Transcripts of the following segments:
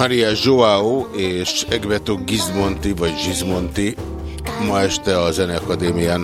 Maria Joao és Egbeto Gizmonti, vagy Gizmonti ma este a Zeneakadémián.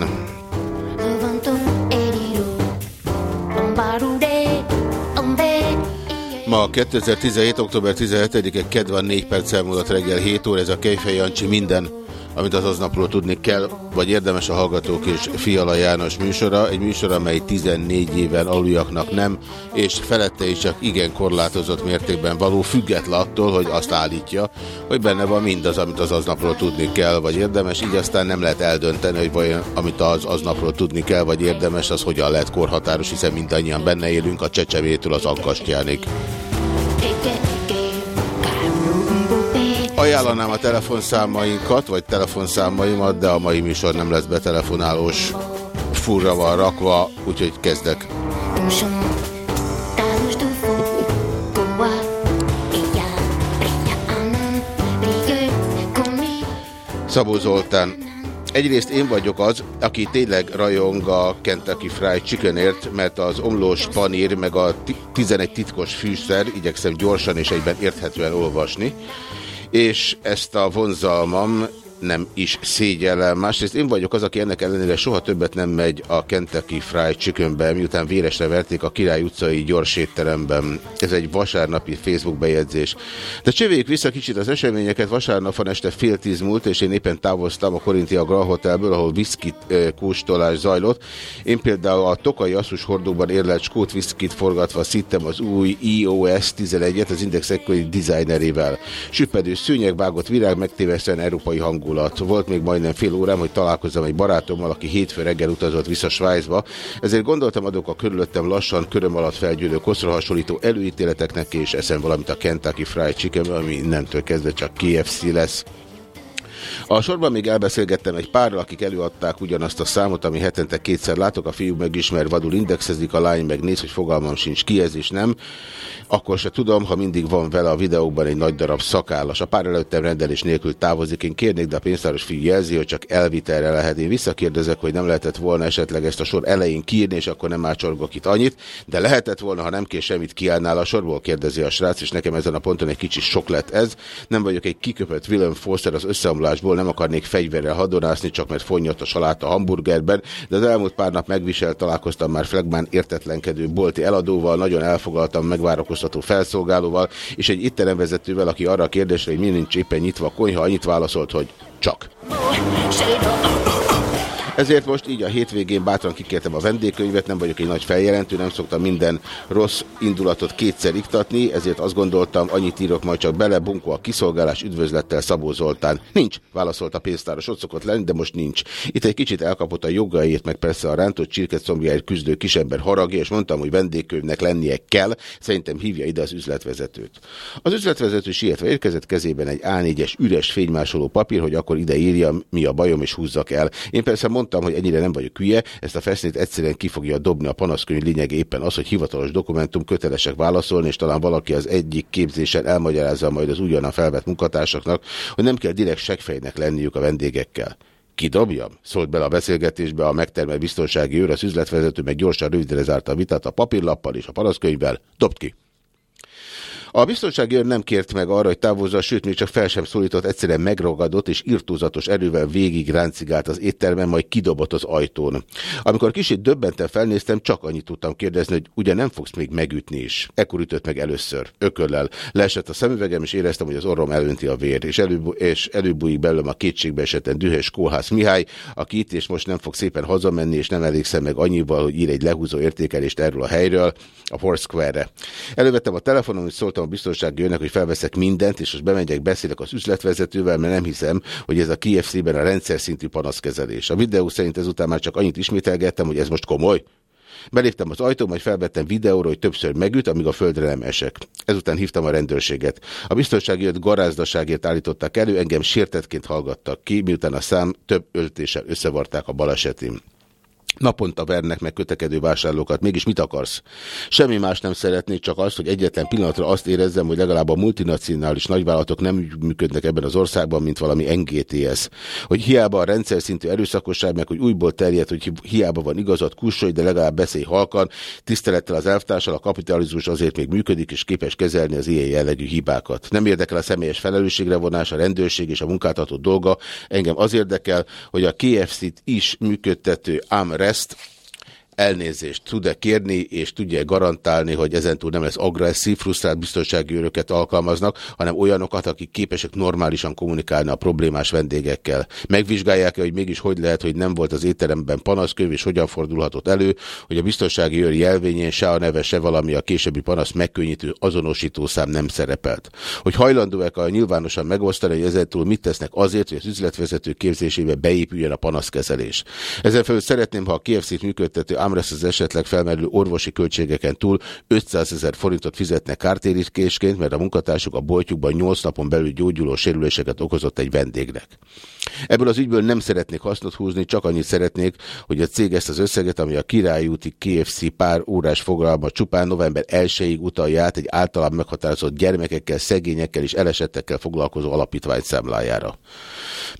Ma 2017. október 17-e kedve 4 perccel múlott reggel 7 óra, ez a Kejfej Jancsi minden, amit az aznapról tudni kell, vagy érdemes a Hallgatók és Fiala János műsora, egy műsor, amely 14 éven aluljaknak nem, és felette is csak igen korlátozott mértékben való, független attól, hogy azt állítja, hogy benne van mindaz, amit az aznapról tudni kell, vagy érdemes, így aztán nem lehet eldönteni, hogy vajon amit az aznapról tudni kell, vagy érdemes, az hogyan lehet korhatáros, hiszen mindannyian benne élünk a csecsevétől az ankastjánig. Ajánlanám a telefonszámainkat, vagy telefonszámaimat, de a mai műsor nem lesz betelefonálós. Furra van rakva, úgyhogy kezdek. Szabó Zoltán. Egyrészt én vagyok az, aki tényleg rajong a Kentucky Fried Chickenért, mert az omlós panír, meg a 11 titkos fűszer, igyekszem gyorsan és egyben érthetően olvasni, és ezt a vonzalmam nem is szégyellem. Másrészt én vagyok az, aki ennek ellenére soha többet nem megy a Kentucky Fried Chickenbe, miután véresre verték a Király utcai gyors étteremben. Ez egy vasárnapi Facebook bejegyzés. De csevéljük vissza kicsit az eseményeket. Vasárnap van este fél tíz múlt, és én éppen távoztam a Korintia Grand Hotelből, ahol viszkit kóstolás zajlott. Én például a Tokai Asszus hordóban érlelt skót viszkit forgatva szittem az új iOS 11-et az Index ekkori designerével. Süppedő szőnyeg, vágott virág, megtévesztően európai hangú hangulat. Volt még majdnem fél órám, hogy találkozzam egy barátommal, aki hétfő reggel utazott vissza Svájcba, ezért gondoltam adok a körülöttem lassan köröm alatt felgyűlő koszra hasonlító előítéleteknek, és eszem valamit a Kentucky Fried Chicken, ami innentől kezdve csak KFC lesz. A sorban még elbeszélgettem egy párral, akik előadták ugyanazt a számot, ami hetente kétszer látok, a fiú megismer, vadul indexezik, a lány megnéz, hogy fogalmam sincs ki ez is nem. Akkor se tudom, ha mindig van vele a videóban egy nagy darab szakállas. A pár előttem rendelés nélkül távozik, én kérnék, de a pénztáros fiú jelzi, hogy csak elvitelre lehet. Én visszakérdezek, hogy nem lehetett volna esetleg ezt a sor elején kiírni, és akkor nem ácsorgok itt annyit, de lehetett volna, ha nem kér semmit kiállnál a sorból, kérdezi a srác, és nekem ezen a ponton egy kicsi sok lett ez. Nem vagyok egy kiköpött Willem Foster az összeomlásból, nem akarnék fegyverrel hadonászni, csak mert fonnyott a saláta hamburgerben, de az elmúlt pár nap megviselt, találkoztam már Flegmán értetlenkedő bolti eladóval, nagyon elfogaltam megvárakoztató felszolgálóval, és egy itteremvezetővel, aki arra a kérdésre, hogy mi nincs éppen nyitva a konyha, annyit válaszolt, hogy csak. Ezért most így a hétvégén bátran kikértem a vendégkönyvet, nem vagyok egy nagy feljelentő, nem szoktam minden rossz indulatot kétszer iktatni, ezért azt gondoltam, annyit írok majd csak bele, bunkó a kiszolgálás, üdvözlettel Szabó Zoltán. Nincs, válaszolt a pénztáros, ott szokott lenni, de most nincs. Itt egy kicsit elkapott a jogaiért, meg persze a rántott csirket szombjáért küzdő kisember haragja, és mondtam, hogy vendégkönyvnek lennie kell, szerintem hívja ide az üzletvezetőt. Az üzletvezető sietve érkezett kezében egy A4-es üres fénymásoló papír, hogy akkor ide írja, mi a bajom, és húzzak el. Én persze mondtam, mondtam, hogy ennyire nem vagyok hülye, ezt a feszét egyszerűen ki fogja dobni a panaszkönyv lényeg éppen az, hogy hivatalos dokumentum kötelesek válaszolni, és talán valaki az egyik képzésen elmagyarázza majd az ugyanan felvett munkatársaknak, hogy nem kell direkt segfejnek lenniük a vendégekkel. Kidobjam? Szólt bele a beszélgetésbe a megtermelt biztonsági őr, az üzletvezető meg gyorsan rövidre zárta a vitát a papírlappal és a panaszkönyvvel. Dobd ki! A biztonsági őr nem kért meg arra, hogy távozza, sőt, még csak fel sem szólított, egyszerűen megragadott és irtózatos erővel végig ráncigált az éttermen, majd kidobott az ajtón. Amikor kicsit döbbenten felnéztem, csak annyit tudtam kérdezni, hogy ugye nem fogsz még megütni is. Ekkor ütött meg először, ököllel. Leesett a szemüvegem, és éreztem, hogy az orrom elönti a vér, és, előbb, és előbújik belőlem a kétségbe esetten dühös Kóhász Mihály, aki itt és most nem fog szépen hazamenni, és nem elégszem meg annyival, hogy ír egy lehúzó értékelést erről a helyről, a Foursquare-re. Elővettem a telefonom, és szóltam a biztonsági jönnek, hogy felveszek mindent, és most bemegyek, beszélek az üzletvezetővel, mert nem hiszem, hogy ez a KFC-ben a rendszer szintű panaszkezelés. A videó szerint ezután már csak annyit ismételgettem, hogy ez most komoly. Beléptem az ajtó, majd felvettem videóra, hogy többször megüt, amíg a földre nem esek. Ezután hívtam a rendőrséget. A biztonsági jött garázdaságért állították elő, engem sértetként hallgattak ki, miután a szám több öltéssel összevarták a balesetim. Naponta vernek meg kötekedő vásárlókat. Mégis mit akarsz? Semmi más nem szeretnék, csak azt, hogy egyetlen pillanatra azt érezzem, hogy legalább a multinacionális nagyvállalatok nem működnek ebben az országban, mint valami NGTS. Hogy hiába a rendszer szintű erőszakosság, meg hogy újból terjed, hogy hiába van igazat, kussolj, de legalább beszélj halkan, tisztelettel az elvtársal, a kapitalizmus azért még működik, és képes kezelni az ilyen jellegű hibákat. Nem érdekel a személyes felelősségre vonás, a rendőrség és a munkáltató dolga. Engem az érdekel, hogy a KFC-t is működtető Amre ezt elnézést tud-e kérni, és tudja -e garantálni, hogy ezentúl nem lesz agresszív, frusztrált biztonsági őröket alkalmaznak, hanem olyanokat, akik képesek normálisan kommunikálni a problémás vendégekkel. Megvizsgálják-e, hogy mégis hogy lehet, hogy nem volt az étteremben panaszkönyv, és hogyan fordulhatott elő, hogy a biztonsági őr jelvényén se a neve, se valami a későbbi panasz megkönnyítő azonosítószám nem szerepelt. Hogy hajlandóak a nyilvánosan megosztani, hogy ezentúl mit tesznek azért, hogy az üzletvezető képzésébe beépüljön a panaszkezelés. Ezen felül szeretném, ha a KFC-t működtető Amresz az esetleg felmerülő orvosi költségeken túl 500 ezer forintot fizetnek kártérítésként, mert a munkatársuk a boltjukban 8 napon belül gyógyuló sérüléseket okozott egy vendégnek. Ebből az ügyből nem szeretnék hasznot húzni, csak annyit szeretnék, hogy a cég ezt az összeget, ami a királyúti KFC pár órás fogalma csupán november 1-ig utalja át egy általán meghatározott gyermekekkel, szegényekkel és elesettekkel foglalkozó alapítvány számlájára.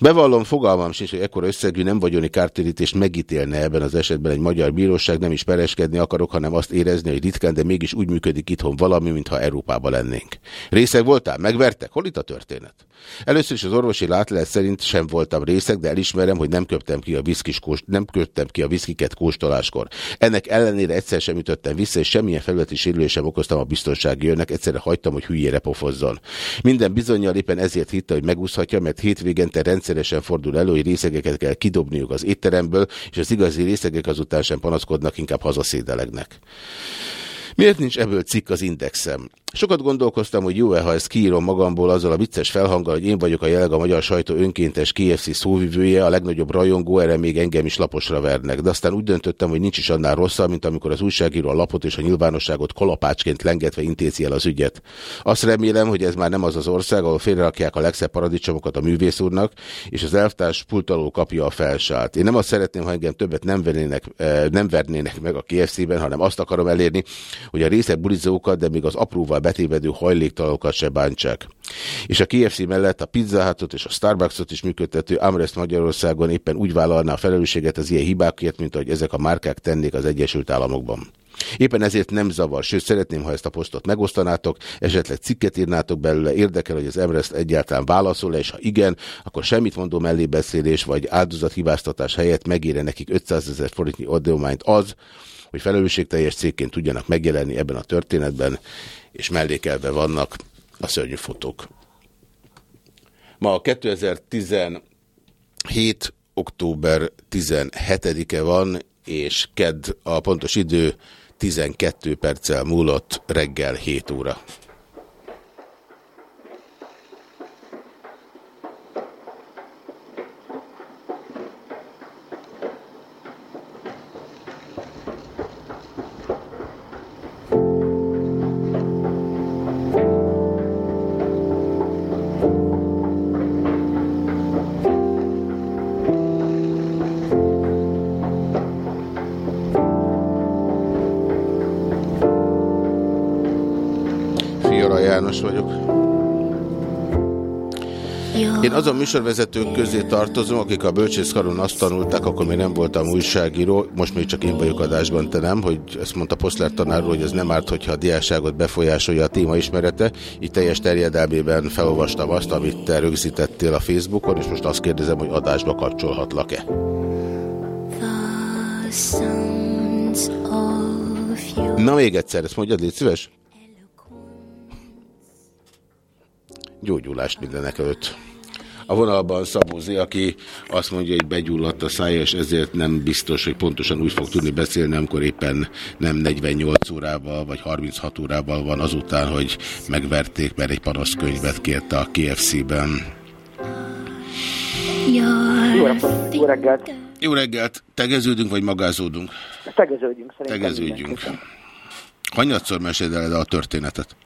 Bevallom, fogalmam sincs, hogy ekkor összegű nem vagyoni kártérítést megítélne ebben az esetben egy magyar bíróság, nem is pereskedni akarok, hanem azt érezni, hogy ritkán, de mégis úgy működik itthon valami, mintha Európában lennénk. Részeg voltál? Megvertek? Hol itt a történet? Először is az orvosi látlelet szerint sem voltam részeg, de elismerem, hogy nem köptem ki a, kóst, nem köptem ki a viszkiket kóstoláskor. Ennek ellenére egyszer sem ütöttem vissza, és semmilyen felületi sérülés sem okoztam a biztonsági jönnek, egyszerre hagytam, hogy hülyére pofozzon. Minden bizonyal éppen ezért hitte, hogy megúszhatja, mert hétvégente rendszeresen fordul elő, hogy részegeket kell kidobniuk az étteremből, és az igazi részegek azután sem panaszkodnak, inkább hazaszédelegnek. Miért nincs ebből cikk az indexem? Sokat gondolkoztam, hogy jó-e, ha ezt kiírom magamból azzal a vicces felhanggal, hogy én vagyok a jelenleg a magyar sajtó önkéntes KFC szóvivője, a legnagyobb rajongó, erre még engem is laposra vernek. De aztán úgy döntöttem, hogy nincs is annál rosszabb, mint amikor az újságíró a lapot és a nyilvánosságot kalapácsként lengetve intézi el az ügyet. Azt remélem, hogy ez már nem az az ország, ahol félrerakják a legszebb paradicsomokat a művész úrnak, és az elvtárs pultaló kapja a felsát. Én nem azt szeretném, ha engem többet nem vernének, eh, nem vernének meg a KFC-ben, hanem azt akarom elérni, hogy a részek bulizókat, de még az apróval betévedő hajléktalanokat se bántsák. És a KFC mellett a Pizza Hutot és a Starbucksot is működtető Amrest Magyarországon éppen úgy vállalná a felelősséget az ilyen hibákért, mint ahogy ezek a márkák tennék az Egyesült Államokban. Éppen ezért nem zavar, sőt szeretném, ha ezt a posztot megosztanátok, esetleg cikket írnátok belőle, érdekel, hogy az Emrest egyáltalán válaszol -e, és ha igen, akkor semmit mondó mellébeszélés vagy áldozathibáztatás helyett megére nekik 500 ezer forintnyi adományt az, hogy felelősségteljes cégként tudjanak megjelenni ebben a történetben, és mellékelve vannak a szörnyű fotók. Ma a 2017. október 17-e van, és kedd a pontos idő 12 perccel múlott reggel 7 óra. János vagyok. Én azon műsorvezetők közé tartozom, akik a bölcsészkaron azt tanulták, akkor még nem voltam újságíró, most még csak én vagyok adásban, te nem, hogy ezt mondta Poszler tanár hogy ez nem árt, hogyha a diáságot befolyásolja a téma ismerete. Így teljes terjedelmében felolvastam azt, amit te rögzítettél a Facebookon, és most azt kérdezem, hogy adásba kapcsolhatlak-e. Na még egyszer, ezt mondjad, légy szíves? Gyógyulást mindenek előtt. A vonalban Szabózi, aki azt mondja, hogy begyulladt a szája, és ezért nem biztos, hogy pontosan úgy fog tudni beszélni, amikor éppen nem 48 órával vagy 36 órával van azután, hogy megverték, mert egy panaszkönyvet kérte a KFC-ben. Jó reggelt! Jó reggelt! Tegeződünk, vagy magázódunk? tegeződjünk szerintem. Tegeződjünk. Hanyatszor meséld el a történetet?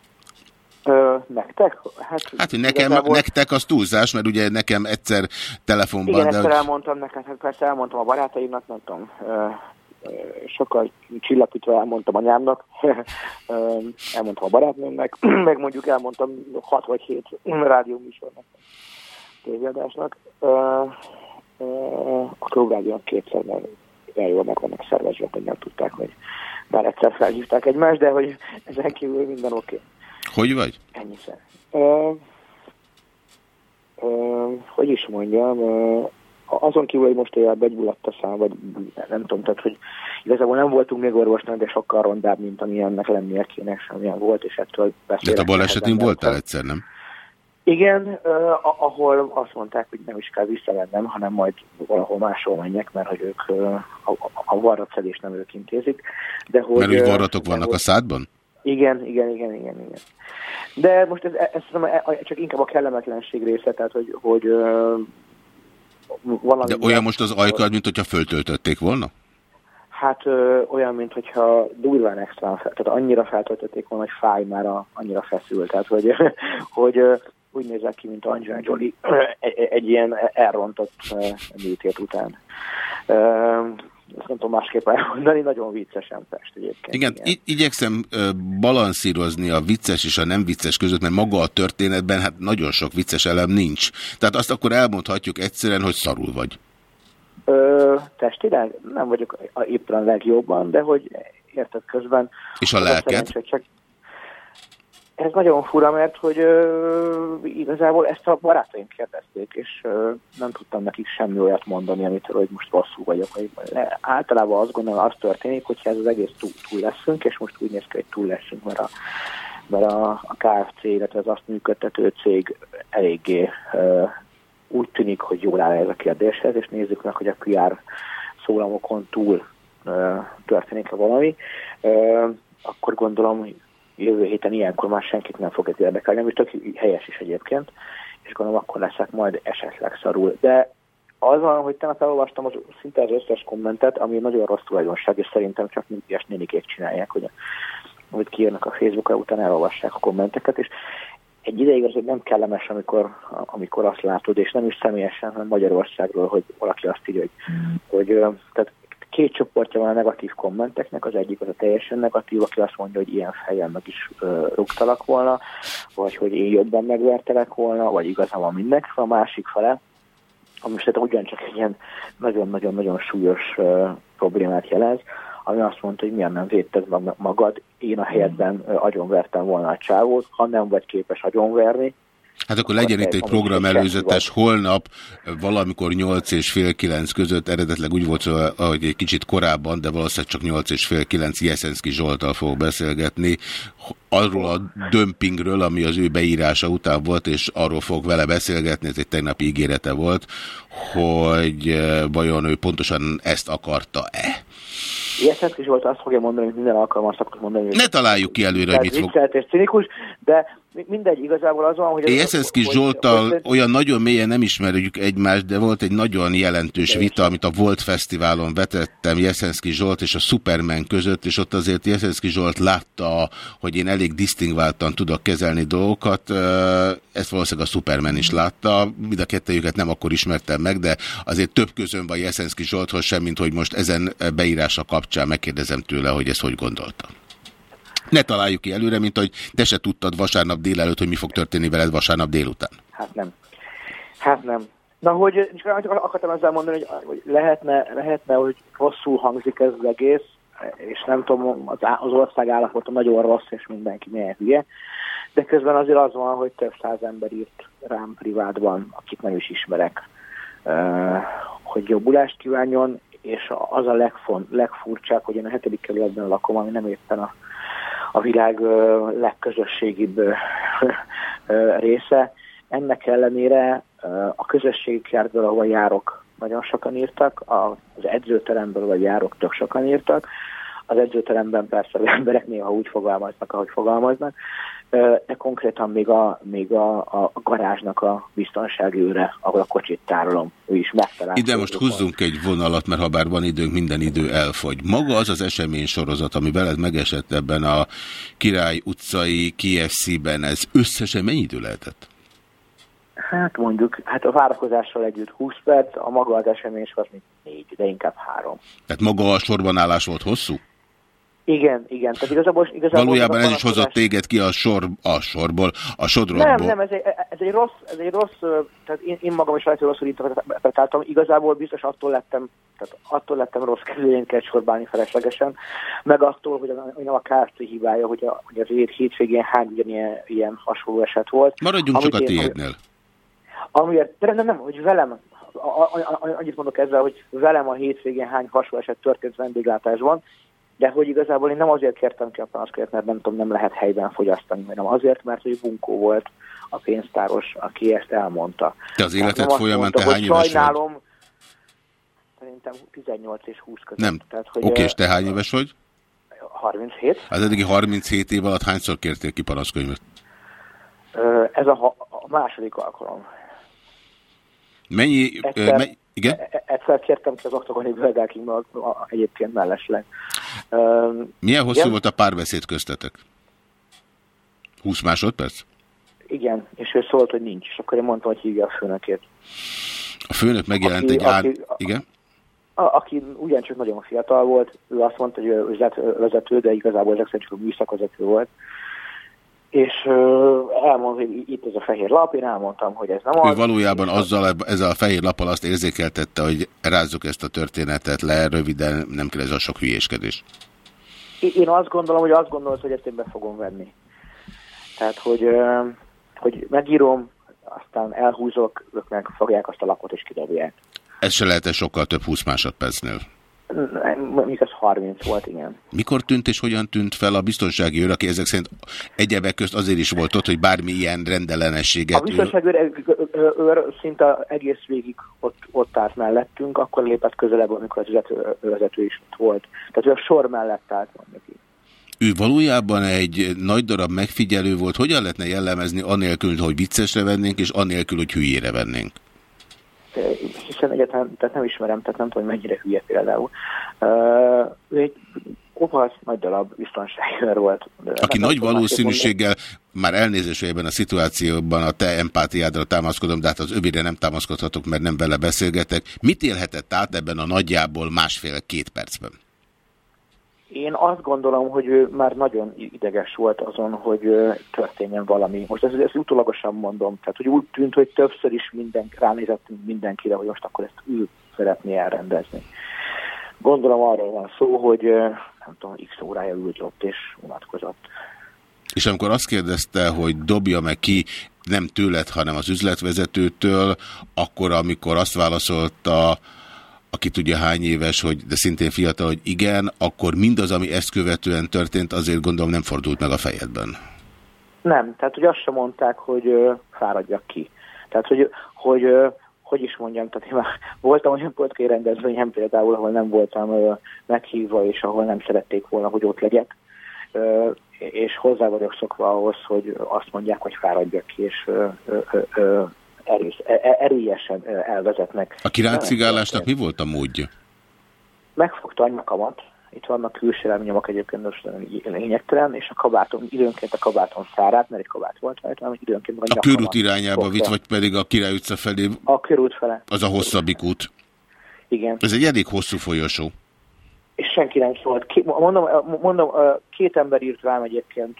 Ö, nektek? Hát, hát hogy nekem, igazából... nektek az túlzás, mert ugye nekem egyszer telefonban... Igen, de egyszer elmondtam neked, hát persze elmondtam a barátaimnak, nem tudom, ö, sokkal csillapítva elmondtam anyámnak, elmondtam a barátnőmnek, meg mondjuk elmondtam 6 vagy 7 rádióműsornak, tévéadásnak. A klubrádiónak kétszer, mert jól meg vannak szervezve, hogy nem tudták, hogy már egyszer felhívták egymást, de hogy ezen kívül minden oké. Okay. Hogy vagy? Ennyiszer. Uh, uh, hogy is mondjam, uh, azon kívül, hogy most olyan begyulladt a szám, vagy nem tudom, tehát, hogy igazából nem voltunk még orvosnak, de sokkal rondább, mint amilyennek lennie kéne, amilyen volt, és ettől beszélek. De a balesetén voltál egyszer, nem? Igen, uh, ahol azt mondták, hogy nem is kell visszavennem, hanem majd valahol máshol menjek, mert hogy ők uh, a, a varratszedés nem ők intézik. De hogy, mert hogy varratok vannak volt... a szádban? Igen, igen, igen, igen, igen. De most ez, ez, ez csak inkább a kellemetlenség része, tehát hogy, hogy valami... De olyan most az ajkad, mint hogyha föltöltötték volna? Hát ö, olyan, mint hogyha durván extra, tehát annyira feltöltötték volna, hogy fáj már a, annyira feszült. Tehát, hogy, hogy úgy nézek ki, mint Angelina Jolie egy, egy ilyen elrontott műtét után ezt nem tudom másképp elmondani, nagyon viccesen fest egyébként. Igen, igen. igyekszem balanszírozni a vicces és a nem vicces között, mert maga a történetben hát nagyon sok vicces elem nincs. Tehát azt akkor elmondhatjuk egyszerűen, hogy szarul vagy. Ö, testileg nem vagyok éppen a legjobban, de hogy érted közben... És a lelked? Csak ez nagyon fura, mert hogy ö, igazából ezt a barátaim kérdezték, és ö, nem tudtam nekik semmi olyat mondani, amit hogy most rosszul vagyok. Vagy, le, általában azt gondolom, az történik, hogyha ez az egész túl, túl leszünk, és most úgy néz ki, hogy túl leszünk, mert a, mert a, a KFC, illetve az azt működtető cég eléggé ö, úgy tűnik, hogy jól áll ez a kérdéshez, és nézzük meg, hogy a QR szólamokon túl ö, történik-e valami. Ö, akkor gondolom, hogy jövő héten ilyenkor már senkit nem fog ez érdekelni, ami tök helyes is egyébként, és gondolom akkor leszek majd esetleg szarul. De az van, hogy tegnap elolvastam az, szinte az összes kommentet, ami nagyon rossz tulajdonság, és szerintem csak ilyes nénikék csinálják, hogy amit kiírnak a Facebookra, utána elolvassák a kommenteket, és egy ideig az, hogy nem kellemes, amikor, amikor azt látod, és nem is személyesen, hanem Magyarországról, hogy valaki azt írja, hogy, mm. hogy tehát két csoportja van a negatív kommenteknek, az egyik az a teljesen negatív, aki azt mondja, hogy ilyen fejjel meg is uh, rúgtalak volna, vagy hogy én jobban megvertelek volna, vagy igazán van mindenki, a másik fele, ami most ugyancsak egy ilyen nagyon-nagyon-nagyon súlyos uh, problémát jelez, ami azt mondta, hogy miért nem védted magad, én a helyetben uh, agyonvertem volna a csávót, ha nem vagy képes agyonverni, Hát akkor legyen itt egy program előzetes holnap, valamikor 8 és fél 9 között, eredetleg úgy volt, hogy egy kicsit korábban, de valószínűleg csak 8 és fél 9 Jeszenszki Zsoltal fog beszélgetni, arról a dömpingről, ami az ő beírása után volt, és arról fog vele beszélgetni, ez egy tegnapi ígérete volt, hogy eh, vajon ő pontosan ezt akarta-e. Jeszenszki Zsolt azt fogja mondani, hogy minden alkalmas szokott mondani. Ne találjuk ki előre, hogy mit fog. és cinikus, de mindegy, igazából az van, hogy... Jeszenszki Zsoltal hogy, olyan nagyon mélyen nem ismerjük egymást, de volt egy nagyon jelentős vita, amit a Volt Fesztiválon vetettem Jeszenszki Zsolt és a Superman között, és ott azért Jeszenszki Zsolt látta, hogy én elég disztingváltan tudok kezelni dolgokat. Ezt valószínűleg a Superman is látta. Mind a kettőjüket nem akkor ismertem meg, de azért több közön van Jeszenszki Zsolthoz sem, mint hogy most ezen beírása kapcsán megkérdezem tőle, hogy ezt hogy gondolta. Ne találjuk ki előre, mint hogy te se tudtad vasárnap délelőtt, hogy mi fog történni veled vasárnap délután. Hát nem. Hát nem. Na, hogy akartam ezzel mondani, hogy, hogy lehetne, lehetne, hogy rosszul hangzik ez az egész, és nem tudom, az, az ország állapota nagyon rossz, és mindenki milyen hülye, de közben azért az van, hogy több száz ember írt rám privátban, akit nem is ismerek, hogy jobbulást kívánjon, és az a legfon, legfurcsább, hogy én a hetedik kerületben lakom, ami nem éppen a a világ legközösségibb része. Ennek ellenére a közösségi kertből, ahol járok, nagyon sokan írtak, az edzőteremből, ahol járok, tök sokan írtak, az edzőteremben persze az emberek néha úgy fogalmaznak, ahogy fogalmaznak, de konkrétan még a, még a, a garázsnak a biztonsági őre, ahol a kocsit tárolom, ő is megtalált. Ide most húzzunk egy vonalat, mert ha bár van időnk, minden idő elfogy. Maga az az esemény sorozat, ami veled megesett ebben a Király utcai KFC-ben, ez összesen mennyi idő lehetett? Hát mondjuk, hát a várakozással együtt 20 perc, a maga az esemény az még négy, de inkább három. Tehát maga a sorbanálás volt hosszú? Igen, igen. Tehát igazából, igazából Valójában ez is hozott téged ki a, sor, a sorból, a sodrotból. Nem, nem, ez egy, ez egy rossz, ez egy rossz tehát én, én magam is lehet, hogy rosszul interpretáltam. Igazából biztos attól lettem, tehát attól lettem rossz kezőjén kell sorbálni feleslegesen, meg attól, hogy, a, hogy nem a KFC hibája, hogy, a, hogy az hétvégén hány ugyanilyen ilyen hasonló eset volt. Maradjunk csak a tiédnél. Amiért, de nem, nem, hogy velem, annyit mondok ezzel, hogy velem a hétvégén hány hasonló eset történt vendéglátásban, de hogy igazából én nem azért kértem ki a panaszkért, mert nem tudom, nem lehet helyben fogyasztani, hanem azért, mert hogy bunkó volt a pénztáros, aki ezt elmondta. Te az életed folyamán te hány éves sajnálom, vagy? Szerintem 18 és 20 között. Nem. Oké, okay, és te hány éves vagy? 37. Az eddigi 37 év alatt hányszor kértél ki panaszkönyvet? Ez a, a második alkalom. Mennyi... Egyszer, me, igen? E, e, egyszer kértem ki az oktogoni bölgákimmal egyébként mellesleg. Milyen hosszú igen? volt a párbeszéd köztetek? 20 másodperc? Igen, és ő szólt, hogy nincs, és akkor én mondtam, hogy hívja a főnökét. A főnök megjelent aki, egy ár... Aki, igen? A, aki ugyancsak nagyon fiatal volt, ő azt mondta, hogy ő vezető, de igazából ezek szerint csak a műszakvezető volt és elmondta, hogy itt ez a fehér lap, én elmondtam, hogy ez nem az. Ő valójában azzal, ezzel a fehér lappal azt érzékeltette, hogy rázzuk ezt a történetet le, röviden, nem kell ez a sok hülyéskedés. Én azt gondolom, hogy azt gondolod, hogy ezt én be fogom venni. Tehát, hogy, hogy megírom, aztán elhúzok, ők meg fogják azt a lapot és kidobják. Ez se lehet -e sokkal több 20 másodpercnél. Ez 30 volt, igen. Mikor tűnt és hogyan tűnt fel a biztonsági őr, aki ezek szerint egyebek közt azért is volt ott, hogy bármi ilyen rendellenességet... A biztonsági őr, őr szinte egész végig ott, ott állt mellettünk, akkor lépett közelebb, amikor az vezető is ott volt. Tehát ő a sor mellett állt így. Ő valójában egy nagy darab megfigyelő volt. Hogyan lehetne jellemezni anélkül, hogy viccesre vennénk, és anélkül, hogy hülyére vennénk? Hiszen egyáltalán tehát nem ismerem, tehát nem tudom, hogy mennyire hülye például. Ő egy kopasz, nagy darab biztonságőr volt. Aki nagy valószínűséggel, már elnézés, ebben a szituációban a te empátiádra támaszkodom, de hát az övére nem támaszkodhatok, mert nem vele beszélgetek. Mit élhetett át ebben a nagyjából másfél-két percben? Én azt gondolom, hogy ő már nagyon ideges volt azon, hogy történjen valami. Most ezt, ezt utólagosan mondom, tehát hogy úgy tűnt, hogy többször is minden, ránézettünk mindenkire, hogy most akkor ezt ő szeretné elrendezni. Gondolom arról van szó, hogy nem tudom, x órája ült ott és unatkozott. És amikor azt kérdezte, hogy dobja meg ki nem tőled, hanem az üzletvezetőtől, akkor amikor azt válaszolta, aki tudja hány éves, hogy, de szintén fiatal, hogy igen, akkor mindaz, ami ezt követően történt, azért gondolom nem fordult meg a fejedben. Nem, tehát hogy azt sem mondták, hogy ö, fáradjak ki. Tehát, hogy, hogy ö, hogy is mondjam, tehát én már voltam olyan politikai rendezvényen például, ahol nem voltam ö, meghívva, és ahol nem szerették volna, hogy ott legyek. Ö, és hozzá vagyok szokva ahhoz, hogy azt mondják, hogy fáradjak ki, és ö, ö, ö, erős, e, e, erélyesen elvezetnek. A királycigálásnak mi volt a módja? Megfogta a nyakamat, itt vannak külső elményomok egyébként most lényegtelen, és a kabátom, időnként a kabátom szárát, mert egy kabát volt rajta, hanem időnként a, a körút irányába vitt, vagy pedig a Király utca felé? A körút fele. Az a hosszabbik út. Igen. Ez egy elég hosszú folyosó. És senki nem szólt. Mondom, mondom, két ember írt rám egyébként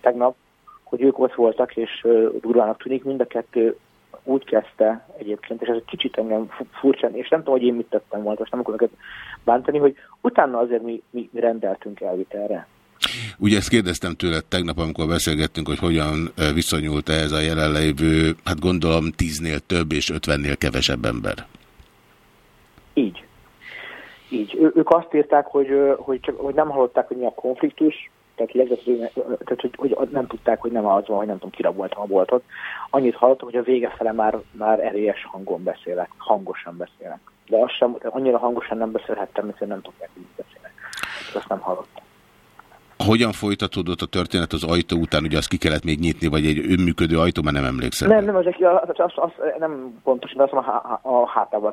tegnap, hogy ők ott voltak, és durvának tűnik, mind a kettő úgy kezdte egyébként, és ez egy kicsit engem furcsán, és nem tudom, hogy én mit tettem volna, most nem akarok bántani, hogy utána azért mi, mi rendeltünk elvitelre. Ugye ezt kérdeztem tőled tegnap, amikor beszélgettünk, hogy hogyan viszonyult ehhez a jelenlévő, hát gondolom tíznél több és ötvennél kevesebb ember. Így. Így. Ő, ők azt írták, hogy, hogy, csak, hogy nem hallották, hogy mi a konfliktus, tehát, tehát hogy, hogy, nem tudták, hogy nem az van, hogy nem tudom, kiraboltam a boltot. Annyit hallottam, hogy a vége fele már, már erélyes hangon beszélek, hangosan beszélek. De azt sem, annyira hangosan nem beszélhettem, mert nem tudják, hogy beszélek. Ezt nem hallottam. Hogyan folytatódott a történet az ajtó után? Ugye azt ki kellett még nyitni, vagy egy önműködő ajtó, mert nem emlékszem. Nem, nem, ezek, az, az, az, nem pontosan, azt a, a hátával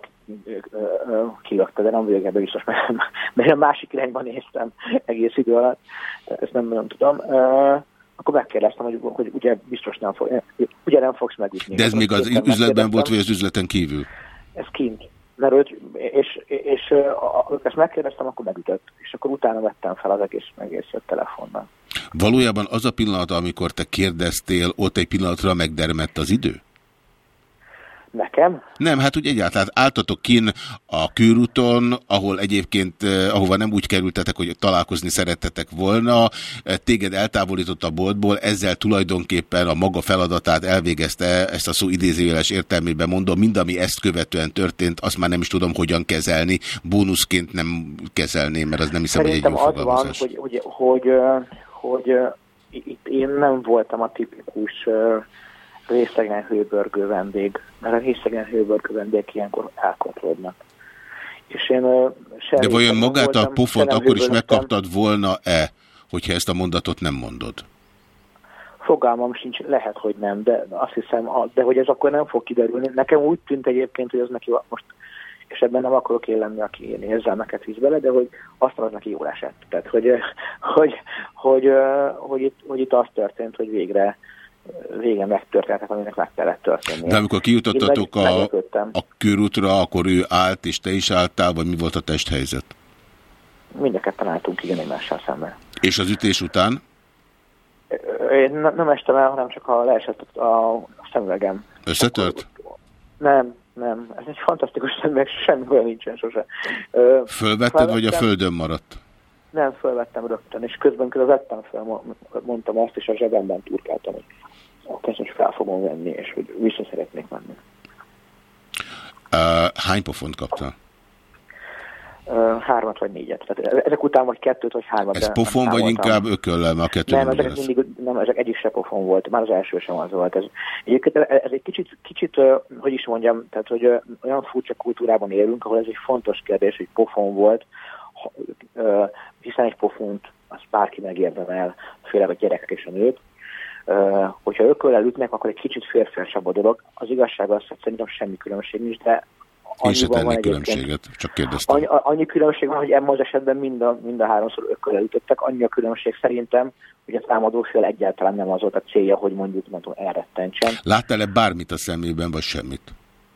kilökte, de nem vagyok ebben biztos, mert, mert a másik irányban néztem egész idő alatt, ezt nem nagyon tudom. Akkor megkérdeztem, hogy, hogy ugye biztos nem, fog, ugye nem fogsz megütni. De ez még az üzletben volt, vagy az üzleten kívül? Ez kint mert őt, és, és, és ezt megkérdeztem, akkor megütött, és akkor utána vettem fel az egész egész telefonban. Valójában az a pillanat, amikor te kérdeztél, ott egy pillanatra megdermett az idő? Nekem? Nem, hát úgy egyáltalán álltatok kin a körúton, ahol egyébként, eh, ahova nem úgy kerültetek, hogy találkozni szerettetek volna, eh, téged eltávolított a boltból, ezzel tulajdonképpen a maga feladatát elvégezte, ezt a szó idézőjeles értelmében mondom, mind ami ezt követően történt, azt már nem is tudom hogyan kezelni, bónuszként nem kezelném, mert az nem hiszem, Szerintem hogy egy jó az van, hogy, hogy, hogy, hogy, hogy itt én nem voltam a tipikus részegen hőbörgő vendég, mert a részegen hőbörgő vendég ilyenkor elkapodnak. És én De vajon magát voltam, a pofont akkor is megkaptad volna-e, hogyha ezt a mondatot nem mondod? Fogalmam sincs, lehet, hogy nem, de azt hiszem, de hogy ez akkor nem fog kiderülni. Nekem úgy tűnt egyébként, hogy az neki most, és ebben nem akarok én lenni, aki én érzelmeket visz bele, de hogy azt az neki jól esett. Tehát, hogy, hogy, hogy, hogy, hogy, itt, hogy itt az történt, hogy végre régen megtörténtek, aminek meg kellett történni. De amikor kijutottatok a, a körútra, akkor ő állt, és te is álltál, vagy mi volt a testhelyzet? Mind a ketten álltunk igen egymással szemben. És az ütés után? Én nem estem el, hanem csak a leesett a, a szemüvegem. Összetört? Nem, nem. Ez egy fantasztikus szemüveg, semmi olyan nincsen sose. Fölvetted, vagy a földön maradt? Nem, fölvettem rögtön, és közben közben vettem fel, mondtam azt, és a zsebemben turkáltam, hogy akkor ezt most fel fogom venni, és hogy vissza szeretnék menni. Uh, hány pofont kaptál? Uh, hármat vagy négyet. Tehát ezek után vagy kettőt vagy hármat. Ez pofon vagy inkább ököllel, a kettő nem, ezek mindig, nem, ezek egyik se pofon volt, már az első sem az volt. Ez, egyébként ez egy kicsit, kicsit hogy is mondjam, tehát hogy olyan furcsa kultúrában élünk, ahol ez egy fontos kérdés, hogy pofon volt, hiszen egy pofont az bárki megérdemel, főleg a gyerekek és a nők, hogyha ököllel ütnek, akkor egy kicsit férfiasabb a dolog. Az igazság az, hogy szerintem semmi különbség nincs, de én se tennék különbséget, csak kérdeztem. Annyi, annyi különbség van, hogy ebben az esetben mind a, mind a háromszor ököllel ütöttek. Annyi a különbség szerintem, hogy a támadó fél egyáltalán nem az volt a célja, hogy mondjuk nem tudom, elrettentsen. Láttál-e bármit a szemében, vagy semmit?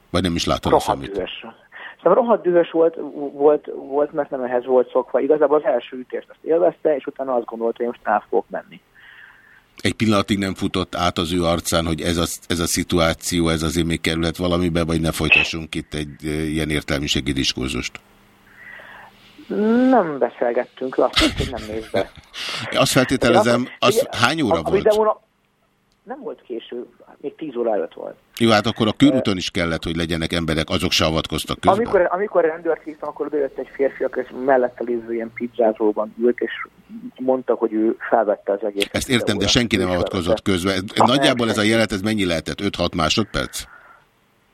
Vagy nem is láttál a? Dühös. Szerintem rohadt dühös volt, volt, volt, mert nem ehhez volt szokva. Igazából az első ütést azt élvezte, és utána azt gondolta, hogy most el fogok menni. Egy pillanatig nem futott át az ő arcán, hogy ez a, ez a szituáció, ez azért még kerülhet valamibe, vagy ne folytassunk itt egy ilyen értelmiségi diskurzust? Nem beszélgettünk, azt hogy nem néz be. Azt feltételezem, az hány óra a, volt? A nem volt késő, még 10 óra előtt volt. Jó, hát akkor a körúton is kellett, hogy legyenek emberek, azok se avatkoztak közben. Amikor, amikor rendőrt hívtam, akkor bejött egy férfi, aki mellette lévő ilyen pizzázóban ült, és mondta, hogy ő felvette az egész. Ezt értem, de senki nem avatkozott közben. Ha, Nagyjából nem, ez a jelet, ez mennyi lehetett? 5-6 másodperc?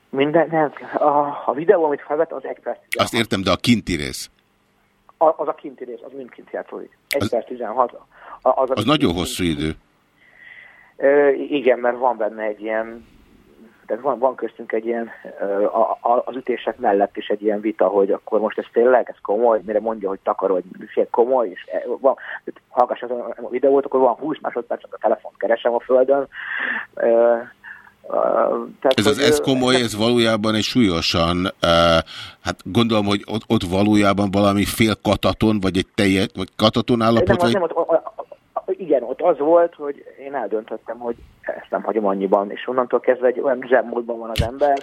Minden, nem. A, a videó, amit felvett, az egy perc. Azt értem, de a kinti rész? A, az a kinti rész, az mind kint játszódik. Egy az, perc 16. Az, az, az nagyon hosszú idő. Igen, mert van benne egy ilyen, tehát van, van köztünk egy ilyen, a, a, az ütések mellett is egy ilyen vita, hogy akkor most ez tényleg, ez komoly, mire mondja, hogy takarod, hogy komoly, és e, van, hallgass az a videót, akkor van 20 másodperc, a telefont keresem a földön. Tehát, ez az ez komoly, ez valójában egy súlyosan, uh, hát gondolom, hogy ott, ott valójában valami fél kataton, vagy egy teljes, vagy kataton állapot? Nem, vagy... nem ott, igen, ott az volt, hogy én eldöntöttem, hogy ezt nem hagyom annyiban, és onnantól kezdve egy olyan üzemmódban van az ember,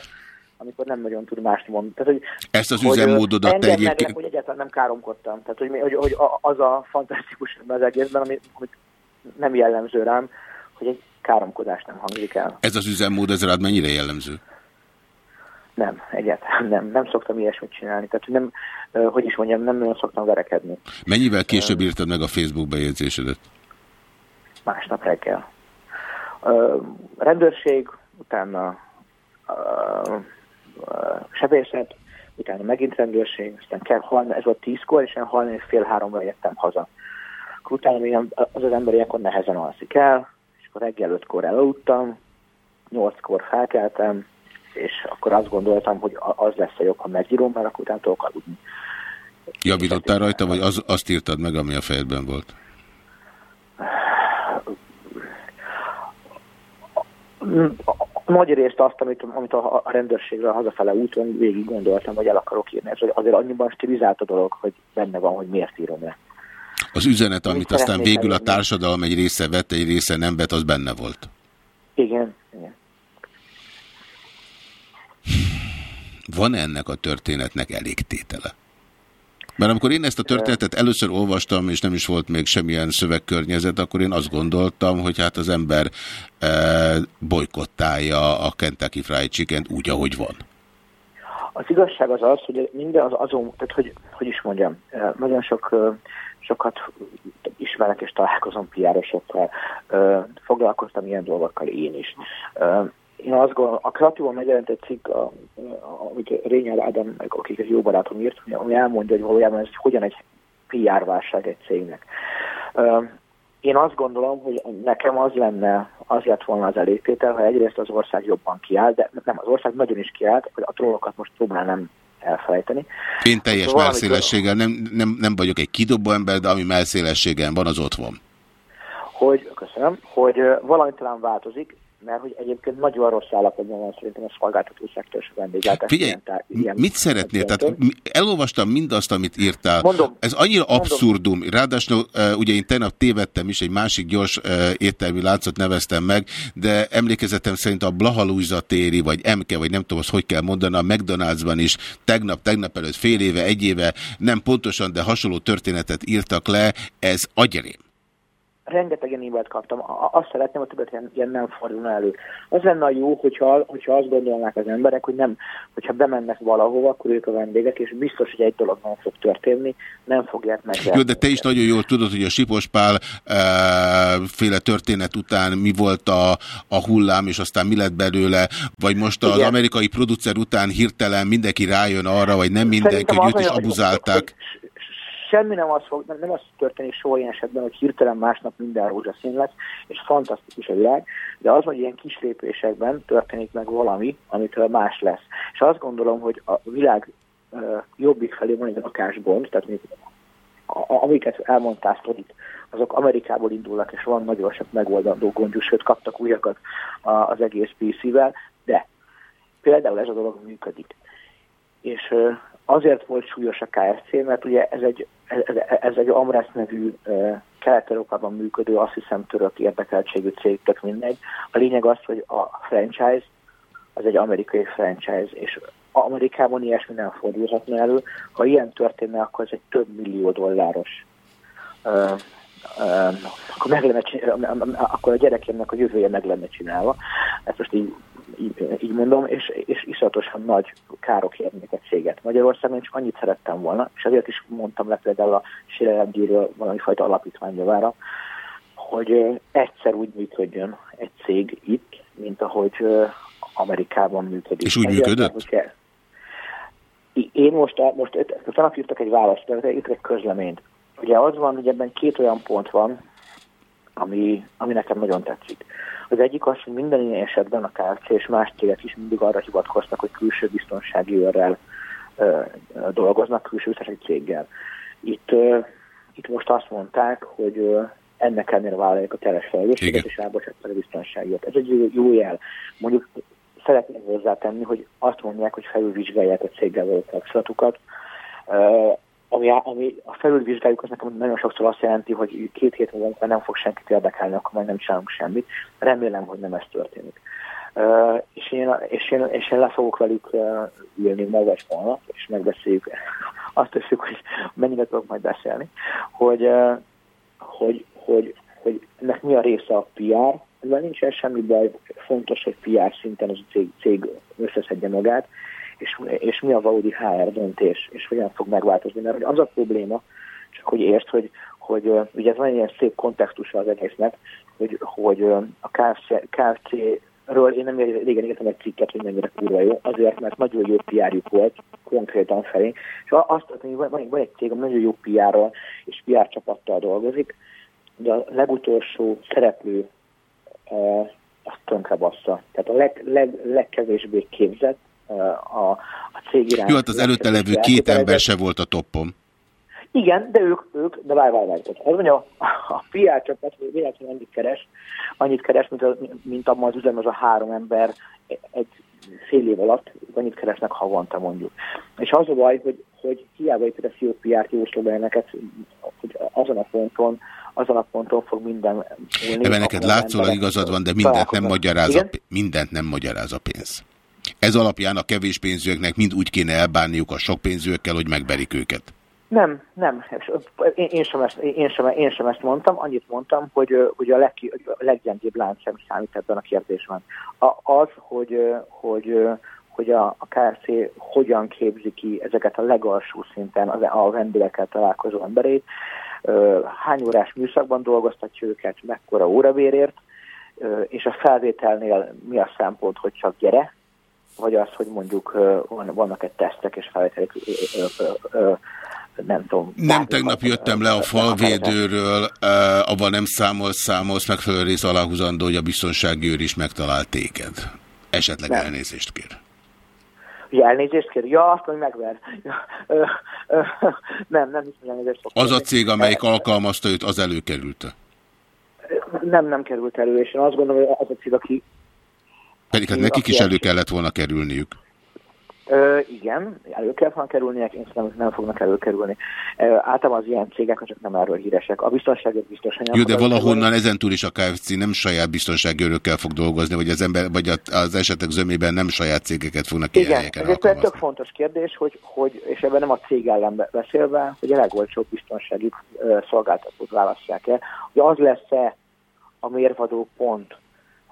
amikor nem nagyon tud mást mondani. Tehát, hogy, Ezt az üzemmódodat te egyébként... Meglep, hogy egyáltalán nem káromkodtam. Tehát, hogy, hogy, hogy az a fantasztikus az egészben, ami, amit nem jellemző rám, hogy egy káromkodás nem hangzik el. Ez az üzemmód, ez rád mennyire jellemző? Nem, egyáltalán nem. Nem szoktam ilyesmit csinálni. Tehát, nem, hogy is mondjam, nem nagyon szoktam verekedni. Mennyivel később írtad meg a Facebook bejegyzésedet? Másnap reggel. Uh, rendőrség, utána uh, uh, sebészet, utána megint rendőrség, aztán kell halni, ez volt tízkor, és én halni fél háromra jöttem haza. akkor utána még az az ember ilyenkor nehezen alszik el, és akkor reggel ötkor elaludtam, nyolckor felkeltem, és akkor azt gondoltam, hogy az lesz a jobb, ha megírom, mert akkor utána tudok aludni. Javítottál rajta, vagy az, azt írtad meg, ami a fejedben volt? Nagy részt azt, amit, amit a, a rendőrségről hazafele úton végig gondoltam, hogy el akarok írni. Ez azért annyiban stilizált a dolog, hogy benne van, hogy miért írom le. Az üzenet, amit aztán végül a társadalom egy része vett, egy része nem vett, az benne volt. Igen, igen. Van -e ennek a történetnek elég tétele? Mert amikor én ezt a történetet először olvastam, és nem is volt még semmilyen szövegkörnyezet, akkor én azt gondoltam, hogy hát az ember e, bolykottálja a Kentucky Fried chicken úgy, ahogy van. Az igazság az az, hogy minden az azon, tehát hogy, hogy is mondjam, e, nagyon sok, e, sokat ismerek és találkozom piárosokkal, e, foglalkoztam ilyen dolgokkal én is én azt gondolom, a kreatívon megjelent egy cikk, a, a, amit Rényel Ádám, akik egy jó barátom írt, ami elmondja, hogy valójában ez hogyan egy PR válság egy cégnek. Én azt gondolom, hogy nekem az lenne, az lett volna az elégtétel, ha egyrészt az ország jobban kiáll, de nem, az ország nagyon is kiállt, hogy a trollokat most próbálnám elfelejteni. Én teljes szóval melszélességgel, nem, nem, nem vagyok egy kidobó ember, de ami melszélességen van, az ott van. Hogy, köszönöm, hogy valami talán változik, mert hogy egyébként nagyon rossz állapotban van szerintem a szolgáltató szektor és a vendéglátás. Figyelj, ilyen, mit szeretnél? Tehát elolvastam mindazt, amit írtál. Mondom, Ez annyira mondom. abszurdum. Ráadásul ugye én tegnap tévedtem is, egy másik gyors éttermi láncot neveztem meg, de emlékezetem szerint a Blahalújza téri, vagy MK, vagy nem tudom, azt hogy kell mondani, a McDonald'sban is tegnap, tegnap előtt fél éve, egy éve, nem pontosan, de hasonló történetet írtak le. Ez agyrém rengeteg ilyen e kaptam. Azt szeretném, hogy többet ilyen, ilyen nem fordulna elő. Az lenne a jó, hogyha, hogyha azt gondolnák az emberek, hogy nem, hogyha bemennek valahova, akkor ők a vendégek, és biztos, hogy egy dolog nem fog történni, nem fogják meg. Jó, de te is nagyon jól tudod, hogy a Sipospál e, féle történet után mi volt a, a hullám, és aztán mi lett belőle, vagy most az Igen. amerikai producer után hirtelen mindenki rájön arra, vagy nem mindenki, hogy őt is abuzálták. Hogy, hogy, semmi nem az fog, nem, nem az történik soha ilyen esetben, hogy hirtelen másnap minden rózsaszín lesz, és fantasztikus a világ, de az, hogy ilyen kis lépésekben történik meg valami, amitől más lesz. És azt gondolom, hogy a világ uh, jobbik felé van egy lakásgond, tehát még a, amiket elmondtál azok Amerikából indulnak, és van nagyon sok megoldandó gondjuk, sőt kaptak újakat az egész PC-vel, de például ez a dolog működik. És azért volt súlyos a KFC, mert ugye ez egy, ez, ez egy Amresz nevű kelet-európában működő, azt hiszem török érdekeltségű cég, tök mindegy. A lényeg az, hogy a franchise az egy amerikai franchise, és Amerikában ilyesmi nem fordulhatna elő. Ha ilyen történne, akkor ez egy több millió dolláros uh, uh, akkor, meg lenne, akkor a gyerekemnek a jövője meg lenne csinálva. Ezt most így így, így mondom, és, és iszonyatosan nagy károk érnék a céget. Magyarországon csak annyit szerettem volna, és azért is mondtam le például a Sérelem valami fajta alapítvány javára, hogy egyszer úgy működjön egy cég itt, mint ahogy Amerikában működik. És úgy működött? Én most, most tanap írtak egy választ, itt egy közleményt. Ugye az van, hogy ebben két olyan pont van, ami, ami nekem nagyon tetszik. Az egyik az, hogy minden ilyen esetben a KFC és más cégek is mindig arra hivatkoznak, hogy külső biztonsági őrrel dolgoznak, külső biztonsági céggel. Itt, itt most azt mondták, hogy ennek ellenére vállalják a teljes felelősséget, és elbocsátják a biztonságot. Ez egy jó jel. Mondjuk szeretném hozzátenni, hogy azt mondják, hogy felülvizsgálják a céggel való kapcsolatukat ami, ami a felülvizsgáljuk, az nekem nagyon sokszor azt jelenti, hogy két hét múlva nem fog senkit érdekelni, akkor majd nem csinálunk semmit. Remélem, hogy nem ez történik. Uh, és, én, és, én, és én le fogok velük uh, ülni ma vagy holnap, és megbeszéljük azt összük, hogy mennyire tudok majd beszélni, hogy, uh, hogy, hogy, hogy ennek mi a része a PR, mert nincsen semmi baj, fontos, hogy PR szinten az a cég, cég összeszedje magát, és, és mi a valódi HR döntés, és hogyan fog megváltozni. Mert az a probléma, csak hogy értsd, hogy, hogy ugye ez van ilyen szép kontextusa az egésznek, hogy, hogy a KFC, KFC ről én nem régen írtam egy cikket, hogy mennyire kurva jó, azért, mert nagyon jó PR-juk volt konkrétan felé, és azt, hogy van, van egy cég, ami nagyon jó PR-ral és PR csapattal dolgozik, hogy a legutolsó szereplő uh, azt tönkre bassza. Tehát a leg, leg, legkevésbé képzett a, a cég iránt. Jó, hát az előtte levő két ember se volt a toppon. Igen, de ők, ők de várj, várj, várj. Az mondja, a PR csapat véletlenül annyit keres, annyit keres, mint, a, mint abban az üzem, az a három ember egy fél év alatt, annyit keresnek havonta mondjuk. És az a baj, hogy, hogy hiába építesz jó PR-t, jó neked, hogy azon a ponton, azon a ponton fog minden Ebben neked látszólag igazad van, de mindent nem, magyaráz a, mindent nem magyaráz a pénz. Ez alapján a kevés pénzőknek mind úgy kéne elbánniuk a sok pénzőkkel, hogy megberik őket. Nem, nem. Én, sem ezt, én, sem, én sem ezt mondtam. Annyit mondtam, hogy, hogy a, leg, a leggyengébb lánc sem számít ebben a kérdésben. A, az, hogy, hogy, hogy a, a KFC hogyan képzi ki ezeket a legalsó szinten a, a vendégekkel találkozó emberét, hány órás műszakban dolgoztatja őket, mekkora órabérért, és a felvételnél mi a szempont, hogy csak gyere, vagy az, hogy mondjuk vannak-e tesztek, és felvételik nem tudom. Nem tegnap jöttem le a falvédőről, abban nem számol számolsz, megfelelő rész aláhúzandó, hogy a biztonsági őr is megtalált téged. Esetleg nem. elnézést kér. Hogy elnézést kér? Ja, azt, hogy megver. Ja, ö, ö, nem, nem hiszem, elnézést fog Az a cég, amelyik alkalmazta őt, az előkerült Nem, nem került elő, és én azt gondolom, hogy az a cég, aki... Pedig hát nekik is elő kellett volna kerülniük. Ö, igen, elő kell volna kerülniek, én szerintem nem fognak előkerülni. Ö, általában az ilyen cégek csak nem erről híresek. A biztonságot biztosan Jó, de valahonnan ezentúl is a KFC nem saját biztonsági örökkel fog dolgozni, vagy az, ember, vagy az esetek zömében nem saját cégeket fognak ilyen Igen, ez egy tök fontos kérdés, hogy, hogy, és ebben nem a cég ellen beszélve, hogy a legolcsóbb biztonsági szolgáltatót választják el, hogy az lesz-e a mérvadó pont,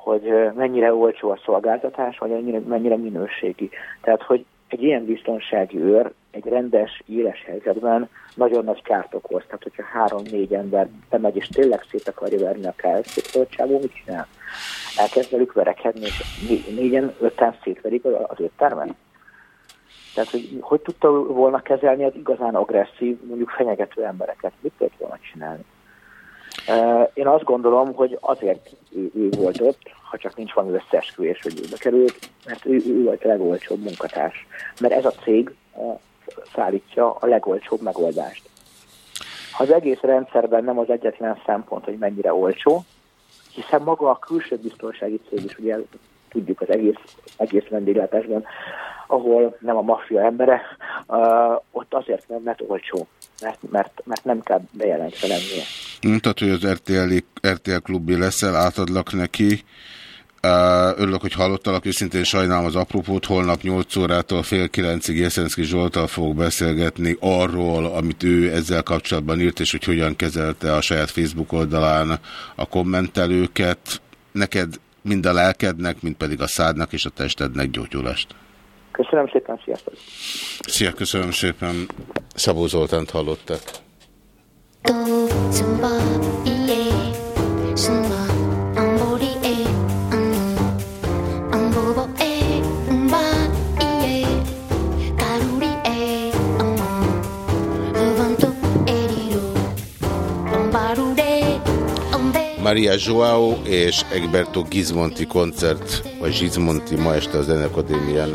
hogy mennyire olcsó a szolgáltatás, vagy mennyire, mennyire minőségi. Tehát, hogy egy ilyen biztonsági őr egy rendes, éles helyzetben nagyon nagy kárt okoz. Tehát, hogyha három-négy ember bemegy, és tényleg szét akarja verni a KFC-t, mit csinál? Elkezd velük verekedni, és négyen, öten szétverik az termen. Tehát, hogy hogy tudta volna kezelni az igazán agresszív, mondjuk fenyegető embereket? Mit tudott volna csinálni? Én azt gondolom, hogy azért ő, ő volt ott, ha csak nincs valami összeesküvés, hogy ő bekerült, mert ő, ő volt a legolcsóbb munkatárs. Mert ez a cég szállítja a legolcsóbb megoldást. Ha az egész rendszerben nem az egyetlen szempont, hogy mennyire olcsó, hiszen maga a külső biztonsági cég is, ugye tudjuk az egész, egész vendéglátásban, ahol nem a maffia embere, uh, ott azért nem, mert olcsó, mert, mert, mert nem kell bejelentve lennie. Mondtad, hogy az RTL, RTL klubi leszel, átadlak neki. Örülök, hogy hallottalak, őszintén sajnálom az apropót. Holnap 8 órától fél 9-ig Jeszenszki Zsoltal fogok beszélgetni arról, amit ő ezzel kapcsolatban írt, és hogy hogyan kezelte a saját Facebook oldalán a kommentelőket. Neked mind a lelkednek, mind pedig a szádnak és a testednek gyógyulást. Köszönöm szépen, sziasztok! Szia, köszönöm szépen. Szabó Zoltánt hallottak. Maria Joao és Egberto Gizmonti koncert, vagy Gizmonti ma este az Zenekadémián.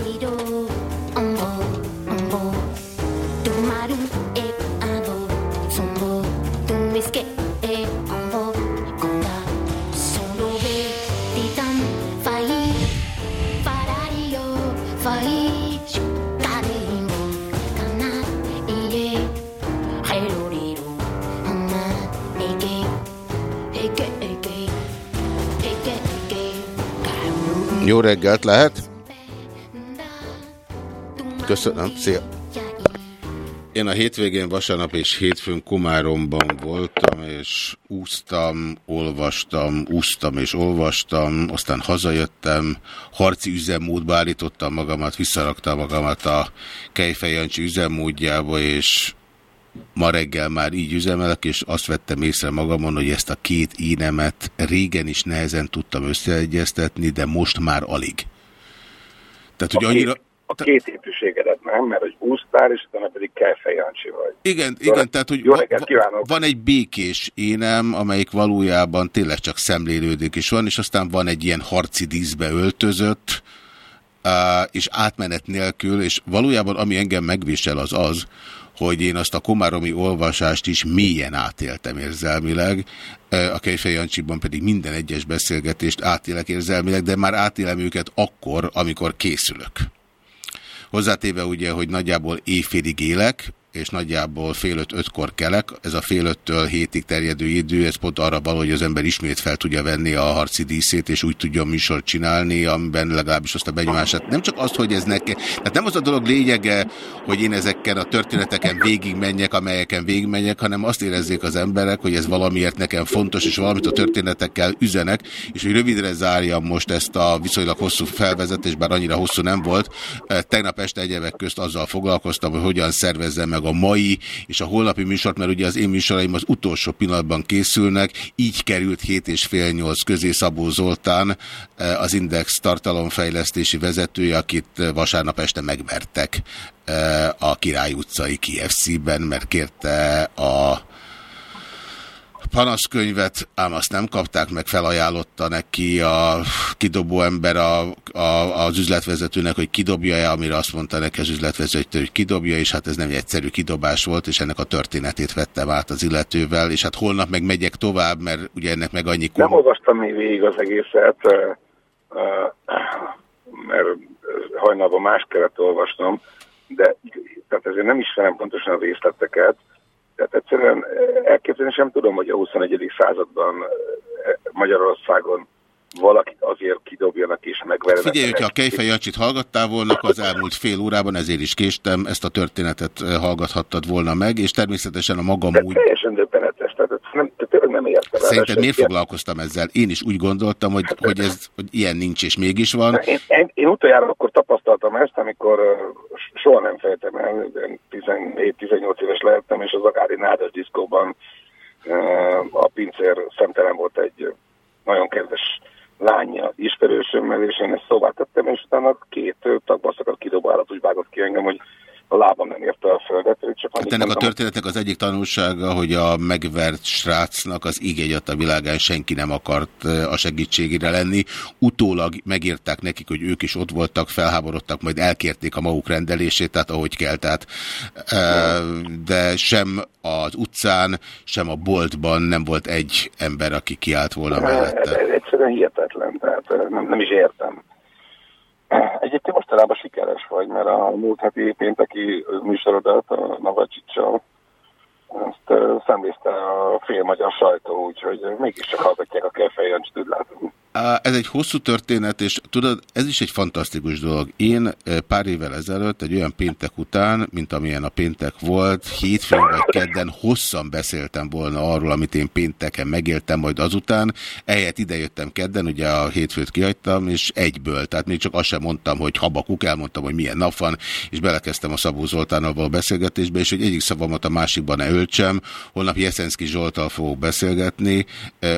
Jó reggelt lehet? Köszönöm, szia! Én a hétvégén vasárnap és hétfőn Komáromban voltam, és úsztam, olvastam, úsztam és olvastam, aztán hazajöttem, harci üzemmódba állítottam magamat, visszaraktam magamat a Kejfej Jancsi üzemmódjába, és ma reggel már így üzemelek, és azt vettem észre magamon, hogy ezt a két énemet régen is nehezen tudtam összeegyeztetni, de most már alig. Tehát, hogy annyira, a két épűségedet, nem? Mert hogy úsztál, és utána pedig Kejfej Jancsi vagy. Igen, jó, igen tehát hogy jó reggelt kívánok. van egy békés énem, amelyik valójában tényleg csak szemlélődik is van, és aztán van egy ilyen harci díszbe öltözött, és átmenet nélkül, és valójában ami engem megvisel az az, hogy én azt a komáromi olvasást is mélyen átéltem érzelmileg, a Kejfej Jancsiban pedig minden egyes beszélgetést átélek érzelmileg, de már átélem őket akkor, amikor készülök. Hozzátéve ugye, hogy nagyjából éjfélig élek, és nagyjából fél öt-ötkor kelek. Ez a fél öttől hétig terjedő idő, ez pont arra való, hogy az ember ismét fel tudja venni a harci díszét, és úgy tudjon műsort csinálni, amiben legalábbis azt a benyomását. Nem csak az, hogy ez neki, tehát nem az a dolog lényege, hogy én ezeken a történeteken végigmenjek, amelyeken végigmenjek, hanem azt érezzék az emberek, hogy ez valamiért nekem fontos, és valamit a történetekkel üzenek, és hogy rövidre zárjam most ezt a viszonylag hosszú felvezetést, bár annyira hosszú nem volt. Tegnap este egyebek közt azzal foglalkoztam, hogy hogyan szervezzem meg mai és a holnapi műsort, mert ugye az én műsoraim az utolsó pillanatban készülnek, így került 7 és fél 8 közé Szabó Zoltán, eh, az Index tartalomfejlesztési vezetője, akit vasárnap este megvertek eh, a Király utcai KFC-ben, mert kérte a panaszkönyvet, ám azt nem kapták meg, felajánlotta neki a kidobó ember a, a, az üzletvezetőnek, hogy kidobja-e, amire azt mondta neki az üzletvezető, hogy kidobja, és hát ez nem egy egyszerű kidobás volt, és ennek a történetét vettem át az illetővel, és hát holnap meg megyek tovább, mert ugye ennek meg annyi... Nem olvastam még végig az egészet, mert hajnalban más kellett olvasnom, de tehát ezért nem ismerem pontosan a részleteket, tehát egyszerűen elképzelni sem tudom, hogy a 21. században Magyarországon valakit azért kidobjanak és megverjenek. Figyelj, hogyha a Kejfej Jancsit hallgattál volna, az elmúlt fél órában, ezért is késtem, ezt a történetet hallgathattad volna meg, és természetesen a magam De úgy... teljesen döbbenetes, tehát nem, tényleg nem értem. Szerinted miért foglalkoztam ezzel? Én is úgy gondoltam, hogy, hát, hogy, ez, hogy ilyen nincs és mégis van. Én, én, én utoljára akkor tapasztaltam ezt, amikor soha nem fejtem el, 17-18 éves lehettem, és az Akári Nádas diszkóban a pincér szemtelen volt egy nagyon kedves lánya ismerősömmel, és én ezt szóvá tettem, és utána két tagbaszakat kidobó állatos vágott ki engem, hogy a lábam nem érte a földet. Csak hát ennek a történetnek az egyik tanulsága, hogy a megvert srácnak az íg a világán senki nem akart a segítségére lenni. Utólag megírták nekik, hogy ők is ott voltak, felháborodtak, majd elkérték a maguk rendelését, tehát ahogy kell. Tehát, de sem az utcán, sem a boltban nem volt egy ember, aki kiállt volna mellette. Ez egyszerűen hihetetlen, tehát nem, nem is értem. Egyébként mostanában sikeres vagy, mert a múlt heti pénteki műsorodat a Navacsicsal ezt szemlézte a fél magyar sajtó, úgyhogy mégiscsak hallgatják a Kefej Jancsit, úgy látom. Ez egy hosszú történet, és tudod, ez is egy fantasztikus dolog. Én pár évvel ezelőtt, egy olyan péntek után, mint amilyen a péntek volt, hétfőn vagy kedden hosszan beszéltem volna arról, amit én pénteken megéltem, majd azután. Ehelyett idejöttem kedden, ugye a hétfőt kihagytam, és egyből, tehát még csak azt sem mondtam, hogy habakuk, elmondtam, hogy milyen nap van, és belekezdtem a Szabó Zoltánnal való beszélgetésbe, és hogy egyik szavamat a másikban ne öltsem. Holnap Jeszenszki Zsoltal fogok beszélgetni,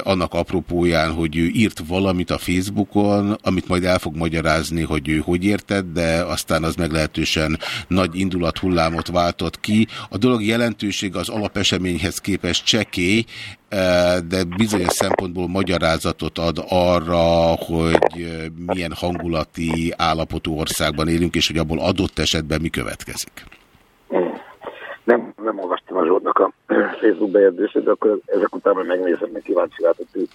annak apropóján, hogy ő írt valami valamit a Facebookon, amit majd el fog magyarázni, hogy ő hogy érted, de aztán az meglehetősen nagy indulathullámot váltott ki. A dolog jelentősége az alapeseményhez képest csekély, eh, de bizonyos szempontból magyarázatot ad arra, hogy eh, milyen hangulati állapotú országban élünk, és hogy abból adott esetben mi következik. Nem, nem olvastam a Zsoltnak a Facebook bejegyzését, de akkor ezek után megnézem, meg kíváncsi látott, hogy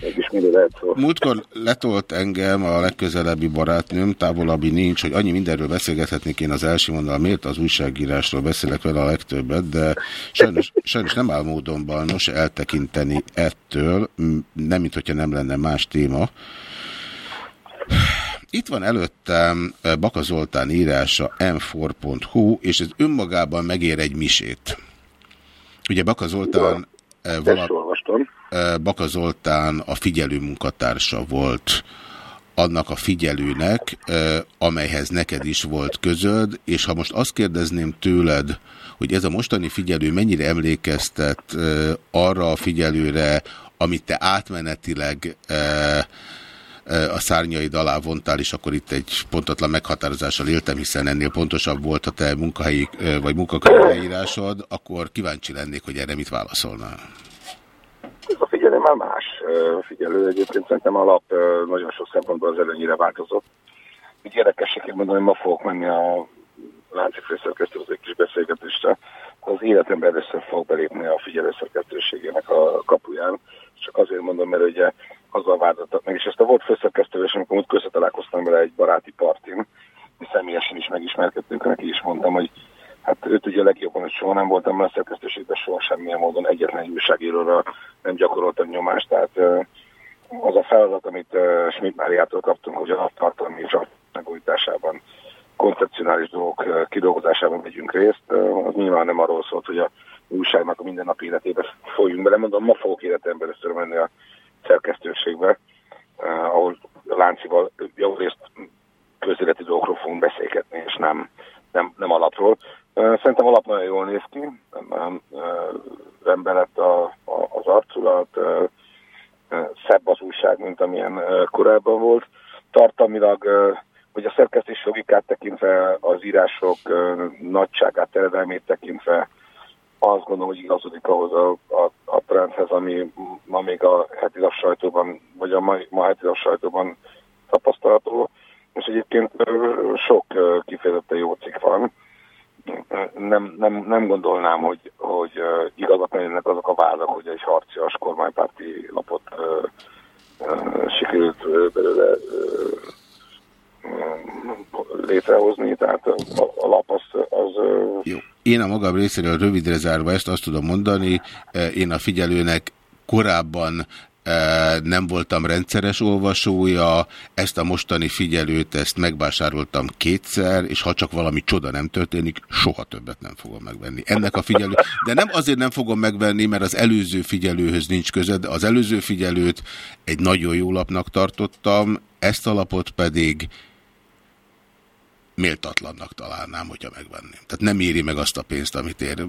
mégis mire lehet szó. Múltkor letolt engem a legközelebbi barátnőm, távolabbi nincs, hogy annyi mindenről beszélgethetnék én az első mondal, miért az újságírásról beszélek vele a legtöbbet, de sajnos, sajnos nem áll módonban nos eltekinteni ettől, nem mint hogyha nem lenne más téma. Itt van előttem eh, Baka Zoltán írása m4.hu, és ez önmagában megér egy misét. Ugye Baka Zoltán... Eh, vala... Baka Zoltán a figyelő munkatársa volt annak a figyelőnek, amelyhez neked is volt közöd, és ha most azt kérdezném tőled, hogy ez a mostani figyelő mennyire emlékeztet arra a figyelőre, amit te átmenetileg a szárnyaid alá vontál, és akkor itt egy pontatlan meghatározással éltem, hiszen ennél pontosabb volt a te munkahelyi vagy munkakörülírásod, akkor kíváncsi lennék, hogy erre mit válaszolnál. Már más figyelő. Egyébként szerintem a lap nagyon sok szempontból az előnyire változott. Így érdekességét mondom, hogy ma fogok menni a Lánci főszerkesztő egy kis beszélgetésre. Az életemben először fog belépni a figyelőszerkesztőségének a kapuján. Csak azért mondom, mert ugye azzal vádoltak meg, és ezt a volt főszerkesztővel, és amikor úgy találkoztam vele egy baráti partin, mi személyesen is megismerkedtünk, neki is mondtam, hogy hát őt ugye legjobban, hogy soha nem voltam a szerkesztőségben, soha semmilyen módon egyetlen újságíróra nem gyakoroltam nyomást, tehát az a feladat, amit Schmidt Máriától kaptunk, hogy a tartalmi és a megújításában koncepcionális dolgok kidolgozásában vegyünk részt, az nyilván nem arról szólt, hogy a újságnak a mindennapi életébe folyjunk bele. Mondom, ma fogok életemben először menni a szerkesztőségbe, ahol láncival jó részt közéleti dolgokról fogunk beszélgetni, és nem, nem, nem alapról. Szerintem alap nagyon jól néz ki, rendben lett a, a, az arculat, szebb az újság, mint amilyen korábban volt. Tartalmilag, hogy a szerkesztés logikát tekintve, az írások nagyságát, terjedelmét tekintve, azt gondolom, hogy igazodik ahhoz a, a, a trendhez, ami ma még a heti sajtóban, vagy a ma, ma heti sajtóban tapasztalható. És egyébként sok kifejezetten jó cikk van. Nem, nem, nem gondolnám, hogy, hogy igazat lennének azok a vádak, hogy egy harcias kormánypárti lapot sikerült belőle létrehozni, tehát a lap az... az Jó. Én a magam részéről rövidre zárva ezt azt tudom mondani, én a figyelőnek korábban nem voltam rendszeres olvasója, ezt a mostani figyelőt, ezt megvásároltam kétszer, és ha csak valami csoda nem történik, soha többet nem fogom megvenni. Ennek a figyelő, de nem azért nem fogom megvenni, mert az előző figyelőhöz nincs közed, az előző figyelőt egy nagyon jó lapnak tartottam, ezt a lapot pedig méltatlannak találnám, hogyha megvenném. Tehát nem éri meg azt a pénzt, amit ér.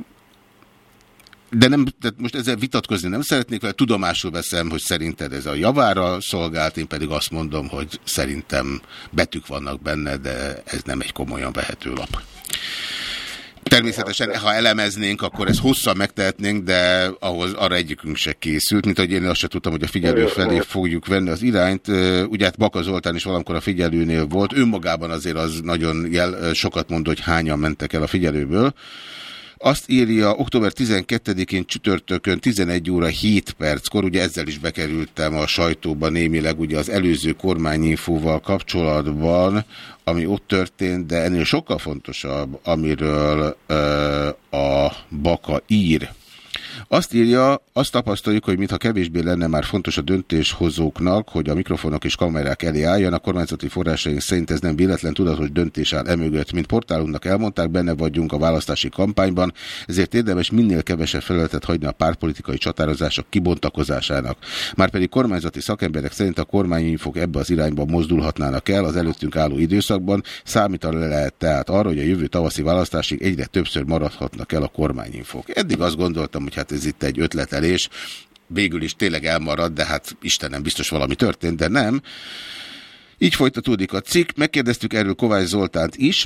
De nem, tehát most ezzel vitatkozni nem szeretnék, mert tudomásul veszem, hogy szerinted ez a javára szolgált, én pedig azt mondom, hogy szerintem betűk vannak benne, de ez nem egy komolyan vehető lap. Természetesen, ha elemeznénk, akkor ezt hosszan megtehetnénk, de ahhoz arra egyikünk se készült, mint hogy én azt sem tudtam, hogy a figyelő felé fogjuk venni az irányt. Ugye hát Baka Zoltán is valamikor a figyelőnél volt, önmagában azért az nagyon jel, sokat mond, hogy hányan mentek el a figyelőből. Azt írja október 12-én csütörtökön 11 óra 7 perckor, ugye ezzel is bekerültem a sajtóba némileg ugye az előző kormányinfóval kapcsolatban, ami ott történt, de ennél sokkal fontosabb, amiről ö, a Baka ír. Azt írja, azt tapasztaljuk, hogy mintha kevésbé lenne már fontos a döntéshozóknak, hogy a mikrofonok és kamerák elé álljanak. Kormányzati forrásaink szerint ez nem véletlen tudatos döntés áll emögött. Mint portálunknak elmondták, benne vagyunk a választási kampányban, ezért érdemes minél kevesebb felületet hagyni a pártpolitikai csatározások kibontakozásának. Márpedig kormányzati szakemberek szerint a kormányinfok ebbe az irányba mozdulhatnának el az előttünk álló időszakban, számítani lehet tehát arra, hogy a jövő tavaszi választásig egyre többször maradhatnak el a kormányinfok. Eddig azt gondoltam, hogy hát ez itt egy ötletelés, végül is tényleg elmarad, de hát Istenem, biztos valami történt, de nem. Így folytatódik a cikk, megkérdeztük erről Kovács Zoltánt is,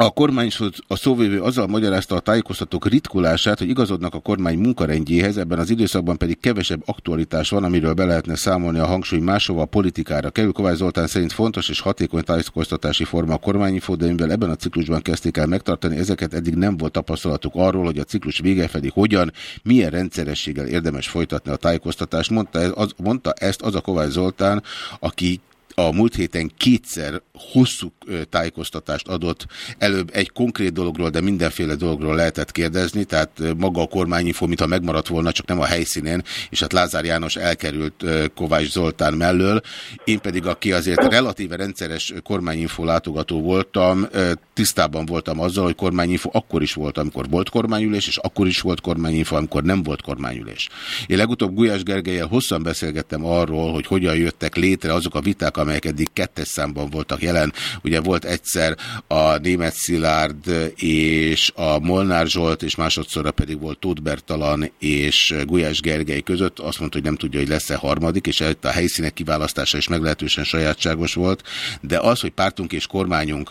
a kormány a szóvívő azzal magyarázta a tájékoztatók ritkulását, hogy igazodnak a kormány munkarendjéhez, ebben az időszakban pedig kevesebb aktualitás van, amiről be lehetne számolni a hangsúly máshova a politikára. Kerül Kovács Zoltán szerint fontos és hatékony tájékoztatási forma a kormányinfo, de mivel ebben a ciklusban kezdték el megtartani, ezeket eddig nem volt tapasztalatuk arról, hogy a ciklus vége felé hogyan, milyen rendszerességgel érdemes folytatni a tájékoztatást. Mondta, az, mondta ezt az a Kovács Zoltán, aki a múlt héten kétszer hosszú tájékoztatást adott, előbb egy konkrét dologról, de mindenféle dologról lehetett kérdezni, tehát maga a kormányinfo, mintha megmaradt volna, csak nem a helyszínén, és hát Lázár János elkerült Kovács Zoltán mellől, én pedig, aki azért relatíve rendszeres kormányinfo látogató voltam, tisztában voltam azzal, hogy kormányinfo akkor is volt, amikor volt kormányülés, és akkor is volt kormányinfo, amikor nem volt kormányülés. Én legutóbb Gulyás Gergelyel hosszan beszélgettem arról, hogy hogyan jöttek létre azok a viták, amelyek eddig kettes számban voltak jelen. Ugye volt egyszer a német Szilárd és a Molnár Zsolt, és másodszorra pedig volt Tóth Bertalan és Gulyás Gergely között. Azt mondta, hogy nem tudja, hogy lesz-e harmadik, és a helyszínek kiválasztása is meglehetősen sajátságos volt. De az, hogy pártunk és kormányunk,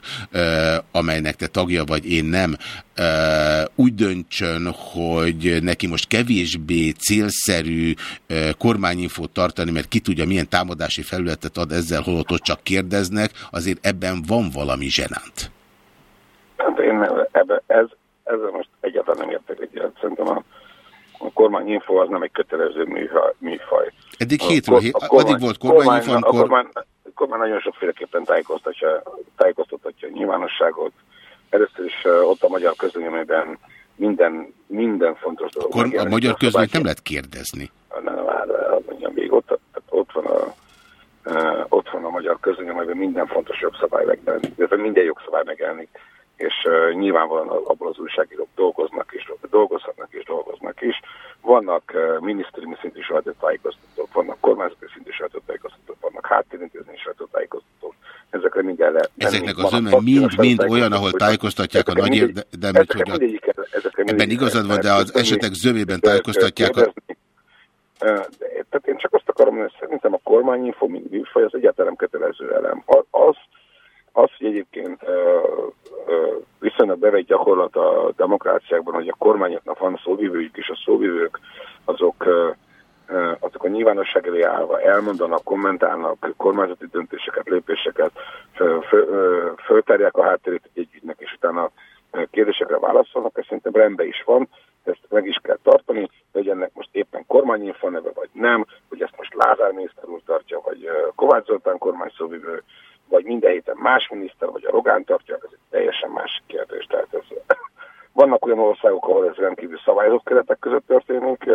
amelynek te tagja vagy, én nem, úgy döntsön, hogy neki most kevésbé célszerű kormányinfót tartani, mert ki tudja, milyen támadási felületet ad ezzel, holott ott csak kérdeznek, azért ebben van valami zsenánt. Hát én ebbe, ez, ezzel most egyáltalán nem értek egyet. Szerintem a, a kormányinfo az nem egy kötelező műfaj. műfaj. Eddig hétről, hét, addig volt kormányinfo, amikor... A kormány, a kormány nagyon sokféleképpen tájékoztatja, tájékoztatja a nyilvánosságot. Először is ott a magyar közleményben minden, minden fontos dolog. Akkor a magyar közleményt nem lehet kérdezni. Nem, már mondjam még, ott, ott van a ott van a magyar közöny, amelyben minden fontos jogszabály megjelenik, illetve minden jogszabály megjelenik, és uh, nyilvánvalóan abból az újságírók dolgoznak és dolgozhatnak és dolgoznak is. Vannak uh, minisztériumi szintű sajtótájékoztatók, vannak kormányzati szintű sajtótájékoztatók, vannak háttérintézmény sajtótájékoztatók. Ezekre mindjárt lehet. Ezeknek az öme mind-mind olyan, ahol tájékoztatják a nagy érdemet, hogy. Ebben igazad van, de az esetek zömében tájékoztatják a... Tehát én csak azt akarom, hogy szerintem a kormányinfo, mint műfaj, az egyáltalán nem kötelező elem. Az, az, hogy egyébként viszonylag bevett gyakorlat a demokráciákban, hogy a kormányoknak van szóvivőjük, és a szóvivők azok, azok a nyilvánosság elé állva elmondanak, kommentálnak kormányzati döntéseket, lépéseket, föltárják a háttérét egy ügynek, és utána kérdésekre válaszolnak, ez szerintem rendben is van, ezt meg is kell tartani, hogy ennek most éppen kormányinfo neve, vagy nem, hogy ezt most Lázár miniszter úr tartja, vagy Kovács Zoltán kormányszóvivő, vagy minden héten más miniszter, vagy a Rogán tartja, ez egy teljesen másik kérdés. Tehát ez, vannak olyan országok, ahol ez rendkívül szabályozott keretek között történik,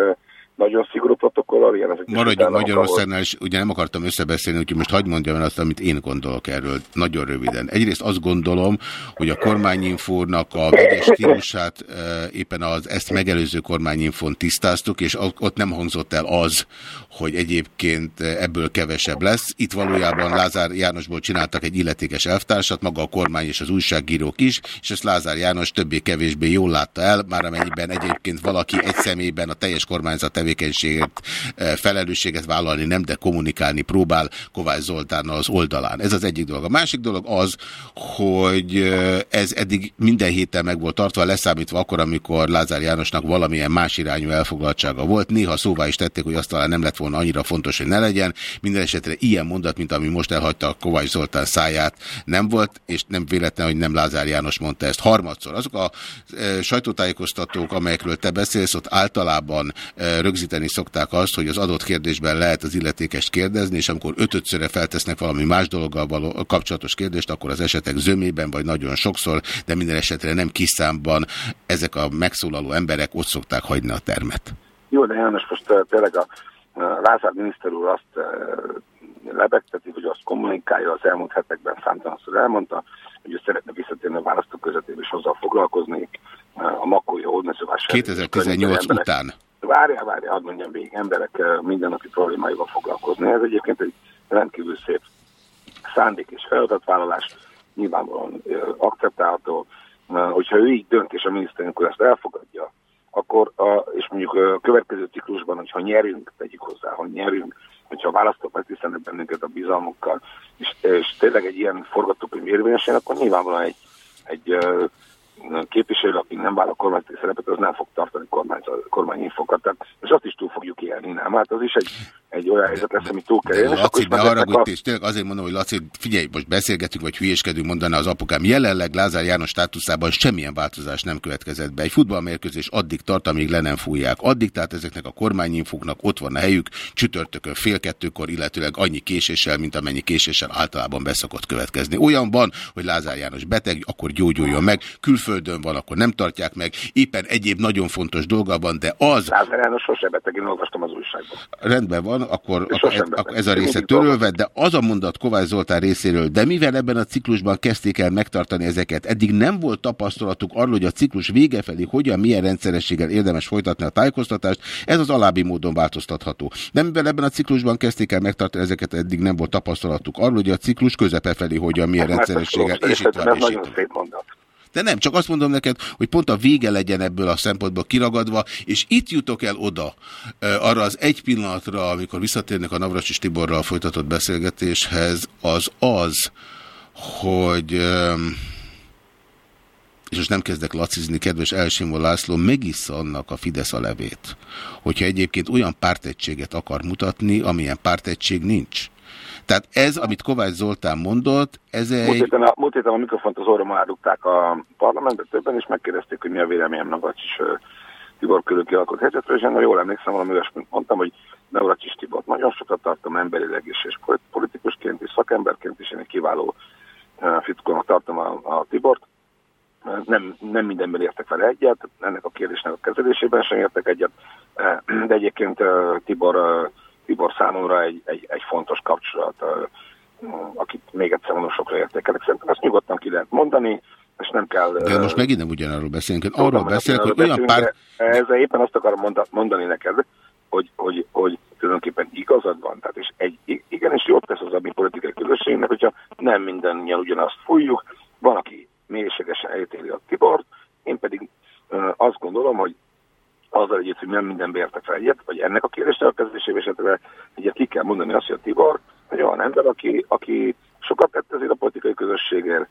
nagyon szigorú protokollal. Ilyen ezek Maradjunk Magyarországnál, és ugye nem akartam összebeszélni, úgyhogy most hagyd mondjam el azt, amit én gondolok erről, nagyon röviden. Egyrészt azt gondolom, hogy a kormányinfónak a vegyes stílusát éppen az ezt megelőző kormányinfón tisztáztuk, és ott nem hangzott el az, hogy egyébként ebből kevesebb lesz. Itt valójában Lázár Jánosból csináltak egy illetékes elvtársat, maga a kormány és az újságírók is, és ezt Lázár János többé-kevésbé jól látta el, már amennyiben egyébként valaki egy személyben a teljes kormányzat tevékenységet, eh, felelősséget vállalni nem, de kommunikálni próbál Kovács Zoltánnal az oldalán. Ez az egyik dolog. A másik dolog az, hogy eh, ez eddig minden héten meg volt tartva, leszámítva akkor, amikor Lázár Jánosnak valamilyen más irányú elfoglaltsága volt. Néha szóvá is tették, hogy azt talán nem lett volna annyira fontos, hogy ne legyen. Minden esetre ilyen mondat, mint ami most elhagyta a Kovács Zoltán száját, nem volt, és nem véletlen, hogy nem Lázár János mondta ezt harmadszor. Azok a e, sajtótájékoztatók, amelyekről te beszélsz, ott általában e, rögzíteni szokták azt, hogy az adott kérdésben lehet az illetékest kérdezni, és amikor ötötszöre feltesznek valami más dologgal való kapcsolatos kérdést, akkor az esetek zömében, vagy nagyon sokszor, de minden esetre nem kiszámban ezek a megszólaló emberek ott szokták hagyni a termet. Jó, de János, most uh, tényleg a uh, Lázár miniszter úr azt uh, lebegteti, hogy azt kommunikálja az elmúlt hetekben számtalanszor elmondta, hogy ő szeretne visszatérni a választók közöttébe és azzal foglalkozni a Makói Hódmezővásárhely. 2018 után várjál, várjál, hadd mondjam végig, emberek mindennapi problémáival foglalkozni. Ez egyébként egy rendkívül szép szándék és feladatvállalás, nyilvánvalóan akceptálható. Hogyha ő így dönt, és a miniszterünk ezt elfogadja, akkor, a, és mondjuk a következő ciklusban, hogyha nyerünk, tegyük hozzá, hogy nyerünk, hogyha a választók megtisztelnek bennünket a bizalmukkal, és, és tényleg egy ilyen forgatókönyv érvényesen, akkor nyilvánvalóan egy, egy képviselő, aki nem vállal kormányzati szerepet, az nem fog tartani kormányinfokat. És azt is túl fogjuk élni, nem? Hát az is egy, egy olyan helyzet lesz, amit túl kell élni. Laci, ne haragudj, a... és tényleg azért mondom, hogy Laci, figyelj, most beszélgetünk, vagy hülyéskedünk, mondaná az apukám. Jelenleg Lázár János státuszában semmilyen változás nem következett be. Egy futballmérkőzés addig tart, amíg le nem fújják. Addig, tehát ezeknek a kormányinfoknak ott van a helyük, csütörtökön fél kettőkor, illetőleg annyi késéssel, mint amennyi késéssel általában beszokott következni. Olyan van, hogy Lázár János beteg, akkor gyógyuljon meg. Külföld külföldön van, akkor nem tartják meg, éppen egyéb nagyon fontos dolga van, de az... Lázár János sose beteg, én olvastam az újságban. Rendben van, akkor, akkor, ez, akkor ez a része törölve, de az a mondat Kovács Zoltán részéről, de mivel ebben a ciklusban kezdték el megtartani ezeket, eddig nem volt tapasztalatuk arról, hogy a ciklus vége felé hogyan, milyen rendszerességgel érdemes folytatni a tájékoztatást, ez az alábbi módon változtatható. De mivel ebben a ciklusban kezdték el megtartani ezeket, eddig nem volt tapasztalatuk arról, hogy a ciklus közepe felé hogyan, milyen hát, rendszerességgel, és itt van, és itt van. De nem, csak azt mondom neked, hogy pont a vége legyen ebből a szempontból kiragadva, és itt jutok el oda, arra az egy pillanatra, amikor visszatérnek a Navracsis Tiborral folytatott beszélgetéshez, az az, hogy és most nem kezdek lacizni, kedves Elsimó László, megissza annak a Fidesz a levét, hogyha egyébként olyan pártegységet akar mutatni, amilyen pártegység nincs. Tehát ez, amit Kovács Zoltán mondott, ez egy... Múlt héten a, múlt héten a mikrofont az orrom árulták a parlamentben többen, és megkérdezték, hogy mi a véleményem Navracsis Tibor körül kialakult helyzetről, és én jól emlékszem, valami olyasmit mondtam, hogy Navracsis Tibor nagyon sokat tartom emberileg is, és politikusként és szakemberként is én egy kiváló fickónak tartom a, a Tibort. Nem, nem mindenben értek vele egyet, ennek a kérdésnek a kezelésében sem értek egyet, de egyébként Tibor Tibor számomra egy, egy, egy fontos kapcsolat, akit még egyszer mondom, sokra értékelek. Szerintem ezt nyugodtan ki lehet mondani, és nem kell... De most megint nem ugyanarról beszélünk, arról beszélünk, hogy olyan pár... Ezzel éppen azt akarom mondani neked, hogy, hogy, hogy tulajdonképpen igazad van. Tehát és egy, igenis jót tesz az a mi politikai közösségnek, hogyha nem mindannyian ugyanazt fújjuk, van, aki mélységesen elítéli a Tibort, én pedig azt gondolom, hogy azzal együtt, hogy nem minden értek fel egyet, vagy ennek a kérdésnek a kezdésével esetben egyet ki kell mondani azt, hogy a Tibor egy olyan ember, aki, aki sokat tett ezért a politikai közösségért,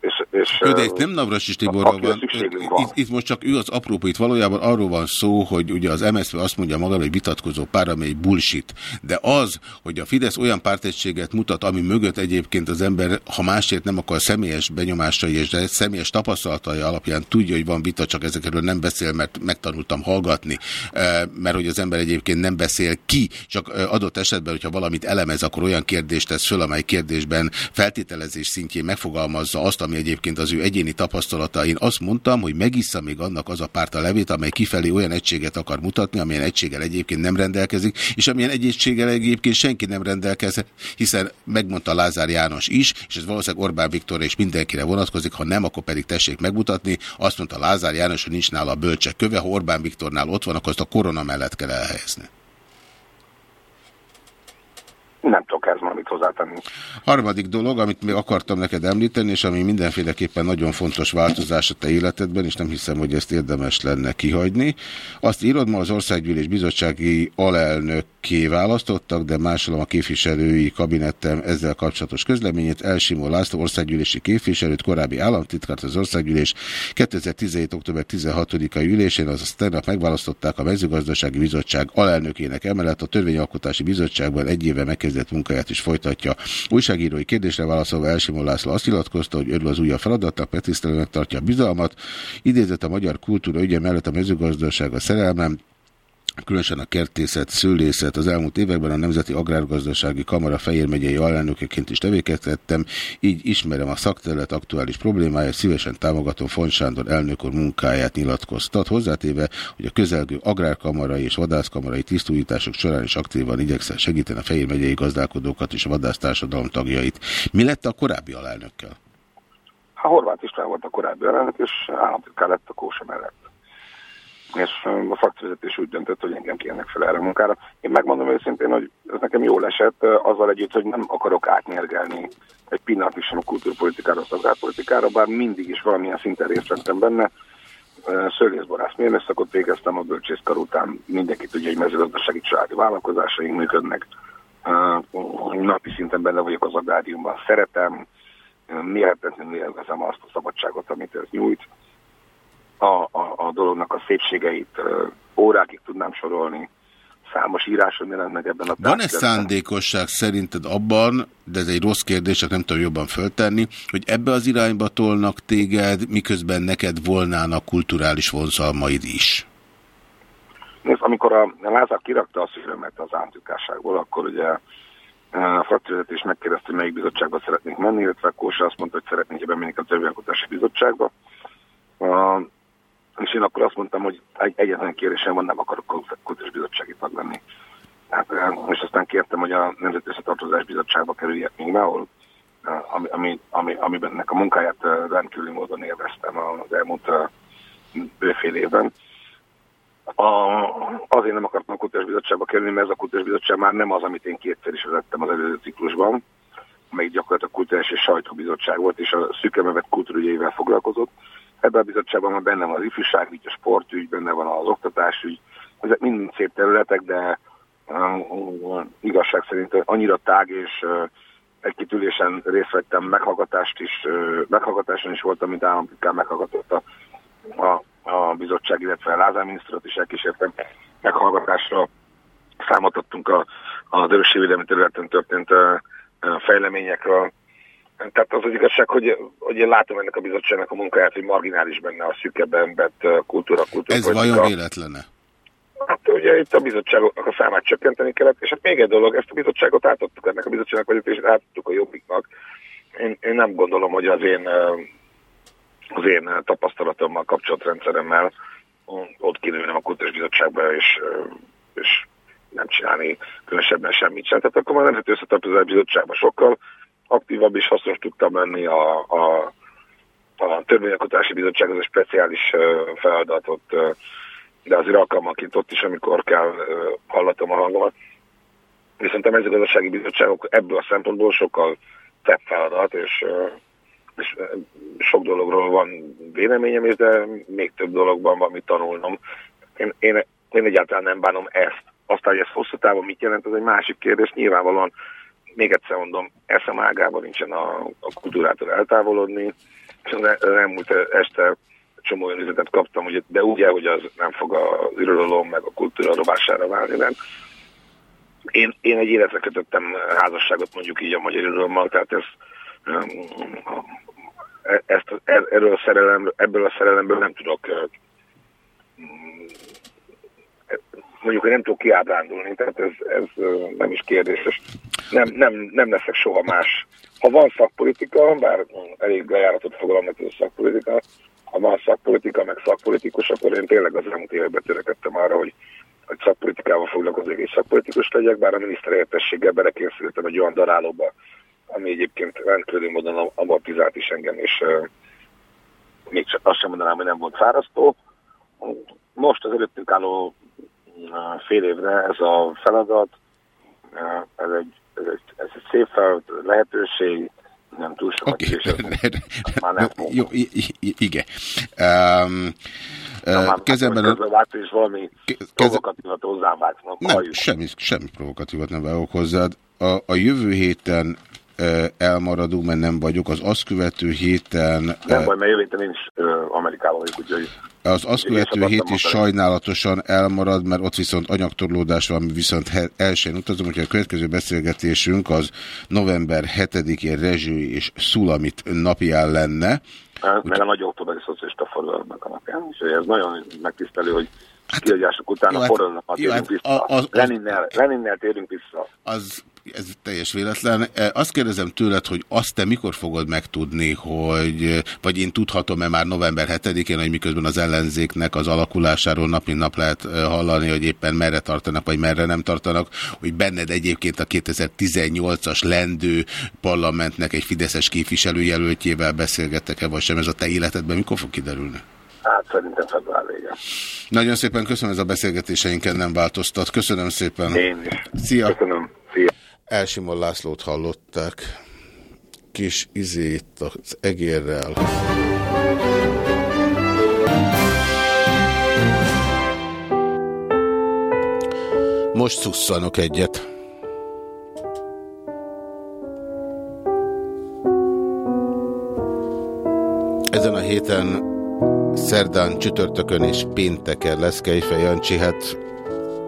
és, és, Jó, de itt nem Navrasis Tiborral van. van. Itt, itt most csak ő az aprópa, itt valójában arról van szó, hogy ugye az MSZP azt mondja maga, hogy vitatkozó pár, amely bullshit. De az, hogy a Fidesz olyan pártegységet mutat, ami mögött egyébként az ember, ha másért nem akar személyes benyomásai és személyes tapasztalatai alapján tudja, hogy van vita, csak ezekről nem beszél, mert megtanultam hallgatni, mert hogy az ember egyébként nem beszél ki, csak adott esetben, hogyha valamit elemez, akkor olyan kérdést tesz föl, amely kérdésben feltételezés szintjén megfogalmazza azt, ami egyébként az ő egyéni tapasztalata. Én azt mondtam, hogy megissza még annak az a párt a levét, amely kifelé olyan egységet akar mutatni, amilyen egységgel egyébként nem rendelkezik, és amilyen egységgel egyébként senki nem rendelkezik, hiszen megmondta Lázár János is, és ez valószínűleg Orbán Viktor és mindenkire vonatkozik, ha nem, akkor pedig tessék megmutatni. Azt mondta Lázár János, hogy nincs nála a bölcsek köve, ha Orbán Viktornál ott van, akkor azt a korona mellett kell elhelyezni. Nem tudok ez valamit hozzátenni. Harmadik dolog, amit még akartam neked említeni, és ami mindenféleképpen nagyon fontos változás a te életedben, és nem hiszem, hogy ezt érdemes lenne kihagyni. Azt írod, ma az Országgyűlés Bizottsági alelnökké választottak, de másolom a képviselői kabinettem ezzel kapcsolatos közleményét. Elsimó László országgyűlési képviselőt, korábbi államtitkárt az Országgyűlés 2017. október 16-a ülésén, azaz tegnap megválasztották a mezőgazdasági bizottság alelnökének emellett a törvényalkotási bizottságban egy éve megkezdett elkezdett munkáját is folytatja. Újságírói kérdésre válaszolva Elsimon László azt nyilatkozta, hogy örül az újabb feladatnak, petisztelőnek tartja a bizalmat. Idézett a magyar kultúra ügye mellett a mezőgazdaság a szerelmem, Különösen a kertészet, szőlészet az elmúlt években a Nemzeti Agrárgazdasági Kamara Fejér megyei alelnökeként is tevékenykedtem, így ismerem a szakterület aktuális problémáját, szívesen támogatom Font Sándor elnök úr munkáját nyilatkoztat, hozzátéve, hogy a közelgő agrárkamarai és vadászkamarai tisztújítások során is aktívan igyekszel segíteni a Fejér megyei gazdálkodókat és a vadásztársadalom tagjait. Mi lett a korábbi alelnökkel? A Horváth István volt a korábbi alelnök, és államtitkár lett a Kósa mellett és a frakcióvezetés úgy döntött, hogy engem kérnek fel erre a munkára. Én megmondom őszintén, hogy ez nekem jól esett, azzal együtt, hogy nem akarok átnyergelni egy pillanatig sem a kultúrpolitikára, a agrárpolitikára, bár mindig is valamilyen szinten részt vettem benne. Szőlészborász mérnökszakot végeztem a bölcsészkar után, mindenki tudja, hogy mezőgazdasági családi vállalkozásaink működnek. Napi szinten benne vagyok az agráriumban, szeretem, mérhetetlenül élvezem azt a szabadságot, amit ez nyújt a, a, a dolognak a szépségeit órákig tudnám sorolni. Számos íráson jelent meg ebben a Van-e szándékosság szerinted abban, de ez egy rossz kérdés, csak nem tudom jobban föltenni, hogy ebbe az irányba tolnak téged, miközben neked volnának kulturális vonzalmaid is? Nézd, amikor a Lázár kirakta a szűrömet az államtitkárságból, akkor ugye a frakcióvezetés megkérdezte, hogy melyik bizottságba szeretnénk menni, illetve Kósa azt mondta, hogy szeretnénk, hogy bemenjünk a törvényalkotási bizottságba és én akkor azt mondtam, hogy egy, egyetlen kérésem van, nem akarok kultúrás bizottsági tag lenni. Hát, és aztán kértem, hogy a Nemzeti Összetartozás Bizottságba kerüljek még ahol, ami, ami, ami, amiben a munkáját rendkívüli módon élveztem az elmúlt bőfél évben. A, azért nem akartam a Kultúrás Bizottságba kerülni, mert ez a Kultúrás Bizottság már nem az, amit én kétszer is vezettem az előző ciklusban, amelyik gyakorlatilag Kultúrás és Sajtóbizottság volt, és a szűkemevet kultúrügyeivel foglalkozott. Ebben a bizottságban már benne van az ifjúságügy, a sportügy, benne van az oktatásügy, ezek mind szép területek, de uh, igazság szerint annyira tág és uh, egy kitülésen részt vettem, meghallgatást is, uh, meghallgatáson is voltam, mint államtitkár meghallgatott a, a, a bizottság, illetve a Lázár minisztrat is elkísértem meghallgatásra. Számot adtunk a, az örökségvédelmi területen történt uh, fejleményekről, tehát az az igazság, hogy, hogy én látom ennek a bizottságnak a munkáját, hogy marginális benne a szűkebben vett kultúra, kultúra. Ez vajon véletlene? Hát ugye itt a bizottságoknak a számát csökkenteni kellett, és hát még egy dolog, ezt a bizottságot átadtuk ennek a bizottságnak vezetését, átadtuk a jobbiknak. Én, én nem gondolom, hogy az én, az én tapasztalatommal, kapcsolatrendszeremmel ott kéne a kultúrás bizottságba, és, és nem csinálni különösebben semmit sem. Tehát akkor már nemzeti összetartozás bizottságban sokkal aktívabb és hasznos tudtam lenni a, a, a Törvényalkotási Bizottság az a speciális feladatot, de azért alkalmanként ott is, amikor kell, hallatom a hangomat. Viszont a mezőgazdasági bizottságok ebből a szempontból sokkal tebb feladat, és, és sok dologról van véleményem is, de még több dologban van mit tanulnom. Én, én, én egyáltalán nem bánom ezt. Aztán, hogy ez hosszú távon mit jelent, az egy másik kérdés. Nyilvánvalóan még egyszer mondom, eszem ágában nincsen a, a kultúrától eltávolodni, és az elmúlt este csomó olyan üzenetet kaptam, hogy de ugye, hogy az nem fog az irodalom meg a kultúra robására válni, nem. Én, én egy életre kötöttem házasságot mondjuk így a magyar irodalommal, tehát ez, ezt, erről a szerelem, ebből a szerelemből nem tudok mondjuk, hogy nem tudok kiábrándulni, tehát ez, ez nem is kérdéses. Nem, nem, nem leszek soha más. Ha van szakpolitika, bár elég lejáratott fogalom, ez a szakpolitika, ha van szakpolitika, meg szakpolitikus, akkor én tényleg az elmúlt években törekedtem arra, hogy, hogy szakpolitikával foglalkozok és szakpolitikus legyek, bár a miniszter értességgel belekészültem egy olyan darálóba, ami egyébként rendkívül módon amortizált is engem, és uh, még csak azt sem mondanám, hogy nem volt fárasztó. Most az előttünk álló fél évre ez a feladat, ez egy, ez egy, ez egy szép feladat, lehetőség, nem túl sokat okay. később. Már nem Jó, igen. Um, uh, kezemben... Közben és valami provokatívat hozzám vált. Nem, semmi, semmi provokatívat nem válok hozzád. A, a jövő héten elmaradó, mert nem vagyok. Az azt követő héten... Nem baj, mert jövő héten én is Amerikában vagyok, úgyhogy... Az azt követő hét is sajnálatosan elmarad, mert ott viszont anyagtorlódás van, viszont elsőn utazom, hogy a következő beszélgetésünk az november 7-én Rezső és Szulamit napján lenne. Hát, mert a nagy októberi szocialista forradalomnak a napján, és ez nagyon megtisztelő, hogy hát, kiadások után jó, a hát, térünk hát, vissza. Az, az, Leninnel, Leninnel térünk vissza. Az ez teljes véletlen. E, azt kérdezem tőled, hogy azt te mikor fogod megtudni, hogy, vagy én tudhatom-e már november 7-én, hogy miközben az ellenzéknek az alakulásáról nap mint nap lehet e, hallani, hogy éppen merre tartanak, vagy merre nem tartanak, hogy benned egyébként a 2018-as lendő parlamentnek egy fideszes képviselőjelöltjével beszélgettek-e, vagy sem ez a te életedben, mikor fog kiderülni? Hát szerintem február vége. Nagyon szépen köszönöm, ez a beszélgetéseinken nem változtat. Köszönöm szépen. Én is. Szia. Köszönöm. Szia. Elsimon Lászlót hallották. Kis izét az egérrel. Most szusszanok egyet. Ezen a héten szerdán, csütörtökön és pénteken lesz Kejfej Jancsi, hát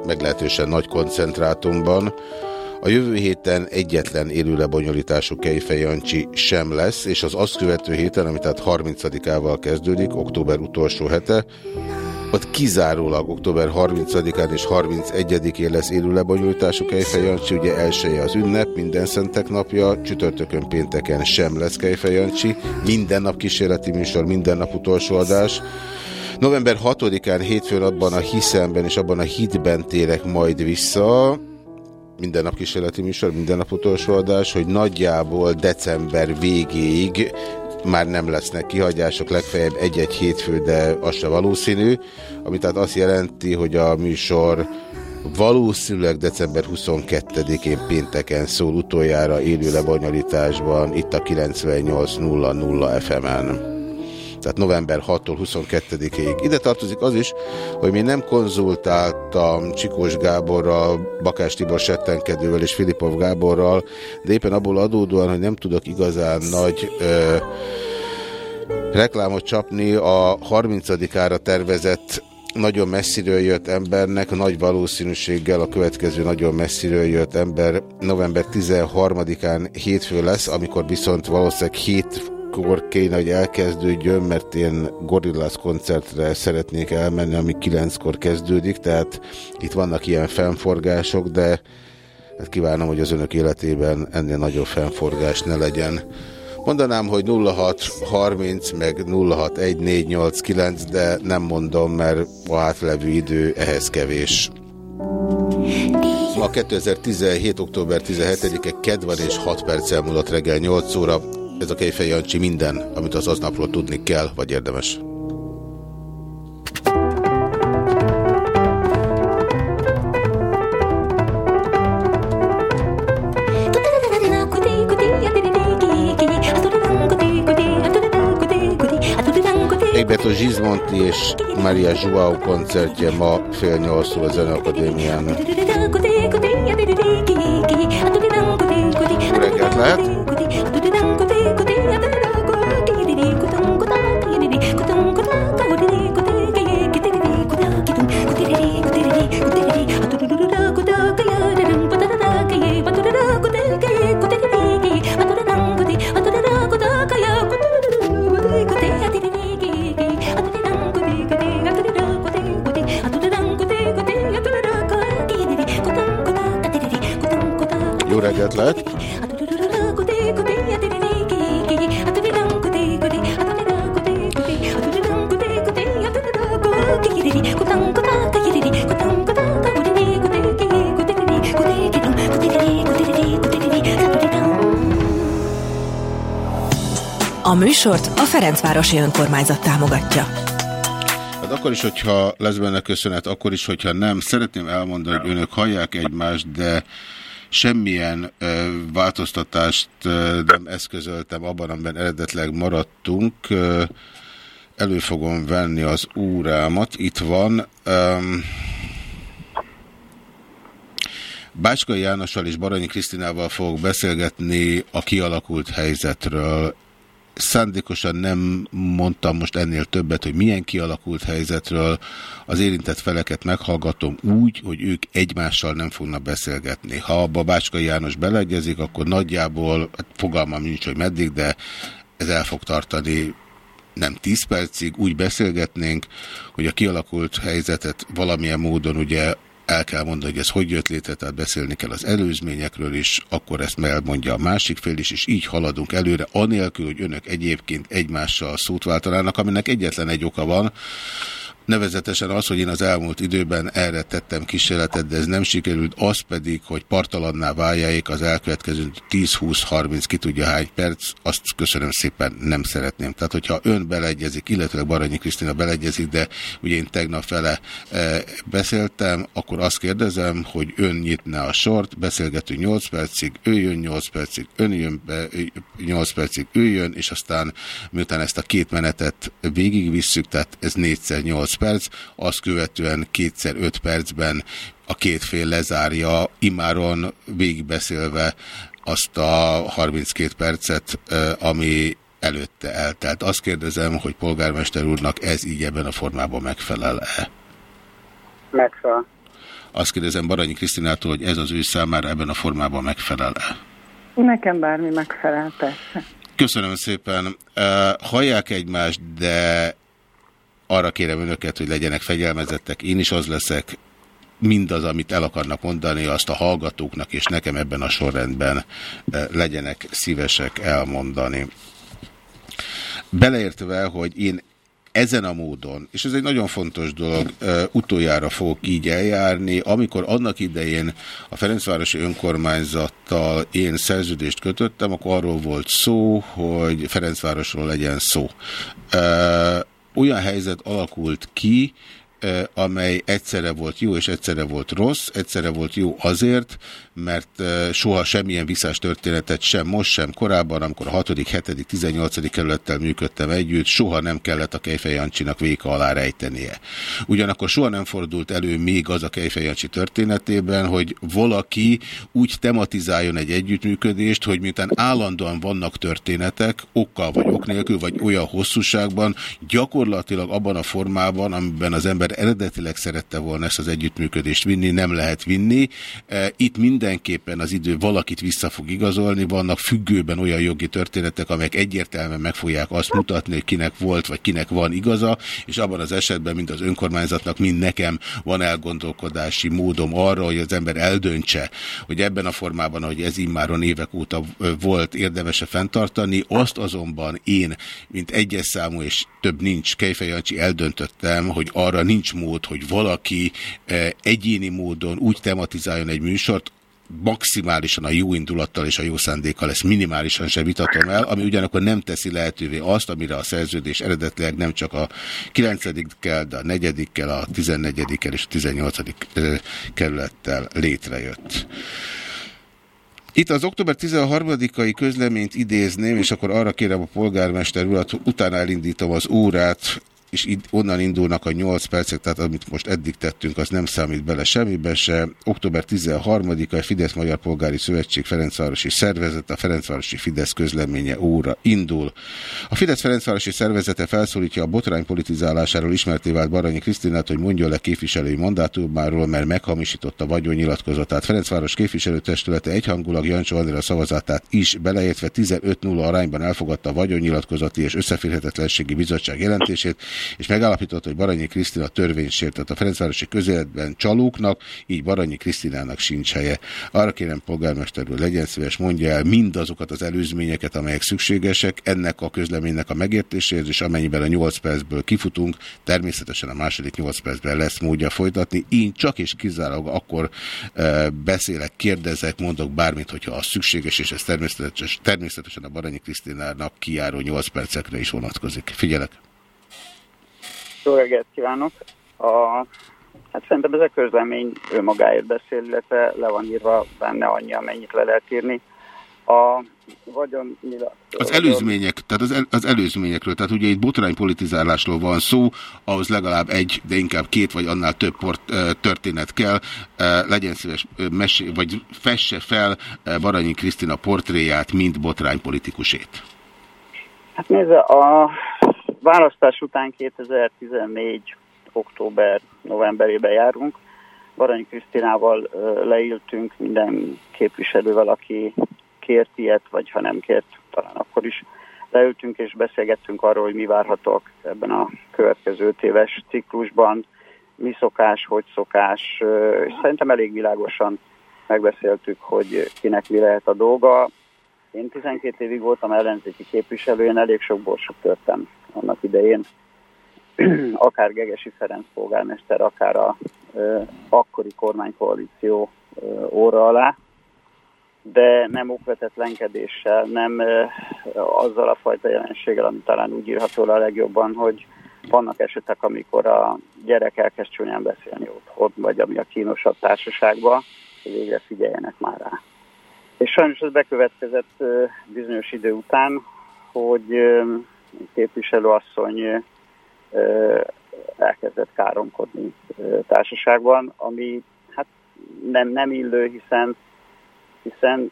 meglehetősen nagy koncentrátumban. A jövő héten egyetlen élő lebonyolítású Kejfej sem lesz, és az azt követő héten, ami tehát 30-ával kezdődik, október utolsó hete, ott kizárólag október 30-án és 31-én lesz élő lebonyolítású Kejfej Jancsi, ugye elsője az ünnep, minden szentek napja, csütörtökön pénteken sem lesz Kejfej Jancsi, minden nap kísérleti műsor, minden nap utolsó adás, November 6-án hétfőn abban a hiszemben és abban a hitben térek majd vissza, minden nap kísérleti műsor, minden nap utolsó adás, hogy nagyjából december végéig már nem lesznek kihagyások, legfeljebb egy-egy hétfő, de az se valószínű, ami tehát azt jelenti, hogy a műsor valószínűleg december 22-én pénteken szól utoljára élő lebonyolításban, itt a 98.00 FM-en tehát november 6-tól 22-ig. Ide tartozik az is, hogy mi nem konzultáltam Csikós Gáborral, Bakás Tibor Settenkedővel és Filipov Gáborral, de éppen abból adódóan, hogy nem tudok igazán nagy ö, reklámot csapni a 30-ára tervezett nagyon messziről jött embernek, nagy valószínűséggel a következő nagyon messziről jött ember november 13-án hétfő lesz, amikor viszont valószínűleg hét kor kéne, hogy elkezdődjön, mert én Gorillaz koncertre szeretnék elmenni, ami kilenckor kezdődik, tehát itt vannak ilyen fennforgások, de hát kívánom, hogy az önök életében ennél nagyobb fennforgás ne legyen. Mondanám, hogy 0630 meg 061489, de nem mondom, mert a átlevő idő ehhez kevés. Ma 2017. október 17-e kedvan és 6 perccel múlott reggel 8 óra. Ez a Kejfej Jancsi minden, amit az aznapról tudni kell, vagy érdemes. Egbeto Zsizmonti és Maria Joao koncertje ma fél nyolcról a Zeneakadémián. Reggelt lehet? Műsort a Ferencvárosi Önkormányzat támogatja. Hát akkor is, hogyha lesz benne köszönet, akkor is, hogyha nem. Szeretném elmondani, hogy önök hallják egymást, de semmilyen ö, változtatást ö, nem eszközöltem abban, amiben eredetleg maradtunk. Ö, elő fogom venni az órámat. Itt van... Ö, Bácskai Jánossal és Baranyi Krisztinával fogok beszélgetni a kialakult helyzetről szándékosan nem mondtam most ennél többet, hogy milyen kialakult helyzetről az érintett feleket meghallgatom úgy, hogy ők egymással nem fognak beszélgetni. Ha a Babácskai János beleegyezik, akkor nagyjából, hát fogalmam nincs, hogy meddig, de ez el fog tartani nem 10 percig, úgy beszélgetnénk, hogy a kialakult helyzetet valamilyen módon ugye el kell mondani, hogy ez hogy jött létre, tehát beszélni kell az előzményekről is, akkor ezt elmondja a másik fél is, és így haladunk előre, anélkül, hogy önök egyébként egymással szót váltanának, aminek egyetlen egy oka van, Nevezetesen az, hogy én az elmúlt időben erre tettem kísérletet, de ez nem sikerült, az pedig, hogy partalanná váljáék az elkövetkező 10-20-30, ki tudja hány perc, azt köszönöm szépen, nem szeretném. Tehát, hogyha ön beleegyezik, illetve Baranyi Krisztina beleegyezik, de ugye én tegnap fele e, beszéltem, akkor azt kérdezem, hogy ön nyitne a sort, beszélgetünk 8 percig, ő jön 8 percig, ön jön be 8 percig, ő jön, és aztán miután ezt a két menetet végigvisszük, tehát ez 4x 8 perc, azt követően kétszer 5 percben a két fél lezárja, imáron végigbeszélve azt a 32 percet, ami előtte eltelt. Azt kérdezem, hogy polgármester úrnak ez így ebben a formában megfelel-e? Megfelel. Azt kérdezem Baranyi Krisztinától, hogy ez az ő számára ebben a formában megfelel-e? Nekem bármi megfelel, persze. Köszönöm szépen. Hallják egymást, de arra kérem önöket, hogy legyenek fegyelmezettek. Én is az leszek, mindaz, amit el akarnak mondani, azt a hallgatóknak és nekem ebben a sorrendben eh, legyenek szívesek elmondani. Beleértve, hogy én ezen a módon, és ez egy nagyon fontos dolog, utoljára fogok így eljárni, amikor annak idején a Ferencvárosi önkormányzattal én szerződést kötöttem, akkor arról volt szó, hogy Ferencvárosról legyen szó. Olyan helyzet alakult ki, amely egyszerre volt jó és egyszerre volt rossz. Egyszerre volt jó azért, mert soha semmilyen visszás történetet sem most, sem korábban, amikor a 6., 7., 18. kerülettel működtem együtt, soha nem kellett a Kejfej Jancsinak véka alá rejtenie. Ugyanakkor soha nem fordult elő még az a Kejfej Jancsi történetében, hogy valaki úgy tematizáljon egy együttműködést, hogy miután állandóan vannak történetek, okkal vagy ok nélkül, vagy olyan hosszúságban, gyakorlatilag abban a formában, amiben az ember eredetileg szerette volna ezt az együttműködést vinni, nem lehet vinni. Itt minden mindenképpen az idő valakit vissza fog igazolni, vannak függőben olyan jogi történetek, amelyek egyértelműen meg fogják azt mutatni, hogy kinek volt, vagy kinek van igaza, és abban az esetben, mind az önkormányzatnak, mind nekem van elgondolkodási módom arra, hogy az ember eldöntse, hogy ebben a formában, hogy ez immáron évek óta volt, érdemese fenntartani, azt azonban én, mint egyes számú, és több nincs, Kejfej eldöntöttem, hogy arra nincs mód, hogy valaki egyéni módon úgy tematizáljon egy műsort, maximálisan a jó indulattal és a jó szándékkal ezt minimálisan se vitatom el, ami ugyanakkor nem teszi lehetővé azt, amire a szerződés eredetileg nem csak a 9-kel, de a 4-kel, a 14-kel és a 18. kerülettel létrejött. Itt az október 13-ai közleményt idézném, és akkor arra kérem a polgármester urat, utána elindítom az órát, és onnan indulnak a 8 percek, tehát amit most eddig tettünk, az nem számít bele semmibe se. Október 13-a a Fidesz Magyar Polgári Szövetség Ferencvárosi Szervezet, a Ferencvárosi Fidesz közleménye óra indul. A Fidesz Ferencvárosi Szervezete felszólítja a botrány politizálásáról ismerté vált Baranyi Krisztinát, hogy mondjon le képviselői mandátumáról, mert meghamisította vagyonnyilatkozatát. Ferencváros képviselőtestülete egyhangulag Jancsó Andrea szavazatát is beleértve 15-0 arányban elfogadta a vagyonnyilatkozati és összeférhetetlenségi bizottság jelentését, és megállapította, hogy Baranyi Krisztina törvény sértett a Ferencvárosi közéletben csalóknak, így Baranyi Krisztinának sincs helye. Arra kérem polgármester legyen szíves, mondja el mindazokat az előzményeket, amelyek szükségesek ennek a közleménynek a megértéséhez, és amennyiben a 8 percből kifutunk, természetesen a második 8 percben lesz módja folytatni. Én csak és kizárólag akkor e, beszélek, kérdezek, mondok bármit, hogyha az szükséges, és ez természetesen, természetesen a Baranyi Krisztinának kijáró 8 percekre is vonatkozik. Figyelek! Jó reggelt kívánok! A, hát szerintem ez a közlemény önmagáért beszél, illetve le van írva benne annyi, amennyit le lehet írni. A vagyon Az előzmények, tehát az, el, az előzményekről, tehát ugye itt botránypolitizálásról van szó, ahhoz legalább egy, de inkább két vagy annál több port, történet kell, legyen szíves, mesé, vagy fesse fel Baranyi Krisztina portréját, mint botránypolitikusét. Hát nézze, a választás után 2014. október, novemberében járunk. Baranyi Krisztinával leültünk minden képviselővel, aki kért ilyet, vagy ha nem kért, talán akkor is leültünk és beszélgettünk arról, hogy mi várhatók ebben a következő éves ciklusban, mi szokás, hogy szokás, és szerintem elég világosan megbeszéltük, hogy kinek mi lehet a dolga. Én 12 évig voltam ellenzéki képviselő, én elég sok borsot törtem annak idején, akár Gegesi Ferenc polgármester, akár a ö, akkori kormánykoalíció óra alá, de nem okvetetlenkedéssel, nem ö, azzal a fajta jelenséggel, ami talán úgy írható le a legjobban, hogy vannak esetek, amikor a gyerek elkezd csúnyán beszélni otthon, vagy ami a kínosabb társaságban, hogy végre figyeljenek már rá. És sajnos ez bekövetkezett bizonyos idő után, hogy képviselőasszony elkezdett káromkodni társaságban, ami hát nem, nem illő, hiszen, hiszen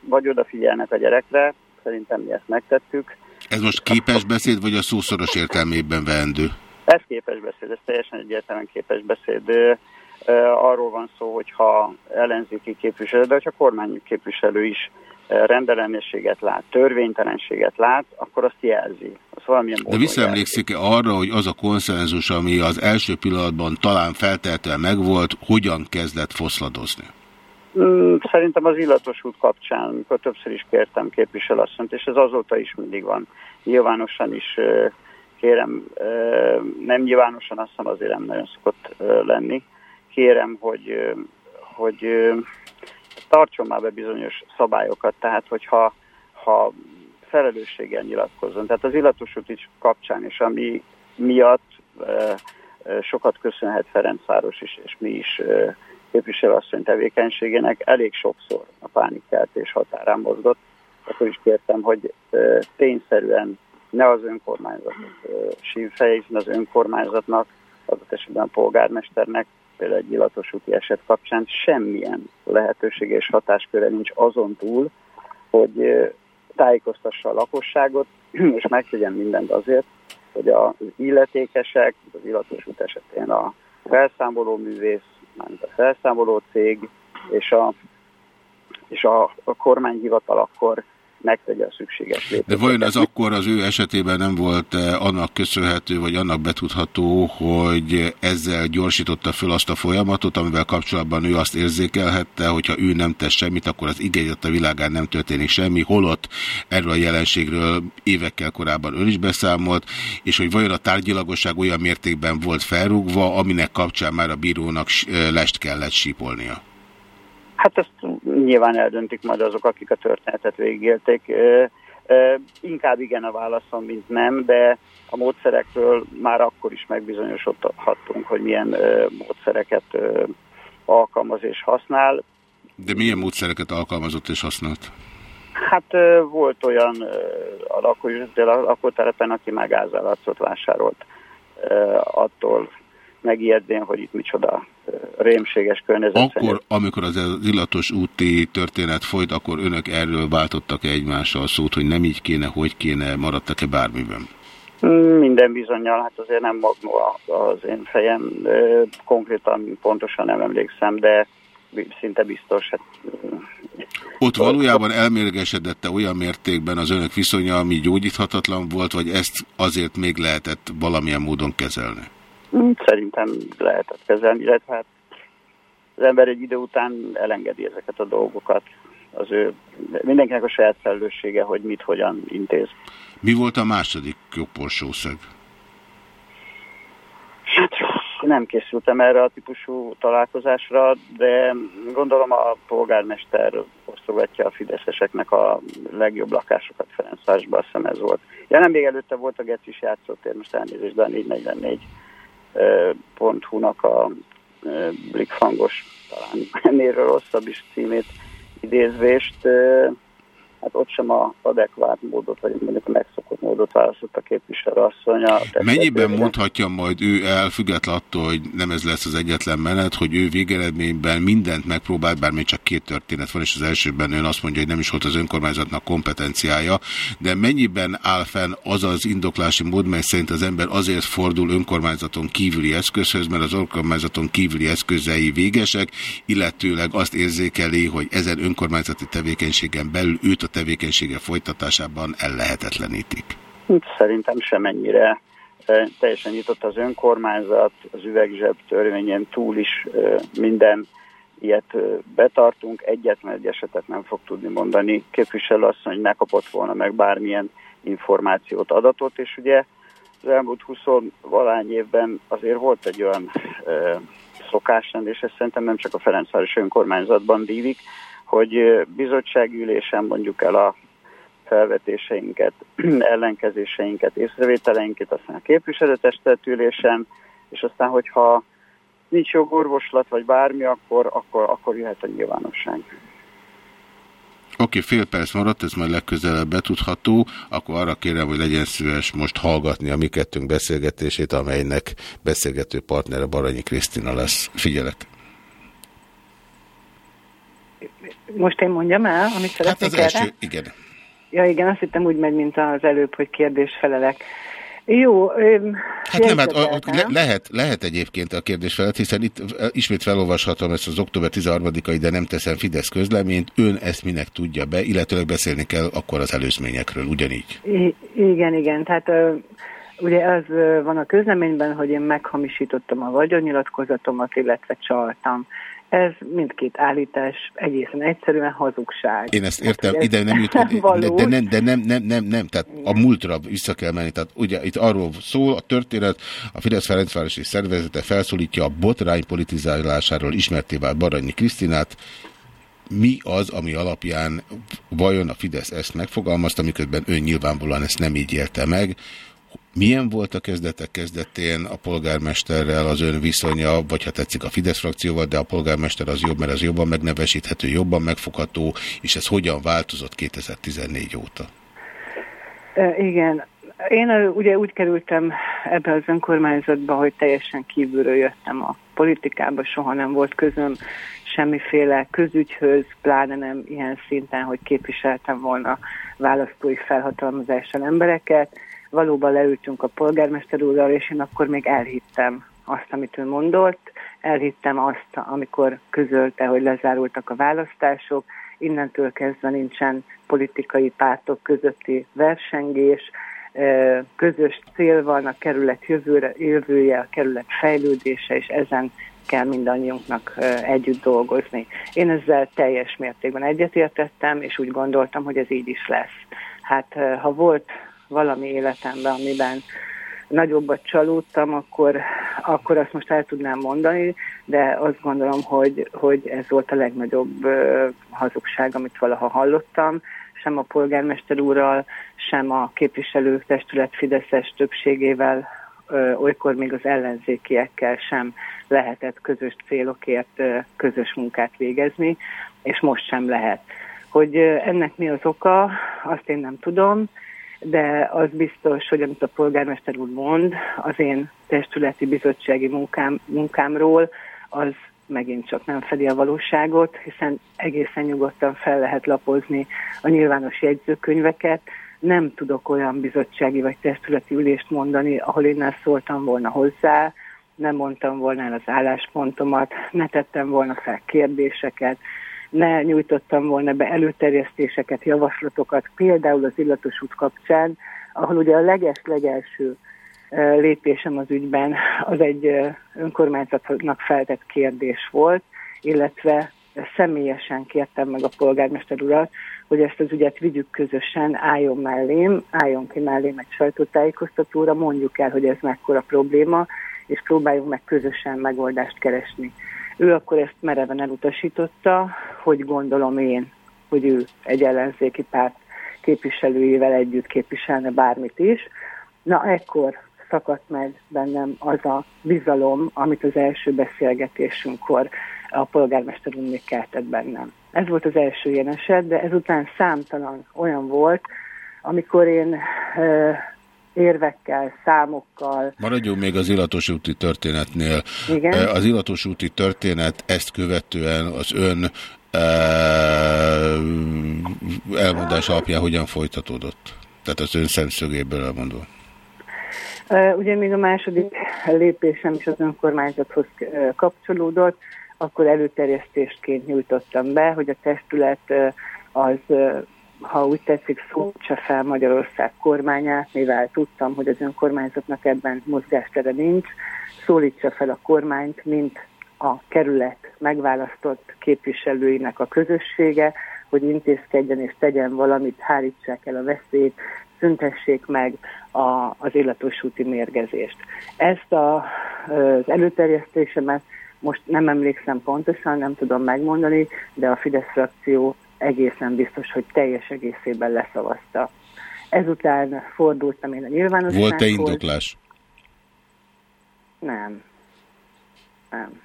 vagy odafigyelnek a gyerekre, szerintem mi ezt megtettük. Ez most képes beszéd, vagy a szószoros értelmében veendő? Ez képes beszéd, ez teljesen egyértelműen képes beszéd. Arról van szó, hogyha ellenzéki képviselő, de hogyha kormány képviselő is rendellenességet lát, törvénytelenséget lát, akkor azt jelzi. Az valamilyen De visszaemlékszik-e arra, hogy az a konszenzus, ami az első pillanatban talán feltehetően megvolt, hogyan kezdett foszladozni? Mm, szerintem az illatos út kapcsán, amikor többször is kértem képviselőasszonyt, és ez azóta is mindig van. Nyilvánosan is kérem, nem nyilvánosan, azt hiszem azért nem nagyon szokott lenni, kérem, hogy, hogy tartson már be bizonyos szabályokat, tehát hogyha ha felelősséggel nyilatkozzon. Tehát az illatos is kapcsán is, ami miatt sokat köszönhet Ferencváros is, és mi is képviselőasszony tevékenységének elég sokszor a pánikkeltés határán mozgott. Akkor is kértem, hogy tényszerűen ne az önkormányzatot sívfeje, hiszen az önkormányzatnak, adott esetben a polgármesternek például egy illatos úti eset kapcsán semmilyen lehetőség és hatásköre nincs azon túl, hogy tájékoztassa a lakosságot, és megtegyen mindent azért, hogy az illetékesek, az illatos út esetén a felszámoló művész, mármint a felszámoló cég és a, és a, a kormányhivatal akkor megtegye a szükséges lépést. De vajon ez akkor az ő esetében nem volt eh, annak köszönhető, vagy annak betudható, hogy ezzel gyorsította föl azt a folyamatot, amivel kapcsolatban ő azt érzékelhette, hogyha ő nem tesz semmit, akkor az igényet a világán nem történik semmi, holott erről a jelenségről évekkel korábban ön is beszámolt, és hogy vajon a tárgyilagosság olyan mértékben volt felrúgva, aminek kapcsán már a bírónak eh, lest kellett sípolnia. Hát ezt nyilván eldöntik majd azok, akik a történetet végigélték. Inkább igen a válaszom, mint nem, de a módszerekről már akkor is megbizonyosodhattunk, hogy milyen módszereket alkalmaz és használ. De milyen módszereket alkalmazott és használt? Hát volt olyan a lakótelepen, aki megázálatszot vásárolt attól megijedném, hogy itt micsoda rémséges környezet. Akkor, amikor az illatos úti történet folyt, akkor önök erről váltottak -e egymással szót, hogy nem így kéne, hogy kéne, maradtak-e bármiben? Minden bizonyal, hát azért nem magnó az én fejem, konkrétan pontosan nem emlékszem, de szinte biztos. Hát, Ott valójában elmérgesedette olyan mértékben az önök viszonya, ami gyógyíthatatlan volt, vagy ezt azért még lehetett valamilyen módon kezelni? Szerintem lehetett kezelni, illetve hát az ember egy idő után elengedi ezeket a dolgokat. Az ő, mindenkinek a saját felelőssége, hogy mit, hogyan intéz. Mi volt a második jogporsószeg? Hát nem készültem erre a típusú találkozásra, de gondolom a polgármester osztogatja a fideszeseknek a legjobb lakásokat Ferencvárosban, azt hiszem ez volt. Ja, nem még előtte volt a Gecis játszótér, most elnézést, de a 444 hu-nak a blikfangos, talán ennél rosszabb is címét idézvést hát ott sem a adekvát módot, vagy mondjuk a megszokott módot választott a képviselő asszonya. Mennyiben mondhatja majd ő el, független attól, hogy nem ez lesz az egyetlen menet, hogy ő végeredményben mindent megpróbált, bár még csak két történet van, és az elsőben ön azt mondja, hogy nem is volt az önkormányzatnak kompetenciája, de mennyiben áll fenn az az indoklási mód, mely szerint az ember azért fordul önkormányzaton kívüli eszközhöz, mert az önkormányzaton kívüli eszközei végesek, illetőleg azt érzékeli, hogy ezen önkormányzati tevékenységen belül őt a tevékenysége folytatásában ellehetetlenítik? Szerintem semennyire. Teljesen nyitott az önkormányzat, az üvegzseb törvényen túl is minden ilyet betartunk, egyetlen egy esetet nem fog tudni mondani. Képviselő hogy ne kapott volna meg bármilyen információt, adatot, és ugye az elmúlt 20 valány évben azért volt egy olyan e, szokásrend, és ez szerintem nem csak a Ferencváros önkormányzatban dívik, hogy bizottságülésen mondjuk el a felvetéseinket, ellenkezéseinket, észrevételeinket, aztán a képviselőtestetülésen, és aztán, hogyha nincs jogorvoslat, vagy bármi, akkor, akkor, akkor jöhet a nyilvánosság. Oké, fél perc maradt, ez majd legközelebb betudható, akkor arra kérem, hogy legyen szíves most hallgatni a mi kettőnk beszélgetését, amelynek beszélgető partnere Baranyi Krisztina lesz. Figyelek! Most én mondjam el, amit szeretnék hát az első, igen. Ja, igen, azt hittem úgy megy, mint az előbb, hogy kérdés-felelek. Jó, hát nem, hát a, le, lehet, lehet egyébként a kérdés felett, hiszen itt ismét felolvashatom ezt az október 13-ai, de nem teszem Fidesz közleményt. Ön ezt minek tudja be, illetőleg beszélni kell akkor az előzményekről, ugyanígy. I igen, igen, tehát ugye az van a közleményben, hogy én meghamisítottam a vagyonnyilatkozatomat, illetve csaltam Ez mindkét állítás egészen egyszerűen hazugság. Én ezt értem, hát, ide nem jutott, de, de, nem, de nem, nem, nem, nem, tehát a múltra vissza kell menni. Tehát ugye itt arról szól a történet, a Fidesz Ferencvárosi Szervezete felszólítja a botrány politizálásáról ismerté vált Baranyi Krisztinát, mi az, ami alapján vajon a Fidesz ezt megfogalmazta, miközben ön nyilvánvalóan ezt nem így élte meg, milyen volt a kezdetek kezdetén a polgármesterrel az ön viszonya, vagy ha tetszik a Fidesz frakcióval, de a polgármester az jobb, mert az jobban megnevesíthető, jobban megfogható, és ez hogyan változott 2014 óta? Igen, én ugye úgy kerültem ebbe az önkormányzatba, hogy teljesen kívülről jöttem a politikába, soha nem volt közöm semmiféle közügyhöz, pláne nem ilyen szinten, hogy képviseltem volna választói felhatalmazással embereket valóban leültünk a polgármester úrral, és én akkor még elhittem azt, amit ő mondott, elhittem azt, amikor közölte, hogy lezárultak a választások, innentől kezdve nincsen politikai pártok közötti versengés, közös cél van a kerület jövőre, jövője, a kerület fejlődése, és ezen kell mindannyiunknak együtt dolgozni. Én ezzel teljes mértékben egyetértettem, és úgy gondoltam, hogy ez így is lesz. Hát ha volt valami életemben, amiben nagyobbat csalódtam, akkor, akkor azt most el tudnám mondani, de azt gondolom, hogy, hogy ez volt a legnagyobb hazugság, amit valaha hallottam, sem a polgármester úrral, sem a képviselőtestület Fideszes többségével, olykor még az ellenzékiekkel sem lehetett közös célokért közös munkát végezni, és most sem lehet. Hogy ennek mi az oka, azt én nem tudom, de az biztos, hogy amit a polgármester úr mond, az én testületi bizottsági munkám, munkámról, az megint csak nem fedi a valóságot, hiszen egészen nyugodtan fel lehet lapozni a nyilvános jegyzőkönyveket. Nem tudok olyan bizottsági vagy testületi ülést mondani, ahol én nem szóltam volna hozzá, nem mondtam volna el az álláspontomat, ne tettem volna fel kérdéseket, ne nyújtottam volna be előterjesztéseket, javaslatokat, például az illatos út kapcsán, ahol ugye a leges-legelső lépésem az ügyben az egy önkormányzatnak feltett kérdés volt, illetve személyesen kértem meg a polgármester urat, hogy ezt az ügyet vigyük közösen, álljon mellém, álljon ki mellém egy sajtótájékoztatóra, mondjuk el, hogy ez mekkora probléma, és próbáljunk meg közösen megoldást keresni. Ő akkor ezt mereven elutasította, hogy gondolom én, hogy ő egy ellenzéki párt képviselőjével együtt képviselne bármit is. Na ekkor szakadt meg bennem az a bizalom, amit az első beszélgetésünkkor a polgármester úr még keltett bennem. Ez volt az első ilyen eset, de ezután számtalan olyan volt, amikor én érvekkel, számokkal. Maradjunk még az illatos úti történetnél. Igen? Eh, az illatos úti történet ezt követően az ön eh, elmondás alapján hogyan folytatódott? Tehát az ön szemszögéből elmondva. Eh, ugye még a második lépésem is az önkormányzathoz kapcsolódott, akkor előterjesztésként nyújtottam be, hogy a testület az ha úgy tetszik, szólítsa fel Magyarország kormányát, mivel tudtam, hogy az önkormányzatnak ebben mozgástere nincs, szólítsa fel a kormányt, mint a kerület megválasztott képviselőinek a közössége, hogy intézkedjen és tegyen valamit, hárítsák el a veszélyt, szüntessék meg a, az illatos úti mérgezést. Ezt a, az előterjesztésemet most nem emlékszem pontosan, nem tudom megmondani, de a Fidesz frakció egészen biztos, hogy teljes egészében leszavazta. Ezután fordultam én a nyilvánossághoz. Volt-e indoklás? Nem. Nem.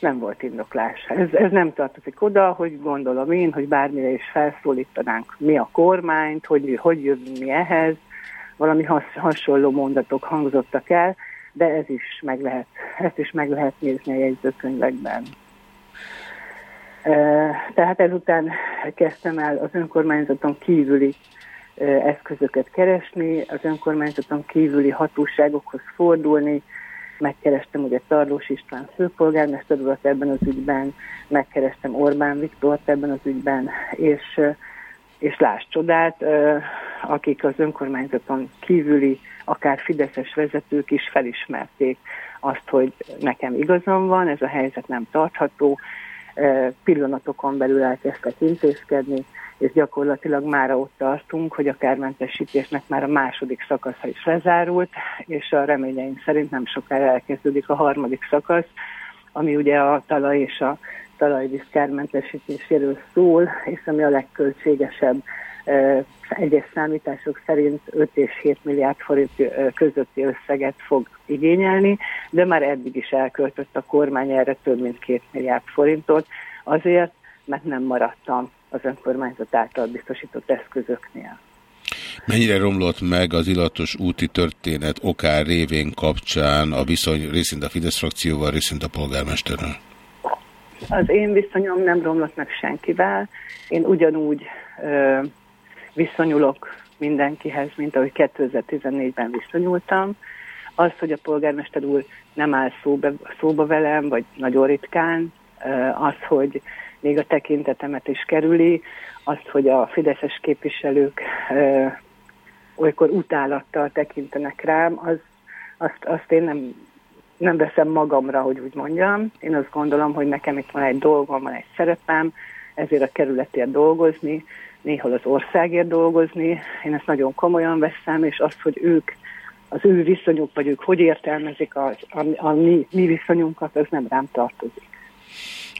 Nem volt indoklás. Ez, ez nem tartozik oda, hogy gondolom én, hogy bármire is felszólítanánk mi a kormányt, hogy hogy jövünk mi ehhez. Valami has, hasonló mondatok hangzottak el, de ez is meg lehet, ezt is meg lehet nézni a jegyzőkönyvekben. Tehát ezután kezdtem el az önkormányzaton kívüli eszközöket keresni, az önkormányzaton kívüli hatóságokhoz fordulni, megkerestem ugye Tarlós István főpolgármester urat ebben az ügyben, megkerestem Orbán Viktort ebben az ügyben, és és láss csodát, akik az önkormányzaton kívüli, akár fideszes vezetők is felismerték azt, hogy nekem igazam van, ez a helyzet nem tartható, pillanatokon belül elkezdtek intézkedni, és gyakorlatilag már ott tartunk, hogy a kármentesítésnek már a második szakasza is lezárult, és a reményeink szerint nem sokára elkezdődik a harmadik szakasz, ami ugye a talaj és a talajvíz kármentesítéséről szól, és ami a legköltségesebb egyes számítások szerint 5 és 7 milliárd forint közötti összeget fog igényelni, de már eddig is elköltött a kormány erre több mint 2 milliárd forintot, azért, mert nem maradtam az önkormányzat által biztosított eszközöknél. Mennyire romlott meg az illatos úti történet okár révén kapcsán a viszony részint a Fidesz frakcióval, részint a polgármesterrel? Az én viszonyom nem romlott meg senkivel. Én ugyanúgy ö, viszonyulok mindenkihez, mint ahogy 2014-ben viszonyultam. Az, hogy a polgármester úr nem áll szóba, szóba velem, vagy nagyon ritkán, az, hogy még a tekintetemet is kerüli, azt, hogy a fideszes képviselők olykor utálattal tekintenek rám, az, azt, azt én nem, nem veszem magamra, hogy úgy mondjam. Én azt gondolom, hogy nekem itt van egy dolgom, van egy szerepem, ezért a kerületért dolgozni, néhol az országért dolgozni. Én ezt nagyon komolyan veszem, és azt, hogy ők, az ő viszonyuk, vagy ők hogy értelmezik a, a, a mi, mi viszonyunkat, az nem rám tartozik.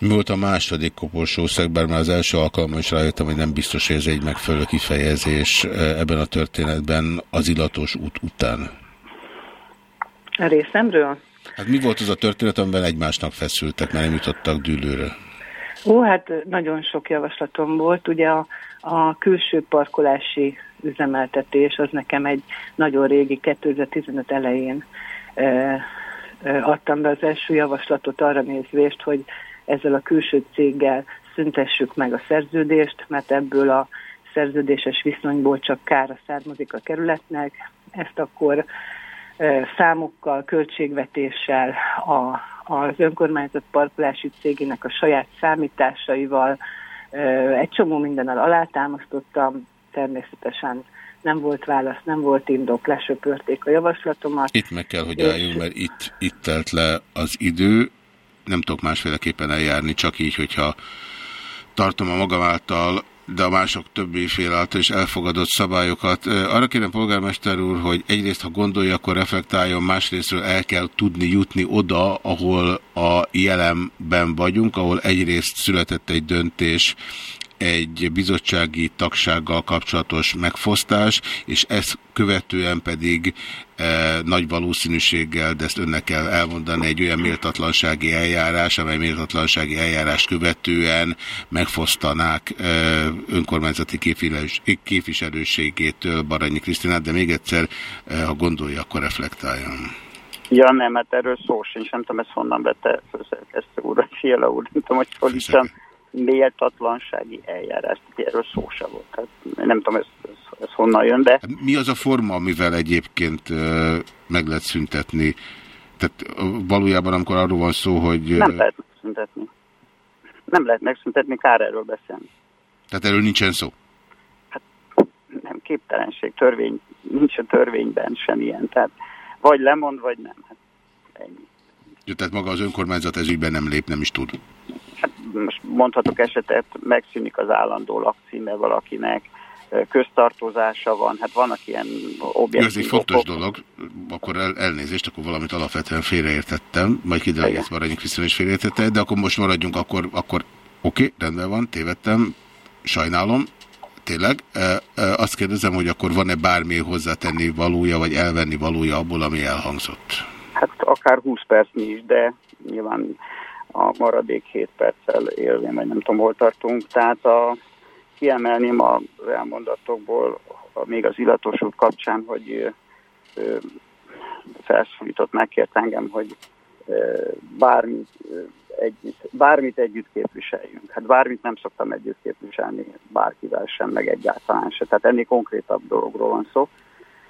Mi volt a második koporsószeg, bár már az első alkalommal is rájöttem, hogy nem biztos, hogy ez egy megfelelő kifejezés eh, ebben a történetben az illatos út után. A részemről? Hát mi volt az a történet, amiben egymásnak feszültek, mert nem jutottak dűlőre? Ó, hát nagyon sok javaslatom volt. Ugye a, a külső parkolási üzemeltetés az nekem egy nagyon régi 2015 elején e, e, adtam be az első javaslatot arra nézvést, hogy ezzel a külső céggel szüntessük meg a szerződést, mert ebből a szerződéses viszonyból csak kára származik a kerületnek. Ezt akkor számokkal, költségvetéssel, a, az önkormányzat parkolási cégének a saját számításaival, egy csomó mindennel alátámasztottam, természetesen nem volt válasz, nem volt indok, lesöpörték a javaslatomat. Itt meg kell, hogy álljunk, mert itt, itt telt le az idő nem tudok másféleképpen eljárni, csak így, hogyha tartom a magam által de a mások többi fél által is elfogadott szabályokat. Arra kérem polgármester úr, hogy egyrészt, ha gondolja, akkor reflektáljon, másrésztről el kell tudni jutni oda, ahol a jelenben vagyunk, ahol egyrészt született egy döntés egy bizottsági tagsággal kapcsolatos megfosztás, és ezt követően pedig e, nagy valószínűséggel, de ezt önnek kell elmondani, egy olyan méltatlansági eljárás, amely méltatlansági eljárás követően megfosztanák e, önkormányzati képviselőségétől Baranyi Krisztinát, de még egyszer, e, ha gondolja, akkor reflektáljon. Ja, nem, mert erről szó sincs, nem tudom, ezt honnan vette főszerkesztő úr, Fiala úr, nem tudom, hogy szólítsam méltatlansági eljárás. Erről szó se volt. Tehát nem tudom, ez, ez, ez honnan jön, de... Hát mi az a forma, amivel egyébként meg lehet szüntetni? Tehát valójában, amikor arról van szó, hogy... Nem lehet megszüntetni. Nem lehet megszüntetni, kár erről beszélni. Tehát erről nincsen szó? Hát nem képtelenség, törvény, nincs a törvényben semmilyen. Tehát vagy lemond, vagy nem. Hát ennyi. Ja, tehát maga az önkormányzat ez ügyben nem lép, nem is tud? Hát most mondhatok esetet, megszűnik az állandó lakcíme valakinek, köztartozása van, hát vannak ilyen objektív Ez egy fontos okok. dolog, akkor el, elnézést, akkor valamit alapvetően félreértettem, majd kiderül, hogy Baranyi Krisztián is félreértette, de akkor most maradjunk, akkor, akkor oké, okay, rendben van, tévedtem, sajnálom, tényleg. E, e, azt kérdezem, hogy akkor van-e bármi hozzátenni valója, vagy elvenni valója abból, ami elhangzott? Hát akár 20 percnyi is, de nyilván a maradék 7 perccel élvén, vagy nem tudom, hol tartunk. Tehát a, kiemelném az elmondatokból, a, még az illatos út kapcsán, hogy felszólított, megkért engem, hogy ö, bármit, együtt, bármit együtt képviseljünk. Hát bármit nem szoktam együtt képviselni bárkivel sem, meg egyáltalán sem. Tehát ennél konkrétabb dologról van szó.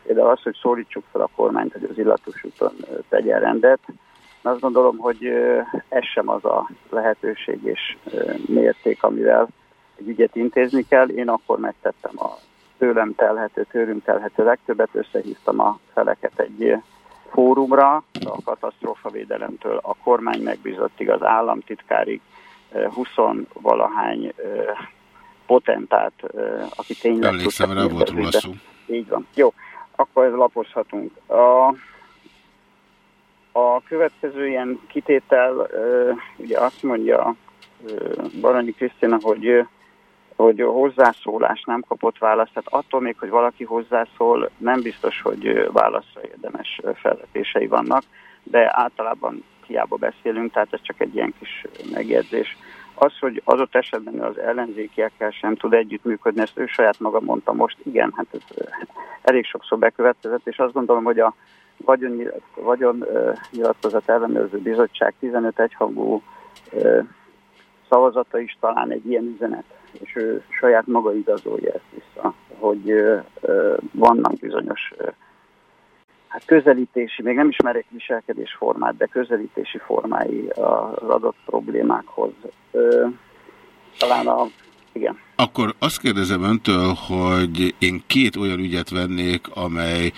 De az, hogy szólítsuk fel a kormányt, hogy az illatos úton tegyen rendet, azt gondolom, hogy ez sem az a lehetőség és mérték, amivel egy ügyet intézni kell. Én akkor megtettem a tőlem telhető, tőlünk telhető legtöbbet, összehívtam a feleket egy fórumra, a katasztrófavédelemtől a kormány megbízottig az államtitkárig 20-valahány potentát, aki tényleg... Emlékszem, rá volt róla szó. Így van. Jó, akkor ez lapozhatunk. A, a következő ilyen kitétel, ugye azt mondja Baranyi Krisztina, hogy hogy hozzászólás nem kapott választ, tehát attól még, hogy valaki hozzászól, nem biztos, hogy válaszra érdemes felvetései vannak, de általában hiába beszélünk, tehát ez csak egy ilyen kis megjegyzés. Az, hogy adott esetben az ellenzékiekkel sem tud együttműködni, ezt ő saját maga mondta most, igen, hát ez elég sokszor bekövetkezett, és azt gondolom, hogy a vagyon, vagyon nyilatkozat ellenőrző bizottság 15 egyhangú szavazata is talán egy ilyen üzenet, és ő saját maga igazolja ezt vissza, hogy vannak bizonyos hát közelítési, még nem ismerek viselkedés formát, de közelítési formái az adott problémákhoz. Talán a igen. Akkor azt kérdezem öntől, hogy én két olyan ügyet vennék, amely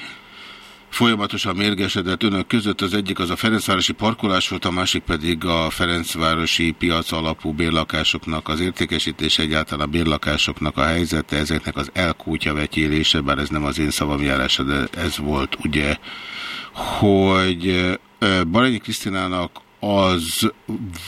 folyamatosan mérgesedett önök között. Az egyik az a Ferencvárosi parkolás volt, a másik pedig a Ferencvárosi piac alapú bérlakásoknak az értékesítés, egyáltalán a bérlakásoknak a helyzete, ezeknek az elkútya vetyélése, bár ez nem az én szavamjárása, de ez volt ugye, hogy Baranyi Krisztinának az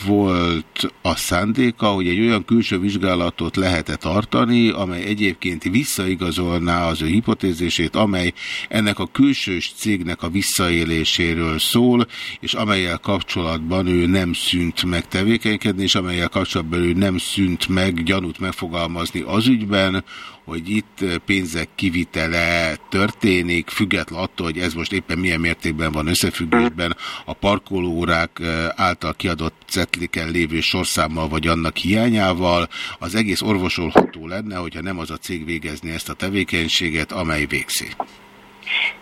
volt a szándéka, hogy egy olyan külső vizsgálatot lehetett tartani, amely egyébként visszaigazolná az ő hipotézését, amely ennek a külsős cégnek a visszaéléséről szól, és amelyel kapcsolatban ő nem szűnt meg tevékenykedni, és amelyel kapcsolatban ő nem szűnt meg gyanút megfogalmazni az ügyben, hogy itt pénzek kivitele történik, független attól, hogy ez most éppen milyen mértékben van összefüggésben a parkolórák által kiadott cetliken lévő sorszámmal vagy annak hiányával, az egész orvosolható lenne, hogyha nem az a cég végezni ezt a tevékenységet, amely végzi.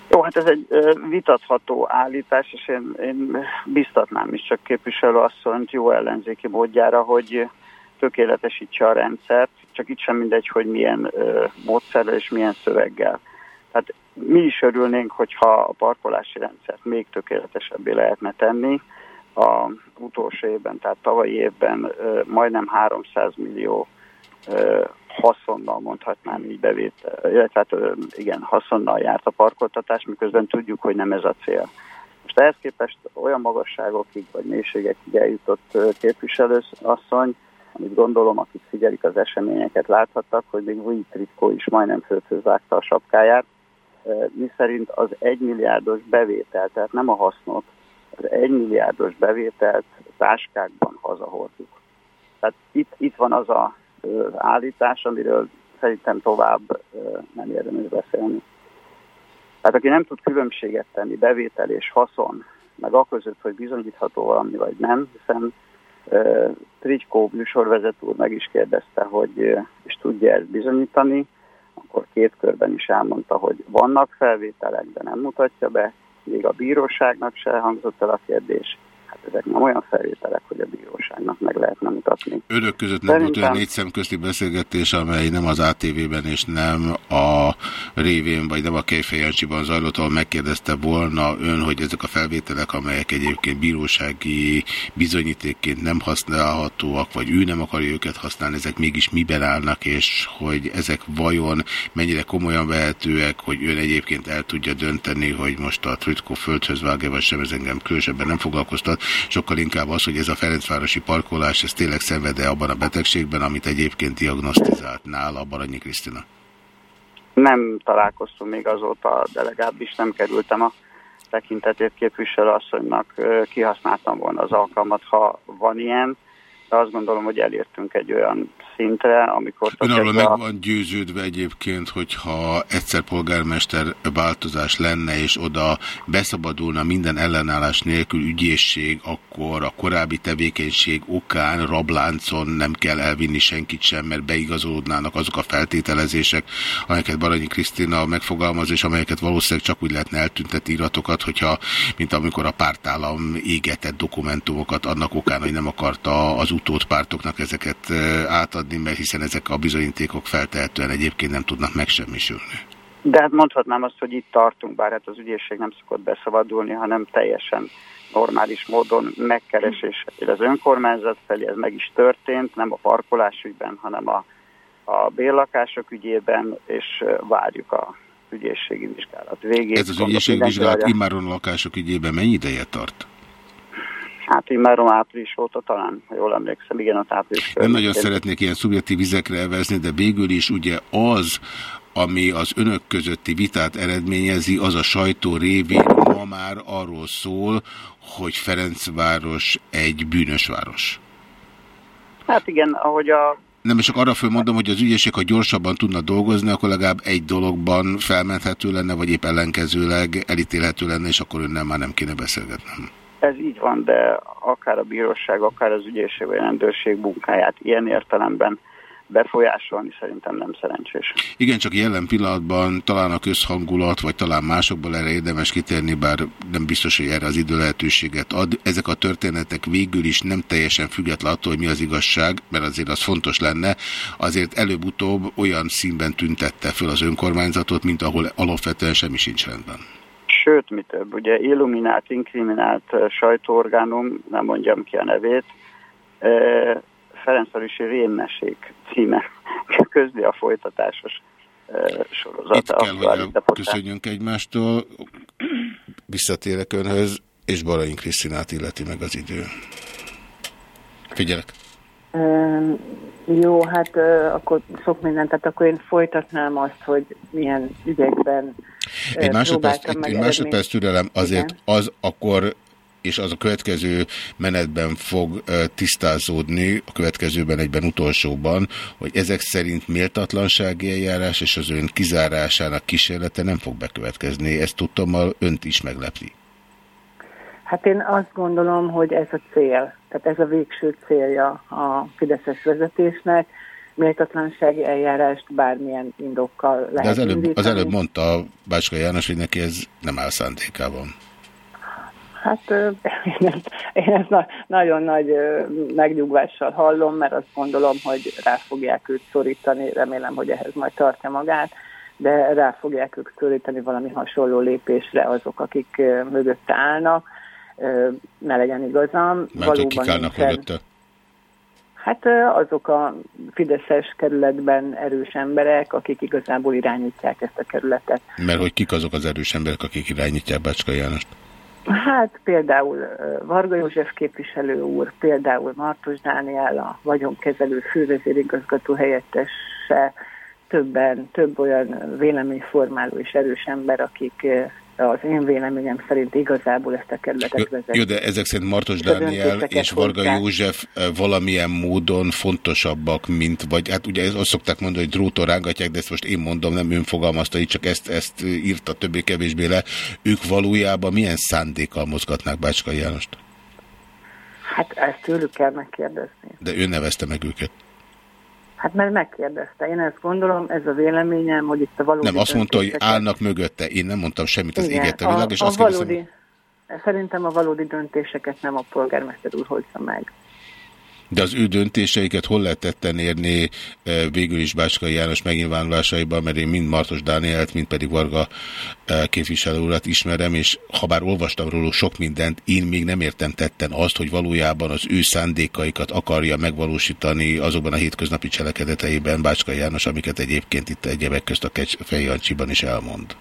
Jó, hát ez egy vitatható állítás, és én, én biztatnám is csak képviselőasszonyt jó ellenzéki módjára, hogy tökéletesítse a rendszert, csak itt sem mindegy, hogy milyen ö, módszerrel és milyen szöveggel. Tehát mi is örülnénk, hogyha a parkolási rendszert még tökéletesebbé lehetne tenni. A utolsó évben, tehát tavalyi évben ö, majdnem 300 millió ö, haszonnal mondhatnám így bevétel, illetve hát, igen, haszonnal járt a parkoltatás, miközben tudjuk, hogy nem ez a cél. Most ehhez képest olyan magasságokig vagy mélységekig eljutott képviselőasszony, amit gondolom, akik figyelik az eseményeket, láthattak, hogy még Vujj Tritkó is majdnem földhöz vágta a sapkáját, mi szerint az egymilliárdos bevétel, tehát nem a hasznot, az egymilliárdos bevételt táskákban hazahordjuk. Tehát itt, itt van az a az állítás, amiről szerintem tovább nem érdemes beszélni. Tehát aki nem tud különbséget tenni bevétel és haszon, meg a között, hogy bizonyítható valami vagy nem, hiszen Tricskó műsorvezető meg is kérdezte, hogy és tudja ezt bizonyítani, akkor két körben is elmondta, hogy vannak felvételek, de nem mutatja be, még a bíróságnak se hangzott el a kérdés, ezek nem olyan felvételek, hogy a bíróságnak meg lehetne mutatni. Önök között nem Szerintem... volt olyan négy szemközti beszélgetés, amely nem az ATV-ben és nem a révén, vagy nem a Kejfejancsiban zajlott, ahol megkérdezte volna ön, hogy ezek a felvételek, amelyek egyébként bírósági bizonyítékként nem használhatóak, vagy ő nem akarja őket használni, ezek mégis miben állnak, és hogy ezek vajon mennyire komolyan vehetőek, hogy ön egyébként el tudja dönteni, hogy most a Tritko földhöz vágja, vagy sem, ez engem különösebben nem foglalkoztat sokkal inkább az, hogy ez a Ferencvárosi parkolás, ez tényleg szenvede abban a betegségben, amit egyébként diagnosztizált nála Baranyi Krisztina. Nem találkoztunk még azóta, de legalábbis nem kerültem a tekintetét képviselő asszonynak, kihasználtam volna az alkalmat, ha van ilyen, de azt gondolom, hogy elértünk egy olyan szintre, amikor... Ön arról meg van győződve egyébként, hogyha egyszer polgármester változás lenne, és oda beszabadulna minden ellenállás nélkül ügyészség, akkor a korábbi tevékenység okán, rabláncon nem kell elvinni senkit sem, mert beigazolódnának azok a feltételezések, amelyeket Baranyi Krisztina megfogalmaz, és amelyeket valószínűleg csak úgy lehetne eltüntetni iratokat, hogyha, mint amikor a pártállam égetett dokumentumokat annak okán, hogy nem akarta az utódpártoknak ezeket átadni, mert hiszen ezek a bizonyítékok feltehetően egyébként nem tudnak megsemmisülni. De hát mondhatnám azt, hogy itt tartunk, bár hát az ügyészség nem szokott beszabadulni, hanem teljesen normális módon megkeresés az önkormányzat felé, ez meg is történt, nem a parkolás ügyben, hanem a, a bérlakások ügyében, és várjuk a ügyészségi vizsgálat végét. Ez az ügyészségi vizsgálat immáron lakások ügyében mennyi ideje tart? Hát immáron április óta talán, ha jól emlékszem, igen, az április. Nem nagyon szeretnék ilyen szubjektív vizekre elvezni, de végül is ugye az, ami az önök közötti vitát eredményezi, az a sajtó révén ma már arról szól, hogy Ferencváros egy bűnös város. Hát igen, ahogy a nem, és csak arra fölmondom, hogy az ügyészség, ha gyorsabban tudna dolgozni, akkor legalább egy dologban felmenthető lenne, vagy épp ellenkezőleg elítélhető lenne, és akkor önnel már nem kéne beszélgetnem. Ez így van, de akár a bíróság, akár az ügyészség vagy rendőrség munkáját ilyen értelemben befolyásolni szerintem nem szerencsés. Igen, csak jelen pillanatban talán a közhangulat, vagy talán másokból erre érdemes kitérni, bár nem biztos, hogy erre az idő lehetőséget ad. Ezek a történetek végül is nem teljesen független attól, hogy mi az igazság, mert azért az fontos lenne, azért előbb-utóbb olyan színben tüntette föl az önkormányzatot, mint ahol alapvetően semmi sincs rendben. Sőt, mi több, ugye illuminált, inkriminált sajtóorgánum, nem mondjam ki a nevét, Ferencvarosi Rémmesék címe közli a folytatásos sorozata. Itt kell, hogy köszönjünk egymástól. Visszatérek önhöz, és Baraink Krisztinát illeti meg az idő. Figyelek. Um, jó, hát uh, akkor sok mindent, tehát akkor én folytatnám azt, hogy milyen ügyekben egy másodperc, egy másodperc türelem, azért Igen. az akkor és az a következő menetben fog tisztázódni, a következőben egyben utolsóban, hogy ezek szerint méltatlansági eljárás és az ön kizárásának kísérlete nem fog bekövetkezni. Ezt tudtommal önt is meglepni. Hát én azt gondolom, hogy ez a cél, tehát ez a végső célja a Fideszes vezetésnek, méltatlansági eljárást bármilyen indokkal lehet De az előbb, az előbb mondta Bácska János, hogy neki ez nem áll szándékában. Hát én ezt, én ezt na, nagyon nagy megnyugvással hallom, mert azt gondolom, hogy rá fogják őt szorítani, remélem, hogy ehhez majd tartja magát, de rá fogják ők szorítani valami hasonló lépésre azok, akik mögötte állnak. Ne legyen igazam. Mert Valóban kik állnak mögötte? Hát azok a Fideszes kerületben erős emberek, akik igazából irányítják ezt a kerületet. Mert hogy kik azok az erős emberek, akik irányítják Bácska Jánost? Hát például Varga József képviselő úr, például Martos Dániel, a vagyonkezelő fővezérigazgató helyettese, többen, több olyan véleményformáló és erős ember, akik az én véleményem szerint igazából ezt a kerületet vezetni. Jó, de ezek szerint Martos Dániel és Varga hozzá. József eh, valamilyen módon fontosabbak, mint, vagy hát ugye azt szokták mondani, hogy dróton rángatják, de ezt most én mondom, nem ön fogalmazta, így csak ezt, ezt írta többé-kevésbé le. Ők valójában milyen szándékkal mozgatnák Bácska Jánost? Hát ezt tőlük kell megkérdezni. De ő nevezte meg őket. Hát mert megkérdezte. Én ezt gondolom, ez a véleményem, hogy itt a valódi Nem, azt mondta, hogy állnak mögötte. Én nem mondtam semmit, az éget a világ, és a, azt valódi, kérdezem... Szerintem a valódi döntéseket nem a polgármester úr hozza meg. De az ő döntéseiket hol lehet tetten érni eh, végül is Bácskai János megnyilvánulásaiban, mert én mind Martos Dánielt, mind pedig Varga eh, képviselő ismerem, és ha bár olvastam róla sok mindent, én még nem értem tetten azt, hogy valójában az ő szándékaikat akarja megvalósítani azokban a hétköznapi cselekedeteiben Bácskai János, amiket egyébként itt egyebek közt a Fejjancsiban is elmond.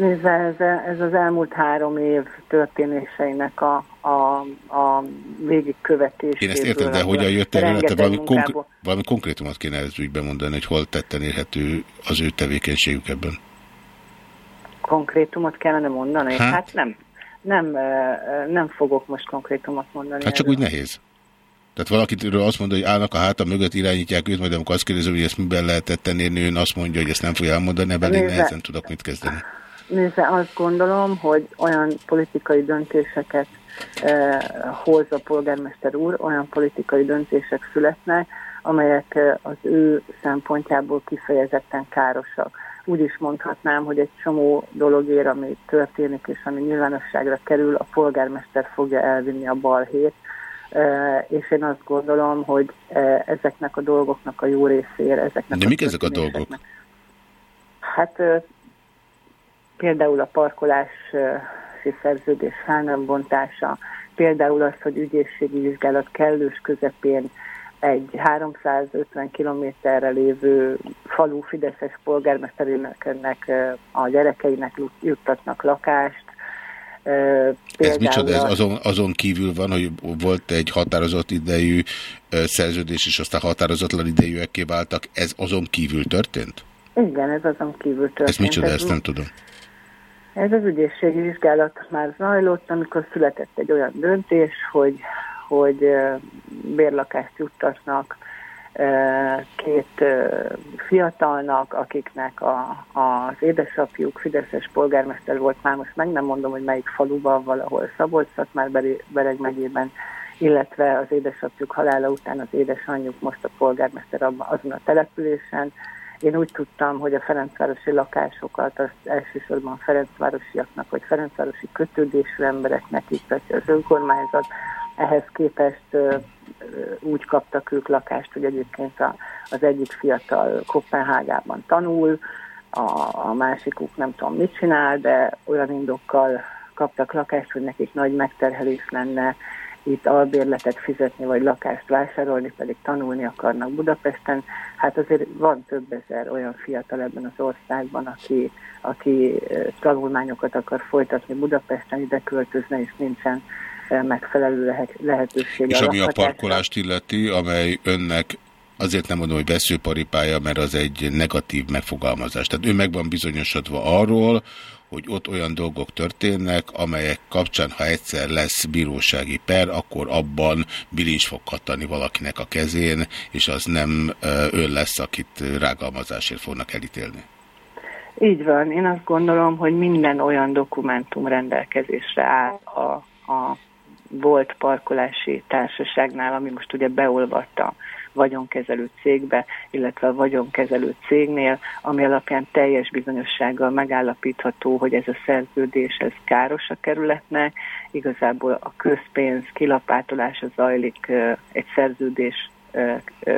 Nézze, ez, ez az elmúlt három év történéseinek a, a, a végigkövetés. Én ezt értem, de hogyan jött el te valami, konkr valami konkrétumot kéne ez ügyben mondani, hogy hol tetten érhető az ő tevékenységük ebben? Konkrétumot kellene mondani? Hát, hát nem, nem, nem fogok most konkrétumot mondani. Hát csak erről. úgy nehéz. Tehát valakitől azt mondja, hogy állnak a háta mögött, irányítják őt, majd amikor azt kérdezem, hogy ezt miben lehetett tenni, ön azt mondja, hogy ezt nem fogja elmondani, ebben én nehezen tudok mit kezdeni. Nézze, azt gondolom, hogy olyan politikai döntéseket eh, hoz a polgármester úr, olyan politikai döntések születnek, amelyek eh, az ő szempontjából kifejezetten károsak. Úgy is mondhatnám, hogy egy csomó dologért, ami történik és ami nyilvánosságra kerül, a polgármester fogja elvinni a balhét, és én azt gondolom, hogy ezeknek a dolgoknak a jó részére, ezeknek De mik ezek a dolgok? Hát például a parkolási szerződés bontása, például az, hogy ügyészségi vizsgálat kellős közepén egy 350 kilométerre lévő falu Fideszes polgármesterének a gyerekeinek juttatnak lakást. Például ez micsoda? Ez azon, azon kívül van, hogy volt egy határozott idejű szerződés, és aztán határozatlan idejűekké váltak. Ez azon kívül történt? Igen, ez azon kívül történt. Ez micsoda? Ez ezt nem tudom. Ez az ügyészségi vizsgálat már zajlott, amikor született egy olyan döntés, hogy hogy bérlakást juttatnak két fiatalnak, akiknek a, az édesapjuk Fideszes polgármester volt, már most meg nem mondom, hogy melyik faluban, valahol Szabolcs-Szatmár Bereg megyében, illetve az édesapjuk halála után az édesanyjuk most a polgármester azon a településen. Én úgy tudtam, hogy a Ferencvárosi lakásokat az elsősorban Ferencvárosiaknak, vagy Ferencvárosi kötődésű embereknek itt az önkormányzat, ehhez képest úgy kaptak ők lakást, hogy egyébként a, az egyik fiatal Kopenhágában tanul, a, a másikuk nem tudom mit csinál, de olyan indokkal kaptak lakást, hogy nekik nagy megterhelés lenne itt albérletet fizetni, vagy lakást vásárolni, pedig tanulni akarnak Budapesten. Hát azért van több ezer olyan fiatal ebben az országban, aki, aki tanulmányokat akar folytatni Budapesten, ide költözne, és nincsen megfelelő lehet, lehetőség. És ami a parkolást illeti, amely önnek azért nem mondom, hogy veszőparipája, mert az egy negatív megfogalmazás. Tehát ő meg van bizonyosodva arról, hogy ott olyan dolgok történnek, amelyek kapcsán, ha egyszer lesz bírósági per, akkor abban bilincs fog kattani valakinek a kezén, és az nem ön lesz, akit rágalmazásért fognak elítélni. Így van. Én azt gondolom, hogy minden olyan dokumentum rendelkezésre áll a, a volt parkolási társaságnál, ami most ugye beolvatta vagyonkezelő cégbe, illetve a vagyonkezelő cégnél, ami alapján teljes bizonyossággal megállapítható, hogy ez a szerződés ez káros a kerületnek, igazából a közpénz kilapátolása zajlik egy szerződés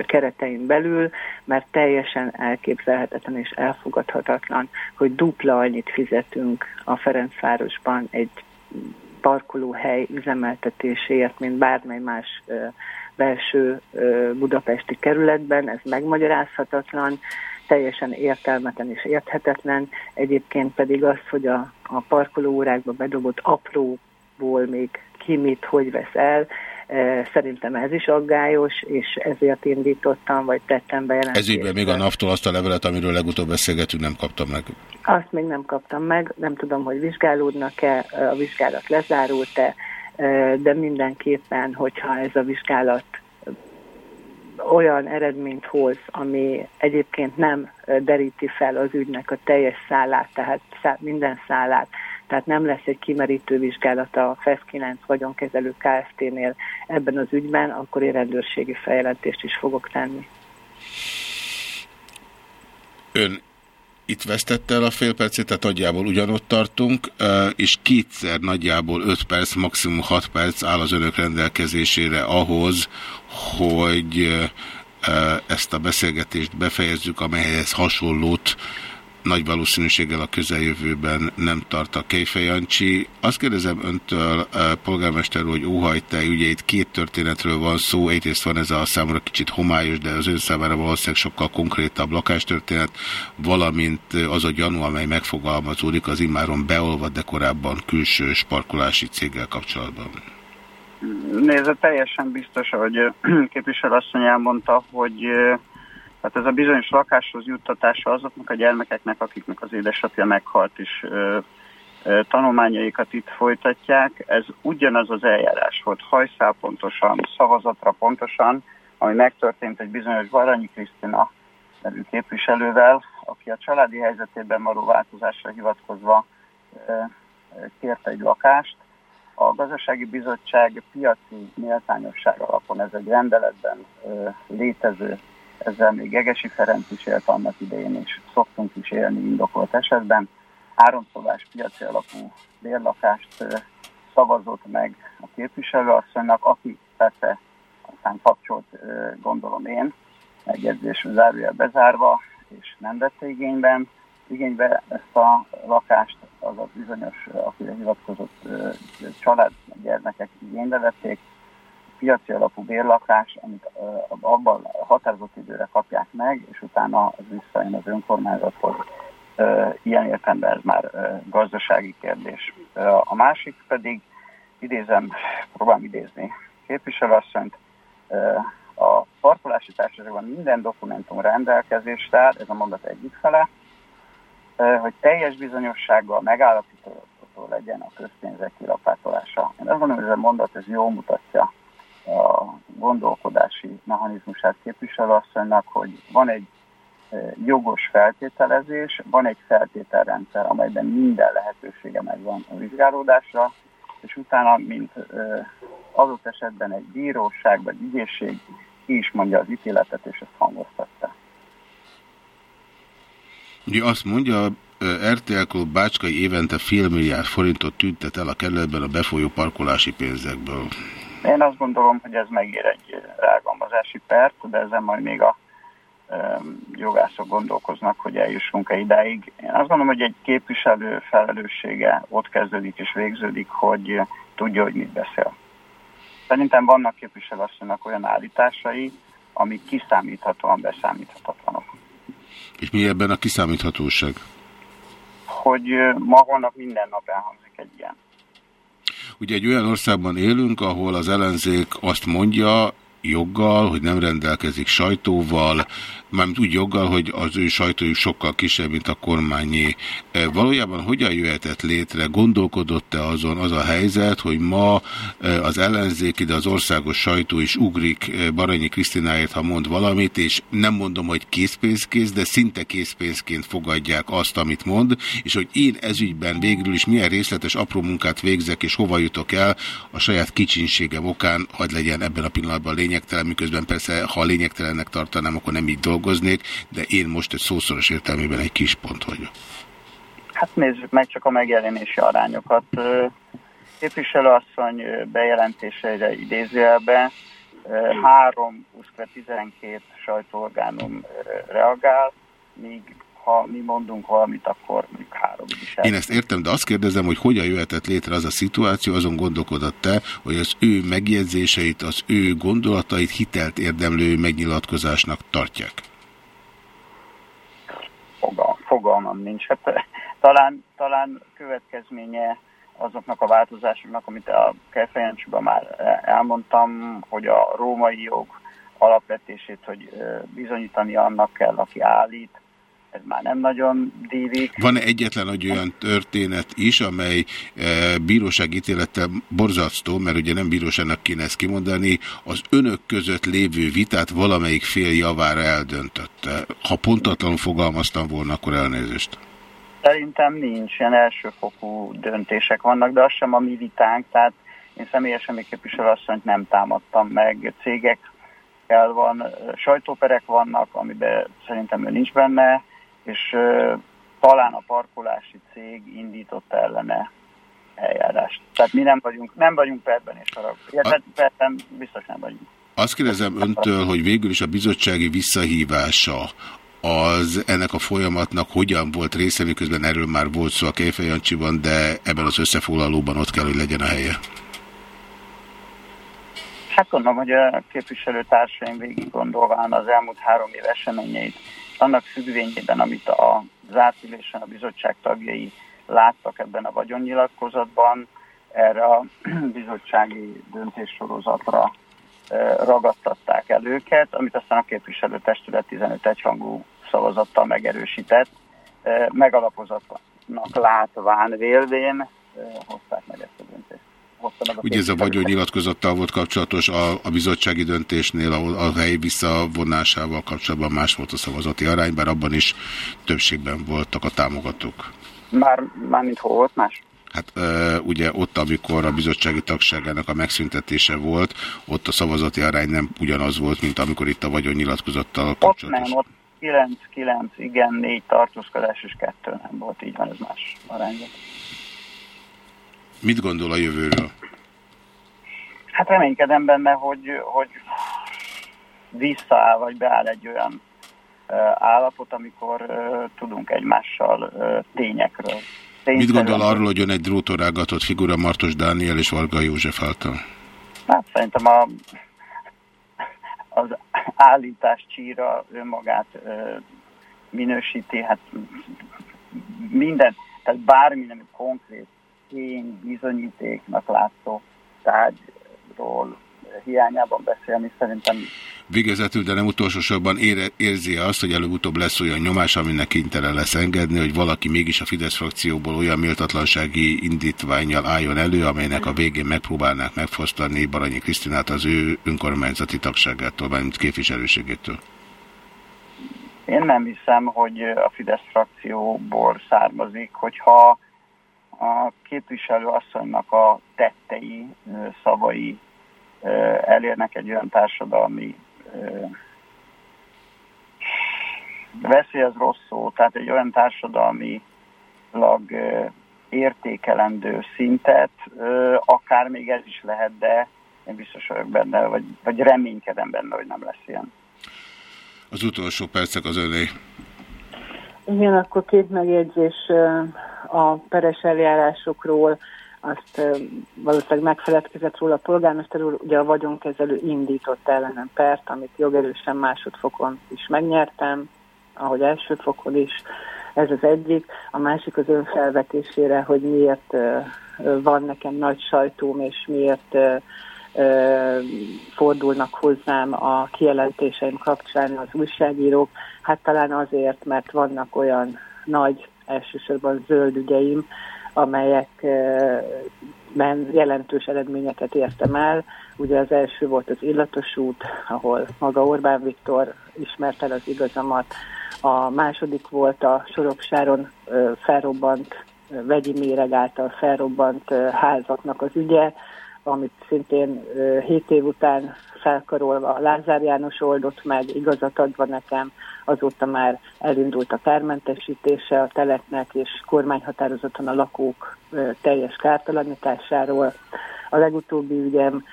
keretein belül, mert teljesen elképzelhetetlen és elfogadhatatlan, hogy dupla annyit fizetünk a Ferencvárosban egy parkolóhely üzemeltetéséért, mint bármely más belső budapesti kerületben, ez megmagyarázhatatlan, teljesen értelmetlen és érthetetlen. Egyébként pedig az, hogy a, a parkolóórákba bedobott apróból még ki mit, hogy vesz el, Szerintem ez is aggályos, és ezért indítottam, vagy tettem bejelentést. Ezügyben még a NAV-tól azt a levelet, amiről legutóbb beszélgetünk, nem kaptam meg. Azt még nem kaptam meg, nem tudom, hogy vizsgálódnak-e, a vizsgálat lezárult-e, de mindenképpen, hogyha ez a vizsgálat olyan eredményt hoz, ami egyébként nem deríti fel az ügynek a teljes szállát, tehát minden szállát, tehát nem lesz egy kimerítő vizsgálat a FESZ 9 vagyonkezelő Kft-nél ebben az ügyben, akkor én rendőrségi feljelentést is fogok tenni. Ön itt vesztette el a fél percét, tehát nagyjából ugyanott tartunk, és kétszer nagyjából 5 perc, maximum 6 perc áll az önök rendelkezésére ahhoz, hogy ezt a beszélgetést befejezzük, amelyhez hasonlót nagy valószínűséggel a közeljövőben nem tart a Kejfejancsi. Azt kérdezem öntől, eh, polgármester, hogy óhajt-e, ugye itt két történetről van szó, egyrészt van ez a számomra kicsit homályos, de az ön számára valószínűleg sokkal konkrétabb lakástörténet, valamint az a gyanú, amely megfogalmazódik az immáron beolvad, de korábban külső parkolási céggel kapcsolatban. Nézd, teljesen biztos, hogy képviselő asszony elmondta, hogy eh, tehát ez a bizonyos lakáshoz juttatása azoknak a gyermekeknek, akiknek az édesapja meghalt ö, tanulmányaikat itt folytatják, ez ugyanaz az eljárás volt, hajszál pontosan, szavazatra pontosan, ami megtörtént egy bizonyos Baranyi Krisztina nevű képviselővel, aki a családi helyzetében való változásra hivatkozva ö, kért egy lakást. A gazdasági bizottság piaci méltányosság alapon ez egy rendeletben létező ezzel még Egesi Ferenc is élt annak idején, és szoktunk is élni indokolt esetben. Háromszobás piaci alapú bérlakást szavazott meg a képviselőasszonynak, aki persze aztán kapcsolt, gondolom én, megjegyzés zárója bezárva, és nem vette igényben, igénybe ezt a lakást, az a bizonyos, akire hivatkozott család, gyermekek igénybe vették, piaci alapú bérlakás, amit abban határozott időre kapják meg, és utána az visszajön az önkormányzathoz. Ilyen értelemben ez már gazdasági kérdés. A másik pedig, idézem, próbálom idézni képviselőasszonyt, a parkolási társaságban minden dokumentum rendelkezésre áll, ez a mondat egyik fele, hogy teljes bizonyossággal megállapítható legyen a közpénzek kilapátolása. Én azt gondolom, hogy ez a mondat ez jól mutatja a gondolkodási mechanizmusát képviselőasszonynak, hogy van egy jogos feltételezés, van egy feltételrendszer, amelyben minden lehetősége megvan a vizsgálódásra, és utána, mint adott esetben egy bíróság vagy ügyészség ki is mondja az ítéletet, és ezt hangoztatta. Ugye azt mondja, RTL Klub Bácskai évente fél milliárd forintot tüntet el a kerületben a befolyó parkolási pénzekből. Én azt gondolom, hogy ez megér egy rágalmazási pert, de ezen majd még a jogászok gondolkoznak, hogy eljussunk-e idáig. Én azt gondolom, hogy egy képviselő felelőssége ott kezdődik és végződik, hogy tudja, hogy mit beszél. Szerintem vannak képviselőasszonynak olyan állításai, amik kiszámíthatóan beszámíthatatlanok. És mi ebben a kiszámíthatóság? Hogy ma holnap minden nap elhangzik egy ilyen. Ugye egy olyan országban élünk, ahol az ellenzék azt mondja, joggal, hogy nem rendelkezik sajtóval, mármint úgy joggal, hogy az ő sajtójuk sokkal kisebb, mint a kormányé. E, valójában hogyan jöhetett létre, gondolkodott-e azon az a helyzet, hogy ma e, az ellenzék, ide az országos sajtó is ugrik e, Baranyi Krisztináért, ha mond valamit, és nem mondom, hogy készpénzkész, de szinte készpénzként fogadják azt, amit mond, és hogy én ezügyben végül is milyen részletes apró munkát végzek, és hova jutok el, a saját kicsinségem okán, hagyd legyen ebben a pillanatban lényegtelen, miközben persze, ha lényegtelennek tartanám, akkor nem így dolgoznék, de én most egy szószoros értelmében egy kis pont vagyok. Hát nézzük meg csak a megjelenési arányokat. Képviselőasszony bejelentéseire idézőjelbe 3, 12 sajtóorgánum reagál, míg ha mi mondunk valamit, akkor mondjuk három is el. Én ezt értem, de azt kérdezem, hogy hogyan jöhetett létre az a szituáció, azon gondolkodott te, hogy az ő megjegyzéseit, az ő gondolatait hitelt érdemlő megnyilatkozásnak tartják? fogal, fogalmam nincs. Hát, eh, talán, talán következménye azoknak a változásoknak, amit a Kejfejancsiban már elmondtam, hogy a római jog alapvetését, hogy eh, bizonyítani annak kell, aki állít, ez már nem nagyon dívik. Van -e egyetlen egy olyan történet is, amely e, bíróságítélettel borzasztó, mert ugye nem bíróságnak kéne ezt kimondani, az önök között lévő vitát valamelyik fél javára eldöntötte. Ha pontatlanul fogalmaztam volna, akkor elnézést. Szerintem nincs, ilyen elsőfokú döntések vannak, de az sem a mi vitánk, tehát én személyesen még képviselőasszonyt nem támadtam meg, cégek el van, sajtóperek vannak, amiben szerintem ő nincs benne, és talán a parkolási cég indított ellene eljárást. Tehát mi nem vagyunk, nem vagyunk perben és harag. Illetve perben biztos nem vagyunk. Azt kérdezem öntől, hogy végül is a bizottsági visszahívása az ennek a folyamatnak hogyan volt része, miközben erről már volt szó a Kejfejancsiban, de ebben az összefoglalóban ott kell, hogy legyen a helye. Hát gondolom, hogy a képviselőtársaim végig gondolván az elmúlt három év eseményeit annak függvényében, amit a zártülésen a bizottság tagjai láttak ebben a vagyonnyilatkozatban, erre a bizottsági döntéssorozatra ragadtatták el őket, amit aztán a képviselőtestület 15 egyhangú szavazattal megerősített, megalapozottnak látván vélvén hozták ezt a döntést. Ugye ez a vagyon nyilatkozattal volt kapcsolatos a, a bizottsági döntésnél, ahol a helyi visszavonásával kapcsolatban más volt a szavazati arány, bár abban is többségben voltak a támogatók. Már, már mint hol volt más? Hát ugye ott, amikor a bizottsági tagságának a megszüntetése volt, ott a szavazati arány nem ugyanaz volt, mint amikor itt a vagyon nyilatkozattal kapcsolatos. Ott nem, ott 9-9, igen, 4 tartózkodás és 2 nem volt, így van, ez más arányban. Mit gondol a jövőről? Hát reménykedem benne, hogy, hogy visszaáll, vagy beáll egy olyan állapot, amikor tudunk egymással tényekről. Mit gondol arról, hogy jön egy drótorágatott figura Martos Dániel és Varga József által? Hát szerintem a, az állítás csíra önmagát minősíti, hát minden, tehát bármi nem konkrét tény, bizonyítéknak látszó tárgyról hiányában beszélni szerintem Végezetül, de nem utolsó sorban ére, érzi azt, hogy előbb-utóbb lesz olyan nyomás, aminek kénytelen lesz engedni, hogy valaki mégis a Fidesz frakcióból olyan méltatlansági indítványjal álljon elő, amelynek a végén megpróbálnák megfosztani Baranyi Krisztinát az ő önkormányzati tagságától, vagy képviselőségétől. Én nem hiszem, hogy a Fidesz frakcióból származik, hogyha a képviselő asszonynak a tettei, szavai elérnek egy olyan társadalmi veszély az rossz szó, tehát egy olyan társadalmilag értékelendő szintet, akár még ez is lehet, de én biztos vagyok benne, vagy, vagy reménykedem benne, hogy nem lesz ilyen. Az utolsó percek az öné. Igen, akkor két megjegyzés a peres eljárásokról azt valószínűleg megfeledkezett róla a polgármester úr, ugye a vagyonkezelő indított ellenem pert, amit jogerősen másodfokon is megnyertem, ahogy elsőfokon is, ez az egyik. A másik az önfelvetésére, hogy miért van nekem nagy sajtóm, és miért fordulnak hozzám a kijelentéseim kapcsán az újságírók. Hát talán azért, mert vannak olyan nagy, elsősorban zöld ügyeim, amelyekben jelentős eredményeket értem el. Ugye az első volt az Illatos út, ahol maga Orbán Viktor ismert el az igazamat. A második volt a Soroksáron felrobbant, vegyi méreg által felrobbant házaknak az ügye, amit szintén 7 év után felkarolva Lázár János oldott meg, igazat adva nekem, azóta már elindult a kármentesítése a teleknek, és kormányhatározaton a lakók teljes kártalanításáról. A legutóbbi ügyem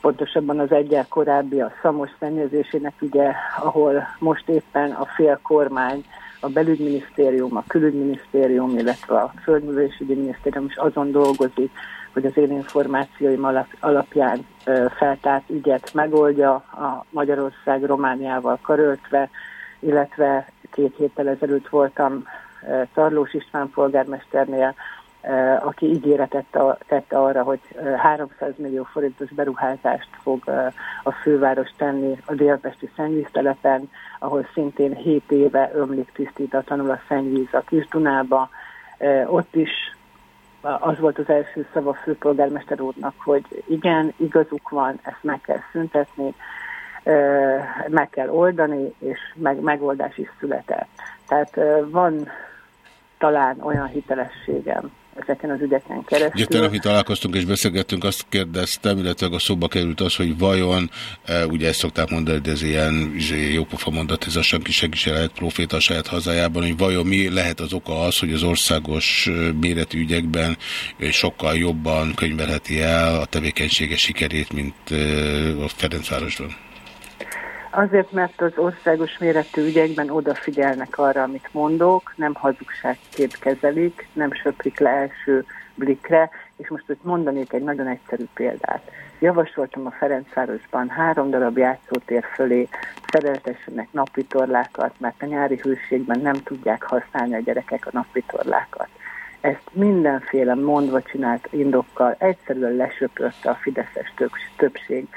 pontosabban az egyel korábbi a szamos szennyezésének ügye, ahol most éppen a fél kormány, a belügyminisztérium, a külügyminisztérium, illetve a földművelésügyi minisztérium is azon dolgozik, hogy az én információim alapján feltárt ügyet megoldja a Magyarország Romániával karöltve, illetve két héttel ezelőtt voltam Tarlós István polgármesternél, aki ígéretet tette arra, hogy 300 millió forintos beruházást fog a főváros tenni a délpesti szennyvíztelepen, ahol szintén 7 éve ömlik tisztítatlanul a szennyvíz a Kisdunába. Ott is az volt az első szava a főpolgármester úrnak, hogy igen, igazuk van, ezt meg kell szüntetni, meg kell oldani, és meg, megoldás is született. Tehát van talán olyan hitelességem, ezeken az ügyeken keresztül. Ugye tegnap találkoztunk és beszélgettünk, azt kérdeztem, illetve a szóba került az, hogy vajon, e, ugye ezt szokták mondani, de ez ilyen izé, jópofa mondat, ez a senki senki se lehet proféta a saját hazájában, hogy vajon mi lehet az oka az, hogy az országos e, méretű ügyekben e, sokkal jobban könyvelheti el a tevékenysége sikerét, mint e, a Ferencvárosban. Azért, mert az országos méretű ügyekben odafigyelnek arra, amit mondok, nem hazugságként kezelik, nem söprik le első blikre, és most itt mondanék egy nagyon egyszerű példát. Javasoltam a Ferencvárosban három darab játszótér fölé szereltessenek napvitorlákat, mert a nyári hőségben nem tudják használni a gyerekek a napvitorlákat. Ezt mindenféle mondva csinált indokkal egyszerűen lesöpörte a Fideszes többség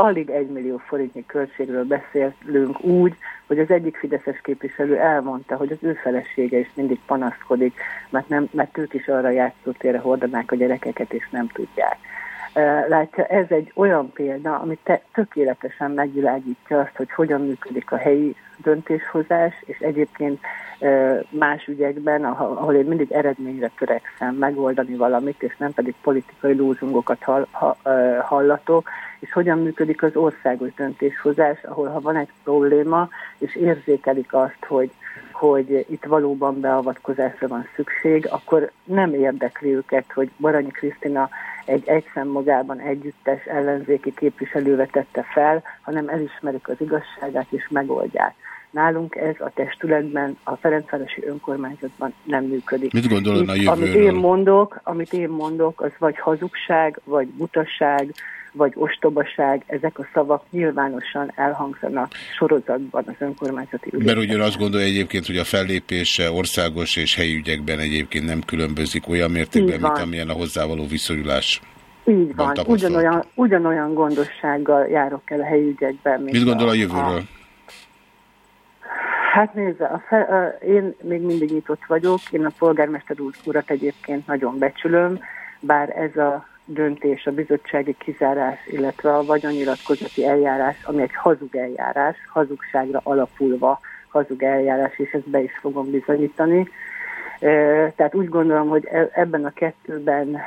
alig egy millió forintnyi költségről beszélünk úgy, hogy az egyik fideszes képviselő elmondta, hogy az ő felesége is mindig panaszkodik, mert, nem, mert ők is arra játszótérre hordanák a gyerekeket, és nem tudják. Látja, ez egy olyan példa, ami te, tökéletesen megvilágítja azt, hogy hogyan működik a helyi döntéshozás, és egyébként más ügyekben, ahol én mindig eredményre törekszem megoldani valamit, és nem pedig politikai lózungokat hall, hallatok, és hogyan működik az országos döntéshozás, ahol ha van egy probléma, és érzékelik azt, hogy hogy itt valóban beavatkozásra van szükség, akkor nem érdekli őket, hogy Baranyi Krisztina egy egyszemmagában együttes ellenzéki képviselő vetette fel, hanem elismerik az igazságát és megoldják. Nálunk ez a testületben, a Ferencvárosi önkormányzatban nem működik. Mit gondol a jövőről? Amit én mondok, amit én mondok, az vagy hazugság, vagy butaság, vagy ostobaság, ezek a szavak nyilvánosan elhangzanak sorozatban az önkormányzati ügyekben. Mert ugyan azt gondolja egyébként, hogy a fellépése országos és helyi ügyekben egyébként nem különbözik olyan mértékben, mint amilyen a hozzávaló viszonyulás. Így van, van ugyanolyan, ugyanolyan gondossággal járok el a helyi ügyekben. Mit gondol a, a jövőről? A... Hát nézze, a fe, a, én még mindig nyitott vagyok, én a polgármester urat egyébként nagyon becsülöm, bár ez a döntés, a bizottsági kizárás, illetve a vagyonnyilatkozati eljárás, ami egy hazug eljárás, hazugságra alapulva hazug eljárás, és ezt be is fogom bizonyítani. Tehát úgy gondolom, hogy e, ebben a kettőben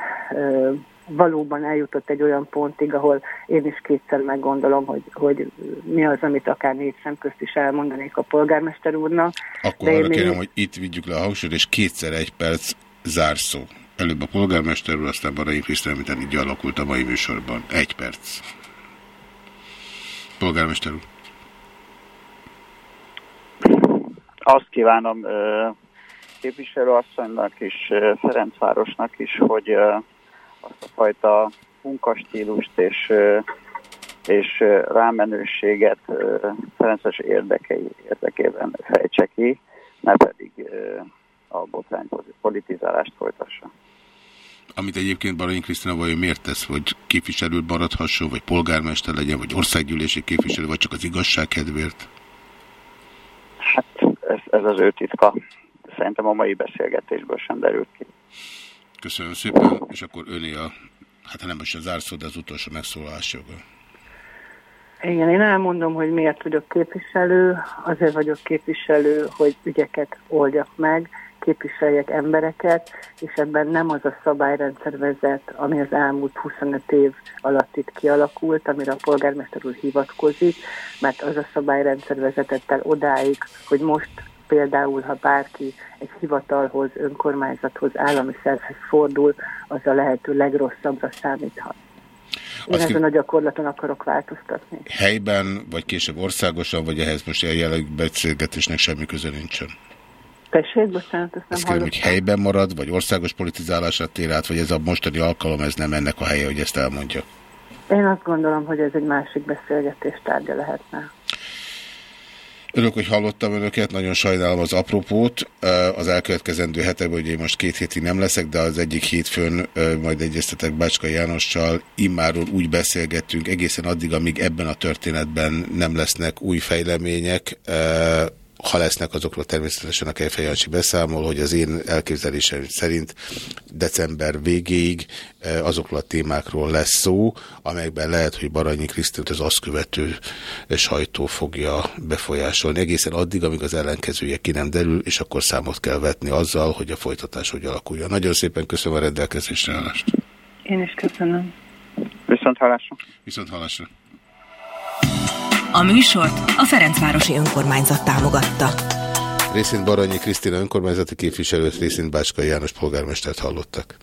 valóban eljutott egy olyan pontig, ahol én is kétszer meggondolom, hogy, hogy mi az, amit akár négy szem közt is elmondanék a polgármester úrnak. Akkor arra kérem, még... hogy itt vigyük le a hangsúlyt, és kétszer egy perc zárszó. Előbb a polgármester úr, aztán Barai Krisztán, amit így alakult a mai műsorban. Egy perc. Polgármester úr. Azt kívánom képviselőasszonynak és Ferencvárosnak is, hogy azt a fajta munkastílust és, és rámenőséget Ferences érdekei érdekében fejtse ki, ne pedig a botrány politizálást folytassa. Amit egyébként Baranyi Krisztina vajon miért tesz, hogy képviselő maradhasson, vagy polgármester legyen, vagy országgyűlési képviselő, vagy csak az igazság kedvéért? Hát ez, ez az ő titka. Szerintem a mai beszélgetésből sem derült ki. Köszönöm szépen, és akkor öné a, hát nem most a zárszó, de az utolsó megszólalás joga. Igen, én elmondom, hogy miért vagyok képviselő. Azért vagyok képviselő, hogy ügyeket oldjak meg, képviseljek embereket, és ebben nem az a szabályrendszer vezet, ami az elmúlt 25 év alatt itt kialakult, amire a polgármester úr hivatkozik, mert az a szabályrendszer vezetett el odáig, hogy most például, ha bárki egy hivatalhoz, önkormányzathoz, állami szervhez fordul, az a lehető legrosszabbra számíthat. Én Azt ezen a gyakorlaton akarok változtatni. Helyben, vagy később országosan, vagy ehhez most a jelenleg beszélgetésnek semmi köze nincsen? Tessék, bocsánat, ezt nem Ezt kérem, hogy helyben marad, vagy országos politizálásra tér át, vagy ez a mostani alkalom, ez nem ennek a helye, hogy ezt elmondja? Én azt gondolom, hogy ez egy másik beszélgetés tárgya lehetne. Örök, hogy hallottam önöket, nagyon sajnálom az apropót. Az elkövetkezendő hetekben, hogy én most két hétig nem leszek, de az egyik hétfőn majd egyeztetek Bácska Jánossal. Immáról úgy beszélgettünk egészen addig, amíg ebben a történetben nem lesznek új fejlemények ha lesznek, azokról természetesen a Kejfejancsi beszámol, hogy az én elképzelésem szerint december végéig e, azokról a témákról lesz szó, amelyekben lehet, hogy Baranyi Krisztint az azt követő sajtó fogja befolyásolni. Egészen addig, amíg az ellenkezője ki nem derül, és akkor számot kell vetni azzal, hogy a folytatás hogy alakuljon. Nagyon szépen köszönöm a rendelkezésre állást. Én is köszönöm. Viszont hallásra. Viszont hallásra. A műsort a Ferencvárosi Önkormányzat támogatta. Részint Baranyi Krisztina önkormányzati képviselőt, részint Bácskai János polgármestert hallottak.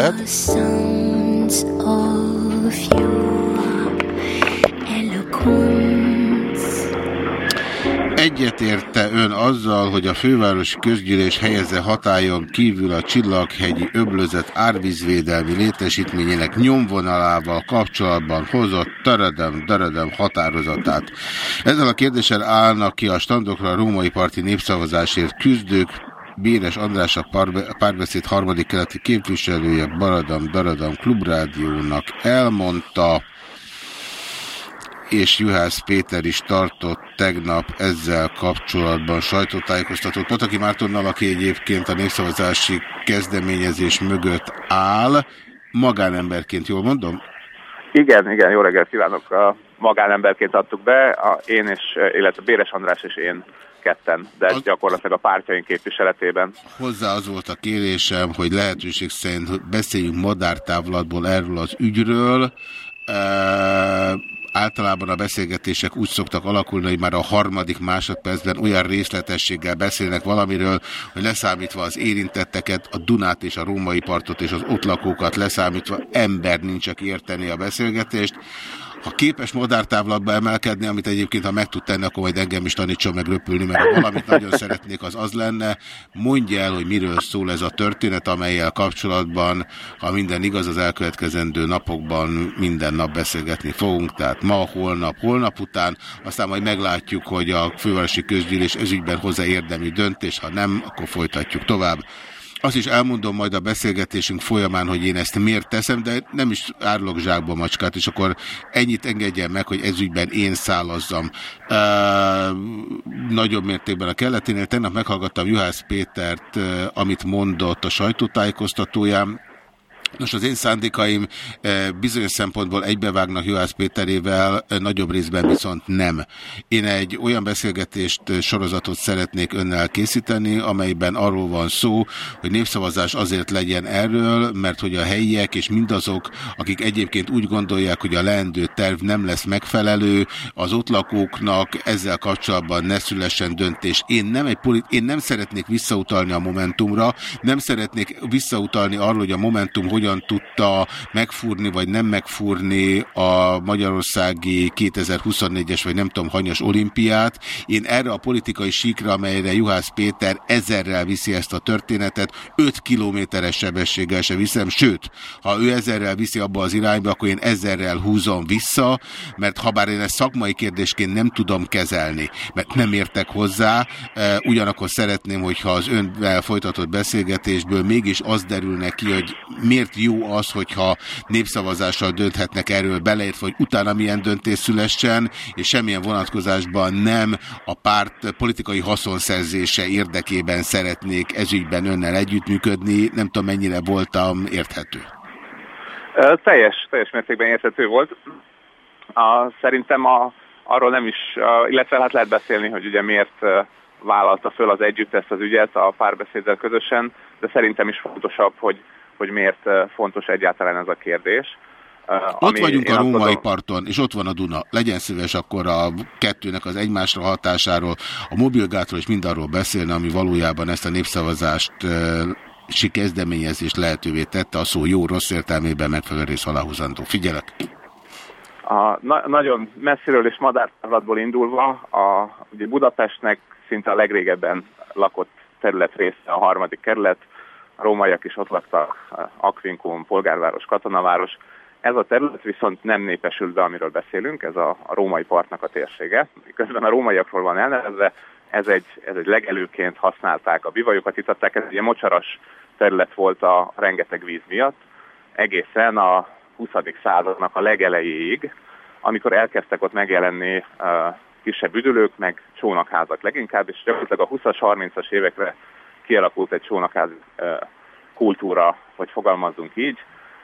Lehet. Egyet egyetérte ön azzal, hogy a fővárosi közgyűlés helyezze hatályon kívül a Csillaghegyi öblözet árvízvédelmi létesítményének nyomvonalával kapcsolatban hozott taradam, taradam határozatát. Ezzel a kérdéssel állnak ki a standokra a római parti népszavazásért küzdők, Béres András a párbeszéd harmadik keleti képviselője Baradam Daradam Klubrádiónak elmondta, és Juhász Péter is tartott tegnap ezzel kapcsolatban sajtótájékoztatót. Pataki Mártonnal, aki egyébként a népszavazási kezdeményezés mögött áll, magánemberként, jól mondom? Igen, igen, jó reggelt kívánok! Magánemberként adtuk be, a, én és, illetve Béres András és én ketten, de az... gyakorlatilag a pártjaink képviseletében. Hozzá az volt a kérésem, hogy lehetőség szerint beszéljünk madártávlatból erről az ügyről. Általában a beszélgetések úgy szoktak alakulni, hogy már a harmadik másodpercben olyan részletességgel beszélnek valamiről, hogy leszámítva az érintetteket, a Dunát és a római partot és az ott lakókat leszámítva ember nincs, aki érteni a beszélgetést. Ha képes modártávlatba emelkedni, amit egyébként ha meg tud tenni, akkor majd engem is tanítson meg röpülni, mert ha valamit nagyon szeretnék, az az lenne. Mondja el, hogy miről szól ez a történet, amelyel kapcsolatban, ha minden igaz, az elkövetkezendő napokban minden nap beszélgetni fogunk, tehát ma, holnap, holnap után, aztán majd meglátjuk, hogy a fővárosi közgyűlés ezügyben hozzá érdemi döntés, ha nem, akkor folytatjuk tovább. Azt is elmondom majd a beszélgetésünk folyamán, hogy én ezt miért teszem, de nem is árulok zsákba macskát, és akkor ennyit engedjen meg, hogy ezügyben én szállazzam. Uh, nagyobb mértékben a kelleténél. Tegnap meghallgattam Juhász Pétert, amit mondott a sajtótájékoztatóján, Nos, az én szándékaim eh, bizonyos szempontból egybevágnak Juhász Péterével, eh, nagyobb részben viszont nem. Én egy olyan beszélgetést, eh, sorozatot szeretnék önnel készíteni, amelyben arról van szó, hogy népszavazás azért legyen erről, mert hogy a helyiek és mindazok, akik egyébként úgy gondolják, hogy a leendő terv nem lesz megfelelő, az ott lakóknak ezzel kapcsolatban ne szülessen döntés. Én nem, egy én nem szeretnék visszautalni a Momentumra, nem szeretnék visszautalni arról, hogy a Momentum hogy hogyan tudta megfúrni, vagy nem megfúrni a magyarországi 2024-es, vagy nem tudom, hanyas olimpiát. Én erre a politikai síkra, amelyre Juhász Péter ezerrel viszi ezt a történetet, 5 kilométeres sebességgel se viszem, sőt, ha ő ezerrel viszi abba az irányba, akkor én ezerrel húzom vissza, mert ha bár én ezt szakmai kérdésként nem tudom kezelni, mert nem értek hozzá, e, ugyanakkor szeretném, hogyha az önvel folytatott beszélgetésből mégis az derülne ki, hogy miért miért jó az, hogyha népszavazással dönthetnek erről beleértve, hogy utána milyen döntés szülessen, és semmilyen vonatkozásban nem a párt politikai haszonszerzése érdekében szeretnék ezügyben önnel együttműködni. Nem tudom, mennyire voltam érthető. Teljes, teljes mértékben érthető volt. A, szerintem a, arról nem is, illetve hát lehet beszélni, hogy ugye miért vállalta föl az együtt ezt az ügyet a párbeszéddel közösen, de szerintem is fontosabb, hogy hogy miért fontos egyáltalán ez a kérdés. Ott vagyunk a római tudom... parton, és ott van a Duna. Legyen szíves akkor a kettőnek az egymásra hatásáról, a mobilgátról és mindarról beszélni, ami valójában ezt a népszavazást si kezdeményezést lehetővé tette, a szó jó-rossz értelmében megfelelő rész aláhúzandó. Figyelek! A, na, nagyon messziről és madártávlatból indulva, a, ugye Budapestnek szinte a legrégebben lakott terület része a harmadik kerület, rómaiak is ott laktak, Akvinkum, polgárváros, katonaváros. Ez a terület viszont nem népesült be, amiről beszélünk, ez a, a római partnak a térsége. Közben a rómaiakról van elnevezve, ez egy, ez egy legelőként használták, a bivajokat itatták, ez egy mocsaras terület volt a rengeteg víz miatt, egészen a 20. századnak a legelejéig, amikor elkezdtek ott megjelenni uh, kisebb üdülők, meg csónakházak leginkább, és gyakorlatilag a 20-as, 30-as évekre kialakult egy csónakház kultúra, hogy fogalmazzunk így,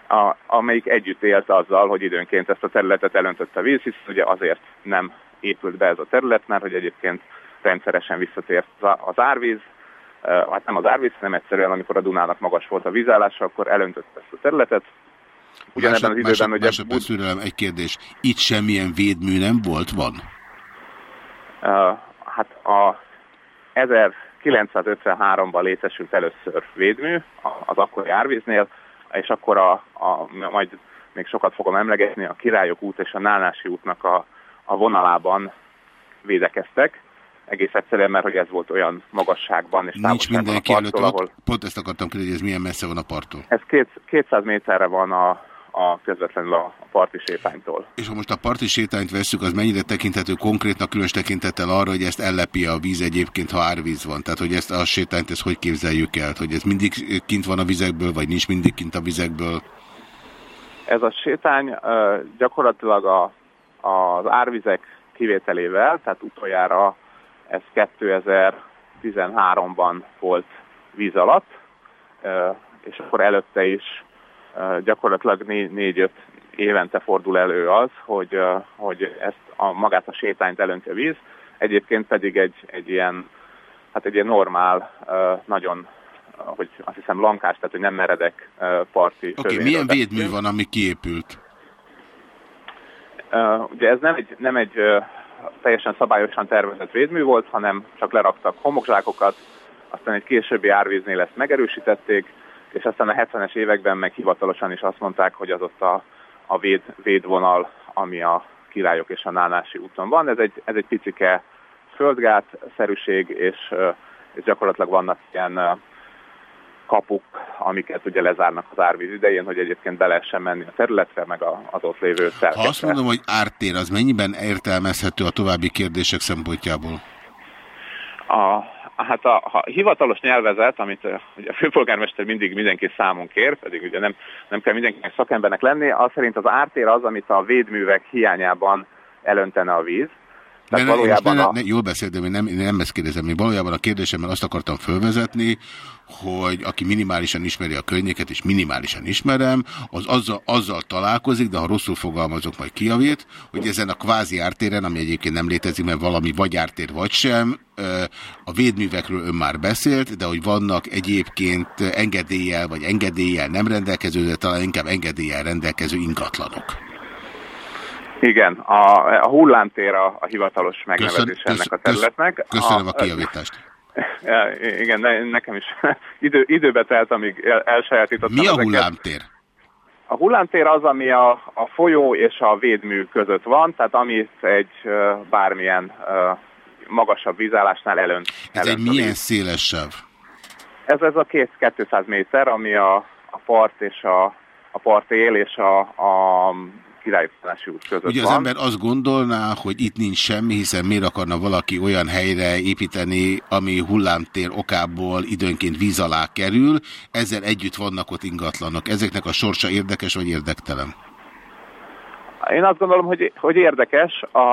a, amelyik együtt élt azzal, hogy időnként ezt a területet elöntött a víz, hisz ugye azért nem épült be ez a terület, mert hogy egyébként rendszeresen visszatért az árvíz, hát nem az árvíz, hanem egyszerűen, amikor a Dunának magas volt a vízállása, akkor elöntött ezt a területet. Ugyanebben az időben, hogy... Másodperc egy kérdés. Itt semmilyen védmű nem volt, van? Uh, hát a 1000 953-ban létesült először védmű az akkori árvíznél, és akkor a, a, majd még sokat fogom emlegetni, a Királyok út és a Nánási útnak a, a vonalában védekeztek. egész egyszerűen, mert hogy ez volt olyan magasságban és Nincs mindenki a előtt, parttól, ahol... ahol pont ezt akartam kérdezni, hogy ez milyen messze van a parttól. ez két, 200 méterre van a, a közvetlenül a parti sétánytól. És ha most a parti sétányt vesszük, az mennyire tekinthető konkrétnak, különös tekintettel arra, hogy ezt ellepi a víz egyébként, ha árvíz van? Tehát, hogy ezt a sétányt, ezt hogy képzeljük el? Hogy ez mindig kint van a vizekből, vagy nincs mindig kint a vizekből? Ez a sétány gyakorlatilag a, az árvizek kivételével, tehát utoljára ez 2013-ban volt víz alatt, és akkor előtte is gyakorlatilag né- négy-öt évente fordul elő az, hogy, ö, hogy ezt a, magát a sétányt elönti a víz, egyébként pedig egy, egy ilyen, hát egy ilyen normál, ö, nagyon hogy azt hiszem lankás, tehát hogy nem meredek parti Oké, okay, milyen védmű van, ami kiépült? Ugye ez nem egy, nem egy teljesen szabályosan tervezett védmű volt, hanem csak leraktak homokzsákokat, aztán egy későbbi árvíznél ezt megerősítették, és aztán a 70-es években meg hivatalosan is azt mondták, hogy az ott a, a véd, védvonal, ami a királyok és a Nánási úton van. Ez egy, ez egy picike földgát-szerűség, és, és gyakorlatilag vannak ilyen kapuk, amiket ugye lezárnak az árvíz idején, hogy egyébként be lehessen menni a területre, meg az ott lévő Ha szerketre. azt mondom, hogy ártér, az mennyiben értelmezhető a további kérdések szempontjából? A, hát a, a hivatalos nyelvezet, amit ugye a főpolgármester mindig mindenki számon kér, pedig ugye nem, nem kell mindenkinek szakembernek lenni, az szerint az ártér az, amit a védművek hiányában elöntene a víz. Tehát ne, valójában ne, a, ne, jól beszél, de én nem, én nem ezt kérdezem. Én valójában a kérdésemmel azt akartam fölvezetni, hogy aki minimálisan ismeri a környéket, és minimálisan ismerem, az azzal, azzal találkozik, de ha rosszul fogalmazok, majd kijavít, hogy ezen a kvázi ártéren, ami egyébként nem létezik, mert valami vagy ártér, vagy sem, a védművekről ön már beszélt, de hogy vannak egyébként engedéllyel, vagy engedéllyel nem rendelkező, de talán inkább engedéllyel rendelkező ingatlanok. Igen, a, a hullámtér a, a hivatalos megnevezés Köszön- ennek a területnek. Köszönöm a kijavítást. Ja, igen, ne, nekem is idő, időbe telt, amíg el, elsajátítottam Mi a ezeket. hullámtér? A hullámtér az, ami a, a folyó és a védmű között van, tehát amit egy bármilyen magasabb vízállásnál elönt. Ez elönt egy a milyen széles sáv? Ez, ez a két 200 méter, ami a, a part és a, a partél és a, a királyutatási út között Ugye az van. ember azt gondolná, hogy itt nincs semmi, hiszen miért akarna valaki olyan helyre építeni, ami hullámtér okából időnként víz alá kerül, ezzel együtt vannak ott ingatlanok. Ezeknek a sorsa érdekes vagy érdektelen? Én azt gondolom, hogy, hogy érdekes a,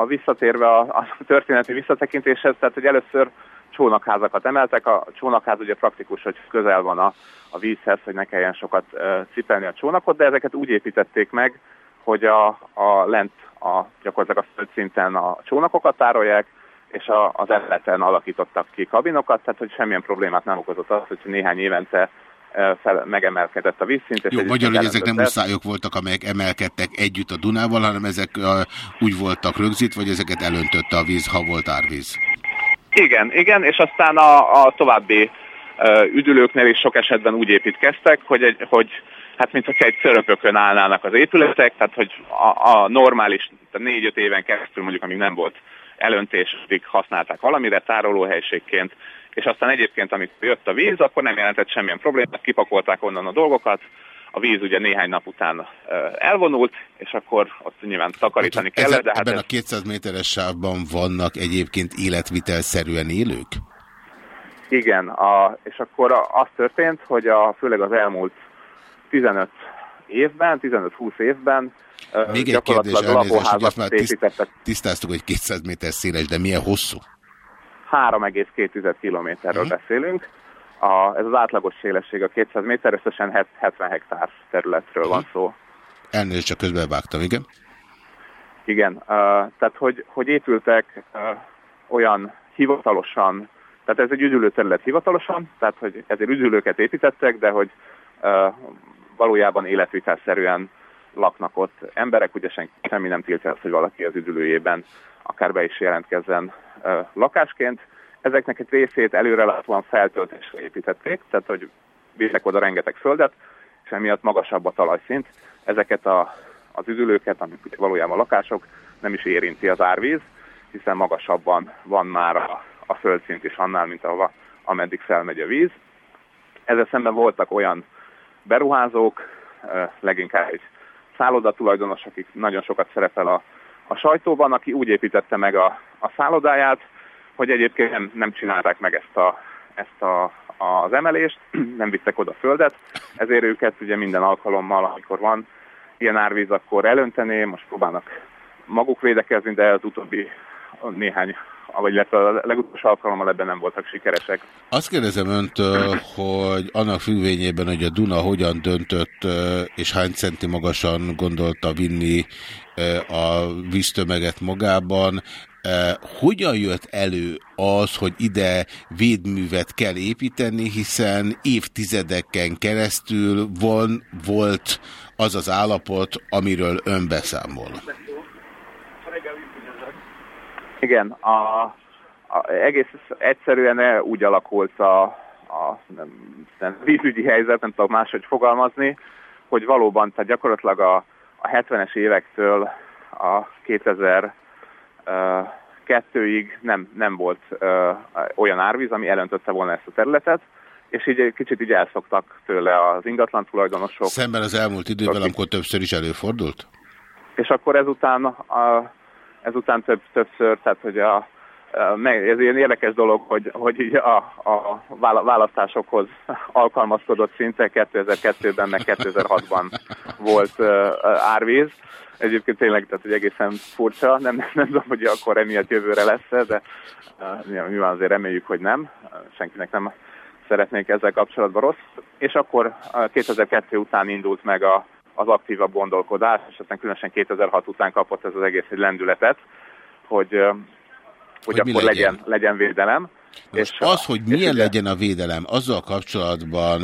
a visszatérve a, a történeti visszatekintéshez, tehát hogy először csónakházakat emeltek. A csónakház ugye praktikus, hogy közel van a, a vízhez, hogy ne kelljen sokat uh, cipelni a csónakot, de ezeket úgy építették meg, hogy a, a lent a, gyakorlatilag a földszinten a csónakokat tárolják, és a, az emeleten alakítottak ki kabinokat, tehát hogy semmilyen problémát nem okozott az, hogy néhány évente fel, megemelkedett a vízszint. és Jó, magyarul, hogy ezek nem muszájok voltak, amelyek emelkedtek együtt a Dunával, hanem ezek uh, úgy voltak rögzítve, vagy ezeket elöntötte a víz, ha volt árvíz. Igen, igen, és aztán a, a további üdülőknél is sok esetben úgy építkeztek, hogy, egy, hogy hát mintha egy szöröpökön állnának az épületek, tehát hogy a, a normális, négy-öt éven keresztül mondjuk, amíg nem volt elöntés, addig használták valamire tárolóhelységként, és aztán egyébként, amikor jött a víz, akkor nem jelentett semmilyen problémát, kipakolták onnan a dolgokat, a víz ugye néhány nap után elvonult, és akkor ott nyilván takarítani kellett, Ezen, de hát ebben ez... a 200 méteres sávban vannak egyébként életvitelszerűen élők? Igen, a, és akkor az történt, hogy a, főleg az elmúlt 15 évben, 15-20 évben Még egy kérdés, elnézést, hogy azt már tiszt, tisztáztuk, hogy 200 méter széles, de milyen hosszú? 3,2 kilométerről Mhm. beszélünk. A, ez az átlagos szélesség a 200 méter, összesen het- 70 hektár területről van szó. Elnézést, csak közbevágtam, igen. Igen, uh, tehát hogy, hogy épültek uh, olyan hivatalosan, tehát ez egy üdülő terület hivatalosan, tehát hogy ezért üdülőket építettek, de hogy uh, valójában életvitelszerűen laknak ott emberek, ugye senki, semmi nem tiltja azt, hogy valaki az üdülőjében akár be is jelentkezzen uh, lakásként. Ezeknek egy részét előre látszóan feltöltésre építették, tehát hogy vittek oda rengeteg földet, és emiatt magasabb a talajszint. Ezeket a, az üdülőket, amik ugye valójában lakások, nem is érinti az árvíz, hiszen magasabban van már a, a földszint is annál, mint ahova, ameddig felmegy a víz. Ezzel szemben voltak olyan beruházók, leginkább egy szállodatulajdonos, akik nagyon sokat szerepel a, a sajtóban, aki úgy építette meg a, a szállodáját, hogy egyébként nem, nem csinálták meg ezt, a, ezt a, az emelést, nem vittek oda földet, ezért őket ugye minden alkalommal, amikor van ilyen árvíz, akkor elönteni, most próbálnak maguk védekezni, de az utóbbi néhány vagy illetve a legutolsó alkalommal ebben nem voltak sikeresek. Azt kérdezem öntől, hogy annak függvényében, hogy a Duna hogyan döntött, és hány centi magasan gondolta vinni a víztömeget magában, hogyan jött elő az, hogy ide védművet kell építeni, hiszen évtizedeken keresztül van, volt az az állapot, amiről ön beszámol? Igen, a, a, egész egyszerűen úgy alakult a, a nem, nem, vízügyi helyzet, nem tudom máshogy fogalmazni, hogy valóban, tehát gyakorlatilag a, a 70-es évektől a 2000 uh, kettőig nem, nem volt uh, olyan árvíz, ami elöntötte volna ezt a területet, és így kicsit így elszoktak tőle az ingatlan tulajdonosok. Szemben az elmúlt idővel, amikor többször is előfordult? És akkor ezután a, ezután több, többször, tehát hogy a, ez ilyen érdekes dolog, hogy, hogy így a, a választásokhoz alkalmazkodott szinte 2002-ben, meg 2006-ban volt árvíz. Egyébként tényleg, tehát hogy egészen furcsa, nem, nem tudom, hogy akkor emiatt jövőre lesz de nyilván azért reméljük, hogy nem. Senkinek nem szeretnék ezzel kapcsolatban rossz. És akkor 2002 után indult meg a, az aktívabb gondolkodás, és aztán különösen 2006 után kapott ez az egész egy lendületet, hogy, hogy, hogy akkor legyen? legyen, legyen védelem. és az, hogy milyen és legyen a védelem, azzal kapcsolatban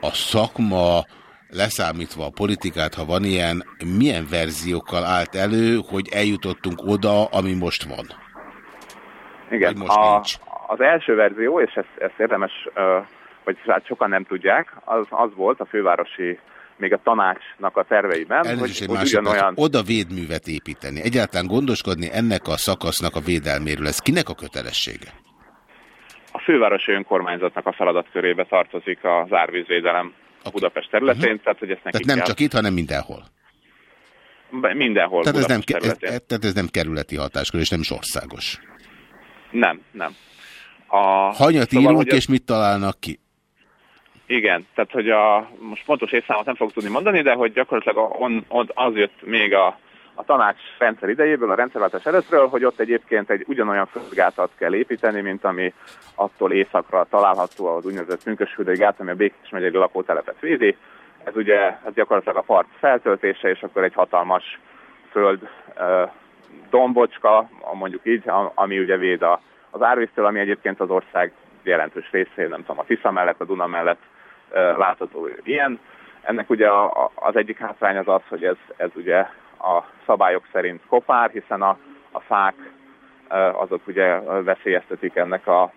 a szakma leszámítva a politikát, ha van ilyen, milyen verziókkal állt elő, hogy eljutottunk oda, ami most van? Igen, most a, az első verzió, és ezt, ezt érdemes, vagy hát sokan nem tudják, az, az volt a fővárosi még a tanácsnak a terveiben, Elnézést, hogy, hogy ugyanolyan... Oda védművet építeni, egyáltalán gondoskodni ennek a szakasznak a védelméről, ez kinek a kötelessége? A fővárosi önkormányzatnak a feladatkörébe tartozik az árvízvédelem a Budapest területén, uh. -huh. tehát hogy ezt Tehát nem kell... csak itt, hanem mindenhol. Mindenhol tehát ez, nem, ez, tehát ez nem kerületi hatáskör, és nem is országos. Nem, nem. A... Hanyat szóval, írunk, és mit találnak ki? Igen, tehát hogy a, most pontos évszámot nem fogok tudni mondani, de hogy gyakorlatilag on, on, az jött még a, a tanács rendszer idejéből, a rendszerváltás előttről, hogy ott egyébként egy ugyanolyan földgátat kell építeni, mint ami attól északra található az úgynevezett Pünkösfürdői gát, ami a Békés megyei lakótelepet védi. Ez ugye ez gyakorlatilag a part feltöltése, és akkor egy hatalmas föld dombocska, mondjuk így, ami ugye véd a, az árvíztől, ami egyébként az ország jelentős részén, nem tudom, a Tisza mellett, a Duna mellett látható ilyen. Ennek ugye az egyik hátrány az az, hogy ez, ez ugye a szabályok szerint kopár, hiszen a, a fák azok ugye veszélyeztetik ennek a,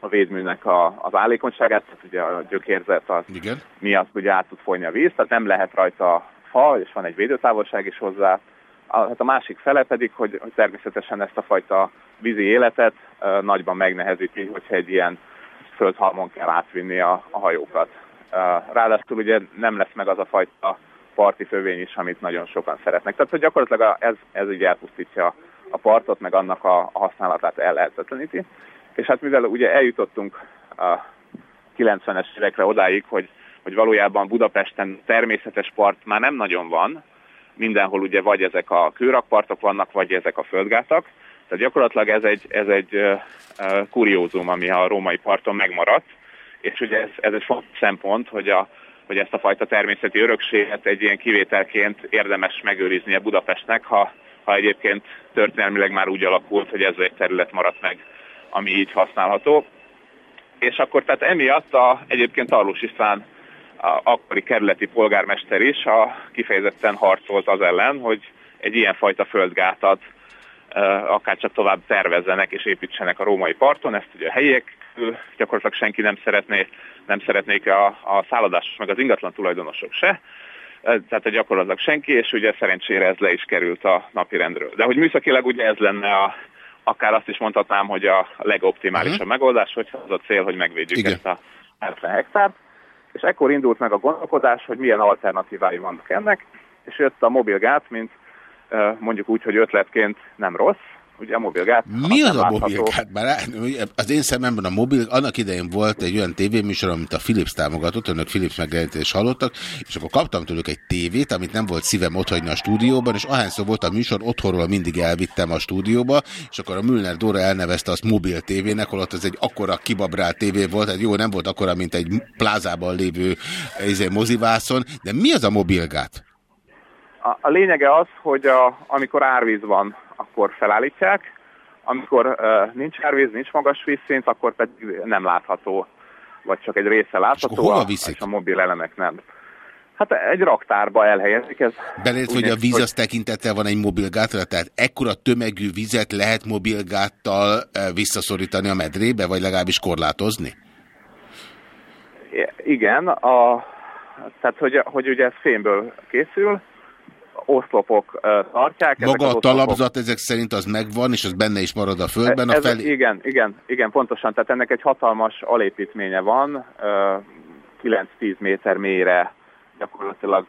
a védműnek a, az állékonyságát, tehát ugye a gyökérzet az Igen. miatt ugye át tud folyni a víz, tehát nem lehet rajta fa, és van egy védőtávolság is hozzá. A, hát a másik fele pedig, hogy, hogy természetesen ezt a fajta vízi életet uh, nagyban megnehezíti, hogyha egy ilyen földhalmon kell átvinni a, a hajókat. Ráadásul ugye nem lesz meg az a fajta parti fövény is, amit nagyon sokan szeretnek. Tehát hogy gyakorlatilag ez, ez így elpusztítja a partot, meg annak a, a használatát ellehetetleníti. És hát mivel ugye eljutottunk a 90-es évekre odáig, hogy, hogy valójában Budapesten természetes part már nem nagyon van, mindenhol ugye vagy ezek a kőrakpartok vannak, vagy ezek a földgátak, tehát gyakorlatilag ez egy, ez egy kuriózum, ami a római parton megmaradt, és ugye ez, ez egy fontos szempont, hogy, a, hogy ezt a fajta természeti örökséget egy ilyen kivételként érdemes megőriznie Budapestnek, ha, ha egyébként történelmileg már úgy alakult, hogy ez egy terület maradt meg, ami így használható. És akkor tehát emiatt a, egyébként Tarlós István a akkori kerületi polgármester is a, kifejezetten harcolt az ellen, hogy egy ilyenfajta földgátat akár csak tovább tervezzenek és építsenek a római parton, ezt ugye a helyiek gyakorlatilag senki nem szeretné, nem szeretnék a, a szállodásos, meg az ingatlan tulajdonosok se, tehát gyakorlatilag senki, és ugye szerencsére ez le is került a napi rendről. De hogy műszakilag ugye ez lenne a, akár azt is mondhatnám, hogy a legoptimálisabb uh-huh. megoldás, hogyha az a cél, hogy megvédjük Igen. ezt a 70 hektárt. És ekkor indult meg a gondolkodás, hogy milyen alternatívái vannak ennek, és jött a mobilgát, mint mondjuk úgy, hogy ötletként nem rossz, ugye a mobilgát. Mi az a mobilgát? Már az én szememben a mobil, annak idején volt egy olyan tévéműsor, amit a Philips támogatott, önök Philips megjelenítést hallottak, és akkor kaptam tőlük egy tévét, amit nem volt szívem otthagyni a stúdióban, és ahányszor volt a műsor, otthonról mindig elvittem a stúdióba, és akkor a Müller Dóra elnevezte azt mobil tévének, holott ez egy akkora kibabrált tévé volt, egy jó, nem volt akkora, mint egy plázában lévő izé, mozivászon, de mi az a mobilgát? A, a lényege az, hogy a, amikor árvíz van, akkor felállítják, amikor uh, nincs árvíz, nincs magas vízszint, akkor pedig nem látható, vagy csak egy része látható, és hova viszik? és a mobil elemek nem. Hát egy raktárba elhelyezik ez. Belét, hogy a víz az tekintettel van egy mobilgátra, tehát ekkora tömegű vizet lehet mobilgáttal visszaszorítani a medrébe, vagy legalábbis korlátozni? Igen, a, tehát hogy, hogy ugye ez fémből készül, oszlopok tartják. Maga a talapzat ezek szerint az megvan, és az benne is marad a földben? Ez, a felé... Igen, igen, igen, pontosan. Tehát ennek egy hatalmas alépítménye van, 9-10 méter mélyre gyakorlatilag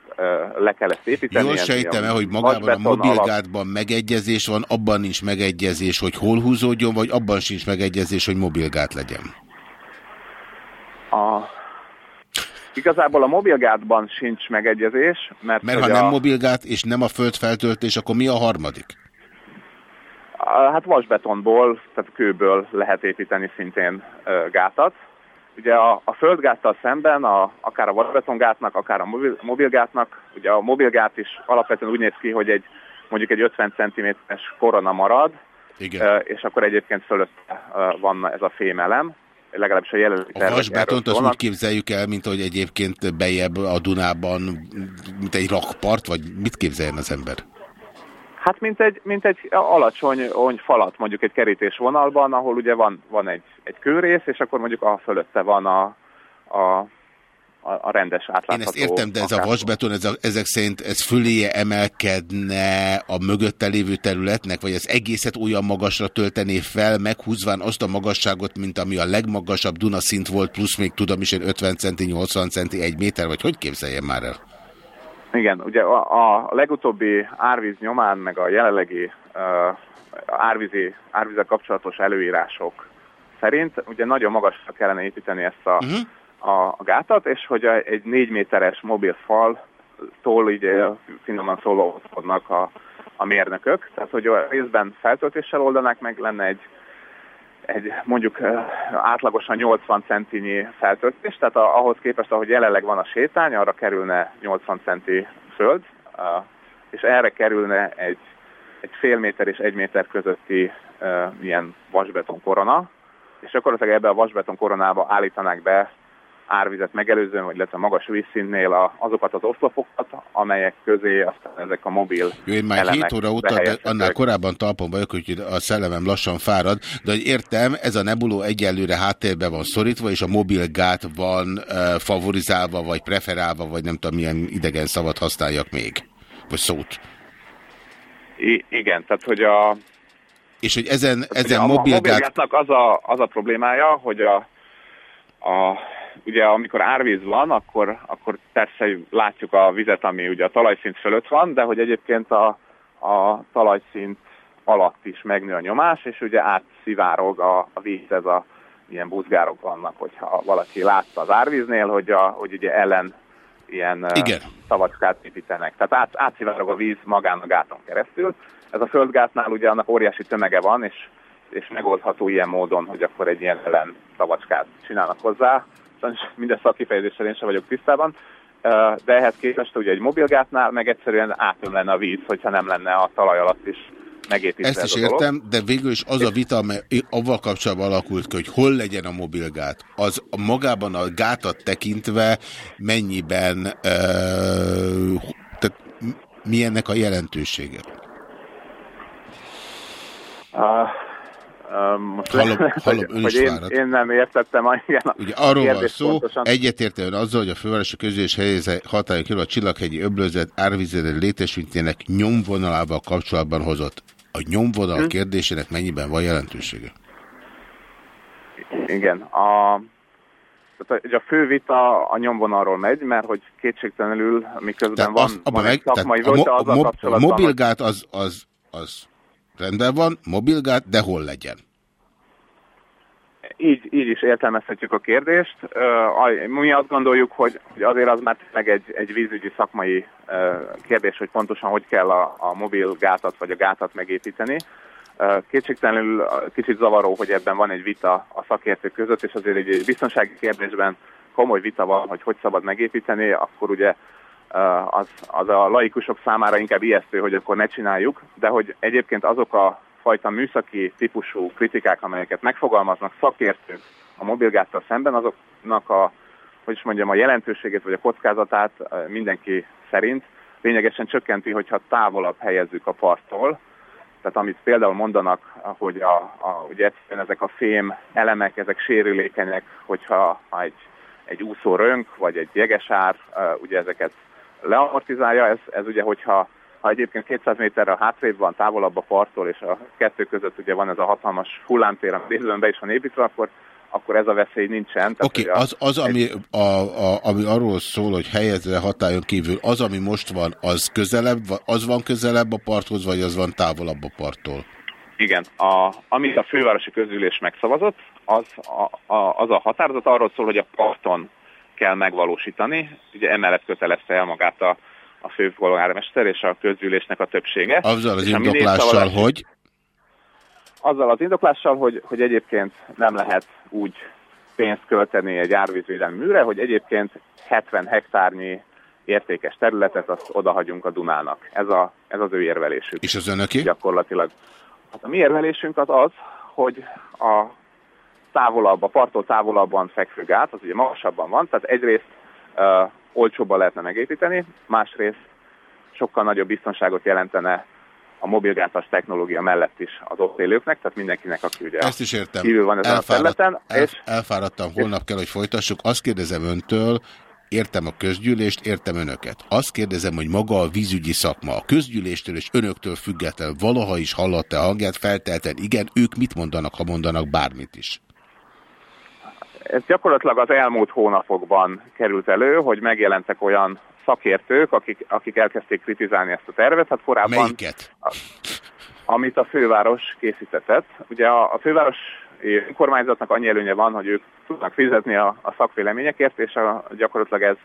le kell ezt építeni. Jól sejtem-e, hogy magában a mobilgátban alap... megegyezés van, abban nincs megegyezés, hogy hol húzódjon, vagy abban sincs megegyezés, hogy mobilgát legyen? A Igazából a mobilgátban sincs megegyezés, mert... Mert ha a... nem mobilgát és nem a földfeltöltés, akkor mi a harmadik? Hát vasbetonból, tehát kőből lehet építeni szintén gátat. Ugye a, a földgáttal szemben, a, akár a vasbetongátnak, akár a mobil, mobilgátnak, ugye a mobilgát is alapvetően úgy néz ki, hogy egy mondjuk egy 50 cm-es korona marad, Igen. és akkor egyébként fölött van ez a fémelem legalábbis a jelenlegi A vasbetont azt úgy képzeljük el, mint hogy egyébként bejebb a Dunában, mint egy rakpart, vagy mit képzeljen az ember? Hát mint egy, mint egy alacsony falat, mondjuk egy kerítés vonalban, ahol ugye van, van egy, egy kőrész, és akkor mondjuk a fölötte van a, a a, rendes átlátható... Én ezt értem, de ez a vasbeton, ez a, ezek szerint ez föléje emelkedne a mögötte lévő területnek, vagy az egészet olyan magasra töltené fel, meghúzván azt a magasságot, mint ami a legmagasabb Duna szint volt, plusz még tudom is, én 50 centi, 80 centi, egy méter, vagy hogy képzeljem már el? Igen, ugye a, a legutóbbi árvíz nyomán, meg a jelenlegi uh, árvízi, árvízzel kapcsolatos előírások szerint ugye nagyon magasra kellene építeni ezt a uh mhm. -huh a, a gátat, és hogy egy négy méteres mobil faltól így finoman szólva oszkodnak a, a mérnökök. Tehát, hogy a részben feltöltéssel oldanák meg, lenne egy, egy mondjuk átlagosan 80 centinyi feltöltés, tehát ahhoz képest, ahogy jelenleg van a sétány, arra kerülne 80 centi föld, és erre kerülne egy, egy fél méter és egy méter közötti ilyen vasbeton korona, és gyakorlatilag ebbe a vasbeton koronába állítanák be árvizet megelőzően, vagy illetve magas vízszintnél a, azokat az oszlopokat, amelyek közé aztán ezek a mobil Jó, én már 7 óra után, de annál korábban talpon vagyok, hogy a szellemem lassan fárad, de hogy értem, ez a nebuló egyelőre háttérben van szorítva, és a mobil gát van uh, favorizálva, vagy preferálva, vagy nem tudom, milyen idegen szavat használjak még, vagy szót. I igen, tehát hogy a... És hogy ezen, ezen mobilgát... A mobilgátnak az a, az a problémája, hogy a, a ugye amikor árvíz van, akkor, akkor persze látjuk a vizet, ami ugye a talajszint fölött van, de hogy egyébként a, a talajszint alatt is megnő a nyomás, és ugye átszivárog a, a víz, ez a ilyen buzgárok vannak, hogyha valaki látta az árvíznél, hogy, a, hogy ugye ellen ilyen Igen. szavacskát építenek. Tehát át, átszivárog a víz magán a gáton keresztül. Ez a földgátnál ugye annak óriási tömege van, és, és megoldható ilyen módon, hogy akkor egy ilyen ellen szavacskát csinálnak hozzá sajnos mindezt a kifejezéssel én sem vagyok tisztában, de ehhez képest ugye egy mobilgátnál meg egyszerűen átömlenne a víz, hogyha nem lenne a talaj alatt is megépítve Ezt is értem, de végül is az a vita, amely avval kapcsolatban alakult ki, hogy hol legyen a mobilgát, az magában a gátat tekintve mennyiben, tehát mi ennek a jelentősége? Uh, most hallom, le, hallom ön is én, én nem értettem. Igen, Ugye arról van szó, pontosan. egyetértően azzal, hogy a fővárosi közülés helyeze hatályon kerül a Csillaghegyi öblözet árvizede létesítményének nyomvonalával kapcsolatban hozott a nyomvonal hm. kérdésének mennyiben van jelentősége? Igen, a, tehát a fő vita a nyomvonalról megy, mert hogy kétségtelenül, miközben van, az, van meg, egy szakmai volt, a, mo a mobilgát az, az, az rendben van, mobilgát, de hol legyen? Így, így is értelmezhetjük a kérdést. Mi azt gondoljuk, hogy, hogy azért az már meg egy, egy vízügyi szakmai kérdés, hogy pontosan hogy kell a, a mobil gátat vagy a gátat megépíteni. Kétségtelenül kicsit zavaró, hogy ebben van egy vita a szakértők között, és azért egy, biztonsági kérdésben komoly vita van, hogy hogy szabad megépíteni, akkor ugye az, az a laikusok számára inkább ijesztő, hogy akkor ne csináljuk, de hogy egyébként azok a fajta műszaki típusú kritikák, amelyeket megfogalmaznak szakértők a mobilgáttal szemben, azoknak a, hogy is mondjam, a jelentőségét vagy a kockázatát mindenki szerint lényegesen csökkenti, hogyha távolabb helyezzük a parttól. Tehát amit például mondanak, hogy a, a, ugye ezek a fém elemek, ezek sérülékenyek, hogyha egy, egy úszó rönk, vagy egy jegesár, ugye ezeket leamortizálja, ez, ez ugye, hogyha ha egyébként 200 méterre hátrébb van, távolabb a parttól, és a kettő között ugye van ez a hatalmas hullámtér, ami részben be is van építve, akkor akkor ez a veszély nincsen. Oké, okay, az, az ami, a, a, ami arról szól, hogy helyezve hatályon kívül, az, ami most van, az közelebb, az van közelebb a parthoz, vagy az van távolabb a parttól? Igen, a, amit a fővárosi közülés megszavazott, az a, a, az a határozat arról szól, hogy a parton kell megvalósítani. Ugye emellett kötelezte el magát a, a főpolgármester és a közgyűlésnek a többsége. Azzal az indoklással, hogy? Azzal az indoklással, hogy, hogy egyébként nem lehet úgy pénzt költeni egy árvízvédelmi műre, hogy egyébként 70 hektárnyi értékes területet azt odahagyunk a Dunának. Ez, a, ez az ő érvelésük. És az önöki? Gyakorlatilag. Hát a mi érvelésünk az az, hogy a távolabb, a parttól távolabban fekvő gát, az ugye magasabban van, tehát egyrészt uh, olcsóbban lehetne megépíteni, másrészt sokkal nagyobb biztonságot jelentene a mobilgátas technológia mellett is az ott élőknek, tehát mindenkinek, aki ugye Ezt is értem. kívül van ezen Elfáradt, a területen. El, és, elfáradtam, holnap és, kell, hogy folytassuk. Azt kérdezem öntől, értem a közgyűlést, értem önöket. Azt kérdezem, hogy maga a vízügyi szakma a közgyűléstől és önöktől független valaha is hallatta a hangját, feltelten igen, ők mit mondanak, ha mondanak bármit is? Ez gyakorlatilag az elmúlt hónapokban került elő, hogy megjelentek olyan szakértők, akik, akik elkezdték kritizálni ezt a tervet. Hát korábban, Melyiket? Amit a főváros készítetett. Ugye a, a főváros önkormányzatnak annyi előnye van, hogy ők tudnak fizetni a, a szakvéleményekért, és a, gyakorlatilag ez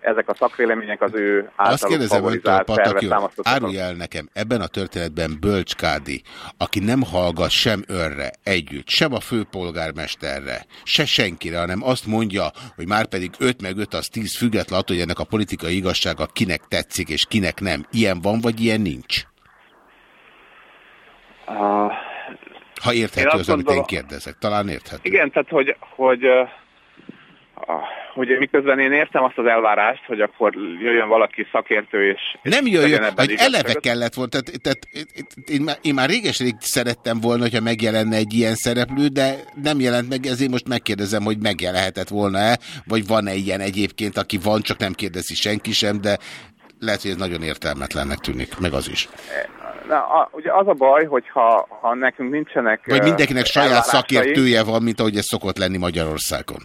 ezek a szakvélemények az ő általuk favorizált tervet Árulj el nekem, ebben a történetben Bölcskádi, aki nem hallgat sem önre együtt, sem a főpolgármesterre, se senkire, hanem azt mondja, hogy már pedig 5 meg 5 az 10 független attól, hogy ennek a politikai igazsága kinek tetszik és kinek nem. Ilyen van, vagy ilyen nincs? Uh, ha érthető az, amit én kérdezek. Talán érthető. Igen, tehát hogy, hogy hogy miközben én értem azt az elvárást, hogy akkor jöjjön valaki szakértő, és... Nem jöjjön, hogy eleve kellett volna, tehát, tehát én, már, én már réges-rég szerettem volna, hogyha megjelenne egy ilyen szereplő, de nem jelent meg, ezért most megkérdezem, hogy megjelenhetett volna-e, vagy van-e ilyen egyébként, aki van, csak nem kérdezi senki sem, de lehet, hogy ez nagyon értelmetlennek tűnik, meg az is. Na, a, ugye az a baj, hogyha ha nekünk nincsenek... Vagy mindenkinek saját szakértője van, mint ahogy ez szokott lenni Magyarországon.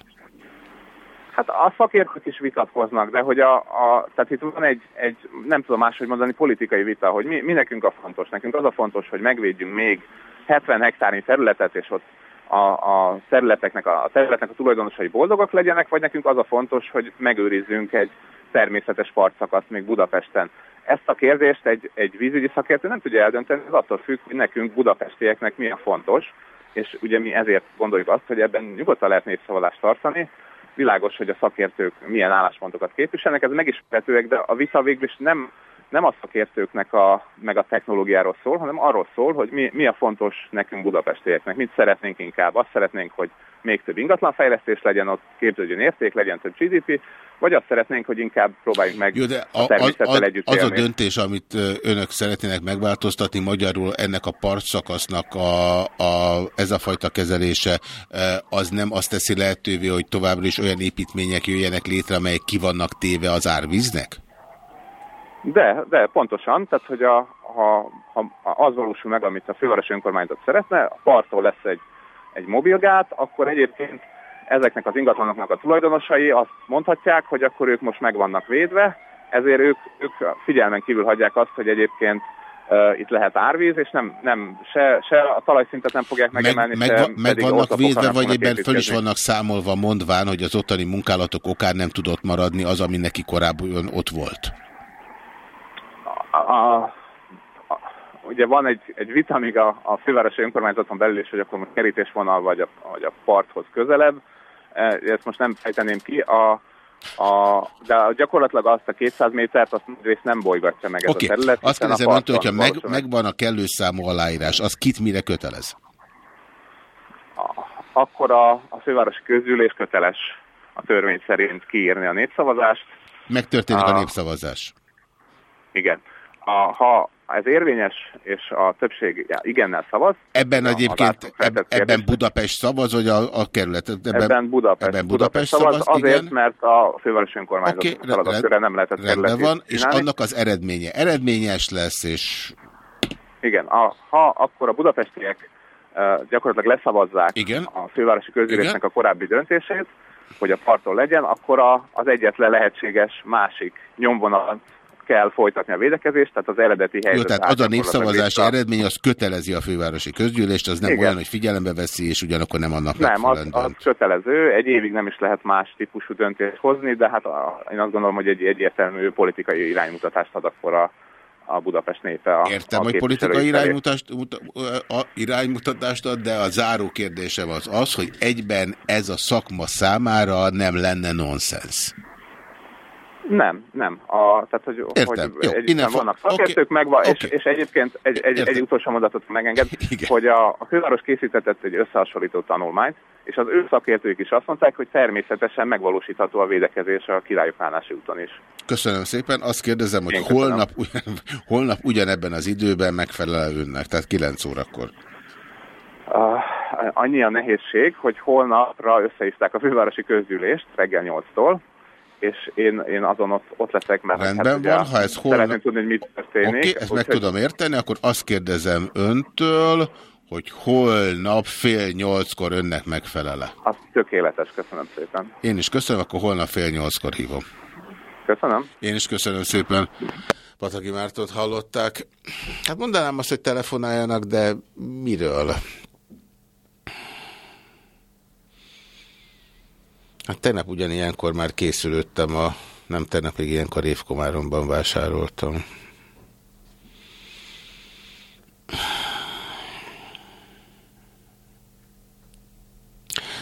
Hát a szakértők is vitatkoznak, de hogy a, a tehát itt van egy, egy, nem tudom máshogy mondani, politikai vita, hogy mi, mi nekünk a fontos. Nekünk az a fontos, hogy megvédjünk még 70 hektárnyi területet, és ott a, a területeknek, a, a területnek a tulajdonosai boldogak legyenek, vagy nekünk az a fontos, hogy megőrizzünk egy természetes partszakaszt még Budapesten. Ezt a kérdést egy, egy vízügyi szakértő nem tudja eldönteni, ez attól függ, hogy nekünk budapestieknek mi a fontos, és ugye mi ezért gondoljuk azt, hogy ebben nyugodtan lehet népszavalást tartani, világos, hogy a szakértők milyen álláspontokat képviselnek, ez megismerhetőek, de a vita végül is nem, nem a szakértőknek a, meg a technológiáról szól, hanem arról szól, hogy mi, mi a fontos nekünk budapestieknek, mit szeretnénk inkább. Azt szeretnénk, hogy még több ingatlanfejlesztés legyen, ott képződjön érték, legyen több GDP, vagy azt szeretnénk, hogy inkább próbáljuk meg Jó, de a, a természettel az, együtt Az élni. a döntés, amit önök szeretnének megváltoztatni, magyarul ennek a partszakasznak a, a, ez a fajta kezelése, az nem azt teszi lehetővé, hogy továbbra is olyan építmények jöjjenek létre, amelyek ki vannak téve az árvíznek? De, de pontosan, tehát hogy a, ha, ha az valósul meg, amit a fővárosi önkormányzat szeretne, a parttól lesz egy, egy mobilgát, akkor egyébként ezeknek az ingatlanoknak a tulajdonosai azt mondhatják, hogy akkor ők most meg vannak védve, ezért ők, ők figyelmen kívül hagyják azt, hogy egyébként uh, itt lehet árvíz, és nem, nem se, se a talajszintet nem fogják megemelni, meg, meg, meg vannak védve, vagy ebben föl is vannak számolva mondván, hogy az ottani munkálatok okán nem tudott maradni az, ami neki korábban ott volt. A, a, ugye van egy, egy vita még a, a fővárosi önkormányzaton belül is, hogy akkor kerítésvonal vagy a, vagy a parthoz közelebb. E, ezt most nem fejteném ki. A, a, de gyakorlatilag azt a 200 métert azt részt nem bolygatja meg ez okay. a terület. Azt kérdezem öntől, hogyha meg, megvan a kellő számú aláírás, az kit mire kötelez? A, akkor a, a fővárosi közgyűlés köteles a törvény szerint kiírni a népszavazást. Megtörténik a, a népszavazás. Igen. A, ha ez érvényes, és a többség igennel szavaz. Ebben egyébként, eb, ebben Budapest szavaz, vagy a, a kerület? Ebben, ebben Budapest, ebben Budapest, Budapest szavaz, szavaz azért, igen. mert a fővárosi önkormányzat okay, feladatkörre nem lehetett Rendben van, és annak az eredménye eredményes lesz, és... Igen, a, ha akkor a budapestiek uh, gyakorlatilag leszavazzák igen. a fővárosi közgyűlésnek a korábbi döntését, hogy a parton legyen, akkor a, az egyetlen lehetséges másik nyomvonalat kell folytatni a védekezést, tehát az eredeti helyzet. Jó, tehát az a népszavazási eredmény, az kötelezi a fővárosi közgyűlést, az nem Igen. olyan, hogy figyelembe veszi, és ugyanakkor nem annak Nem, az, az kötelező, egy évig nem is lehet más típusú döntést hozni, de hát a, én azt gondolom, hogy egy egyértelmű politikai iránymutatást ad akkor a, a Budapest népe. A, Értem, a hogy politikai iránymutatást, a iránymutatást ad, de a záró kérdésem az az, hogy egyben ez a szakma számára nem lenne nonsens. Nem, nem. A, tehát, hogy, Értem. hogy Jó, innen vannak szakértők, okay. megvan, okay. és, és egyébként egy, egy, egy utolsó mondatot megenged, Igen. hogy a, a főváros készítetett egy összehasonlító tanulmányt, és az ő szakértők is azt mondták, hogy természetesen megvalósítható a védekezés a királyok állási úton is. Köszönöm szépen. Azt kérdezem, hogy holnap, ugyan, holnap ugyanebben az időben megfelel önnek, tehát 9 órakor. Uh, annyi a nehézség, hogy holnapra összehívták a fővárosi közgyűlést reggel 8-tól, és én, én azon ott, ott leszek, mert Rendben hát, van, ha ez holnap... szeretném tudni, hogy mit történik. Oké, okay, ezt meg hogy... tudom érteni, akkor azt kérdezem öntől, hogy holnap fél nyolckor önnek megfelele. Az tökéletes, köszönöm szépen. Én is köszönöm, akkor holnap fél nyolckor hívom. Köszönöm. Én is köszönöm szépen. Pataki Mártot hallották. Hát mondanám azt, hogy telefonáljanak, de miről? Hát tegnap ugyanilyenkor már készülődtem a, nem tegnap ilyenkor évkomáromban vásároltam.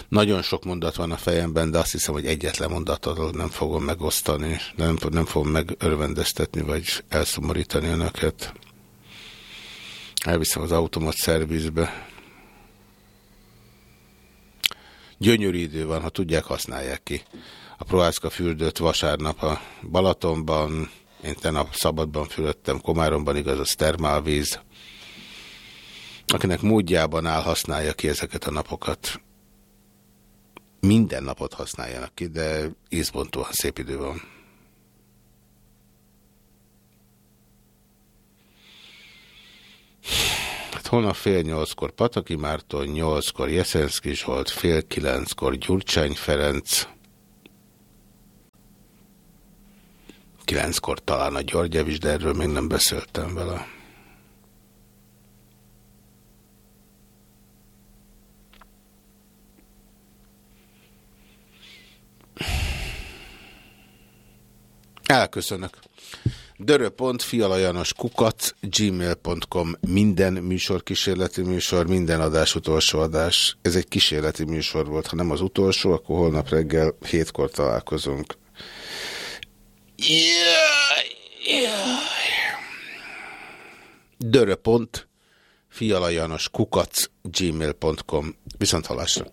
Nagyon sok mondat van a fejemben, de azt hiszem, hogy egyetlen mondatot nem fogom megosztani, nem, nem fogom megörvendeztetni, vagy elszomorítani önöket. Elviszem az automat szervizbe. Gyönyörű idő van, ha tudják, használják ki. A Prohászka fürdőt vasárnap a Balatonban, én tenap szabadban fürödtem, Komáromban igaz, az termálvíz. Akinek módjában áll, használja ki ezeket a napokat. Minden napot használjanak ki, de ízbontóan szép idő van. Hát holnap fél nyolckor Pataki Márton, nyolckor Jeszenszki Zsolt, fél kilenckor Gyurcsány Ferenc, kilenckor talán a György Evis, de erről még nem beszéltem vele. Elköszönök kukat gmail.com minden műsor kísérleti műsor, minden adás utolsó adás. Ez egy kísérleti műsor volt, ha nem az utolsó, akkor holnap reggel hétkor találkozunk. Kukac gmail.com Viszont halásra.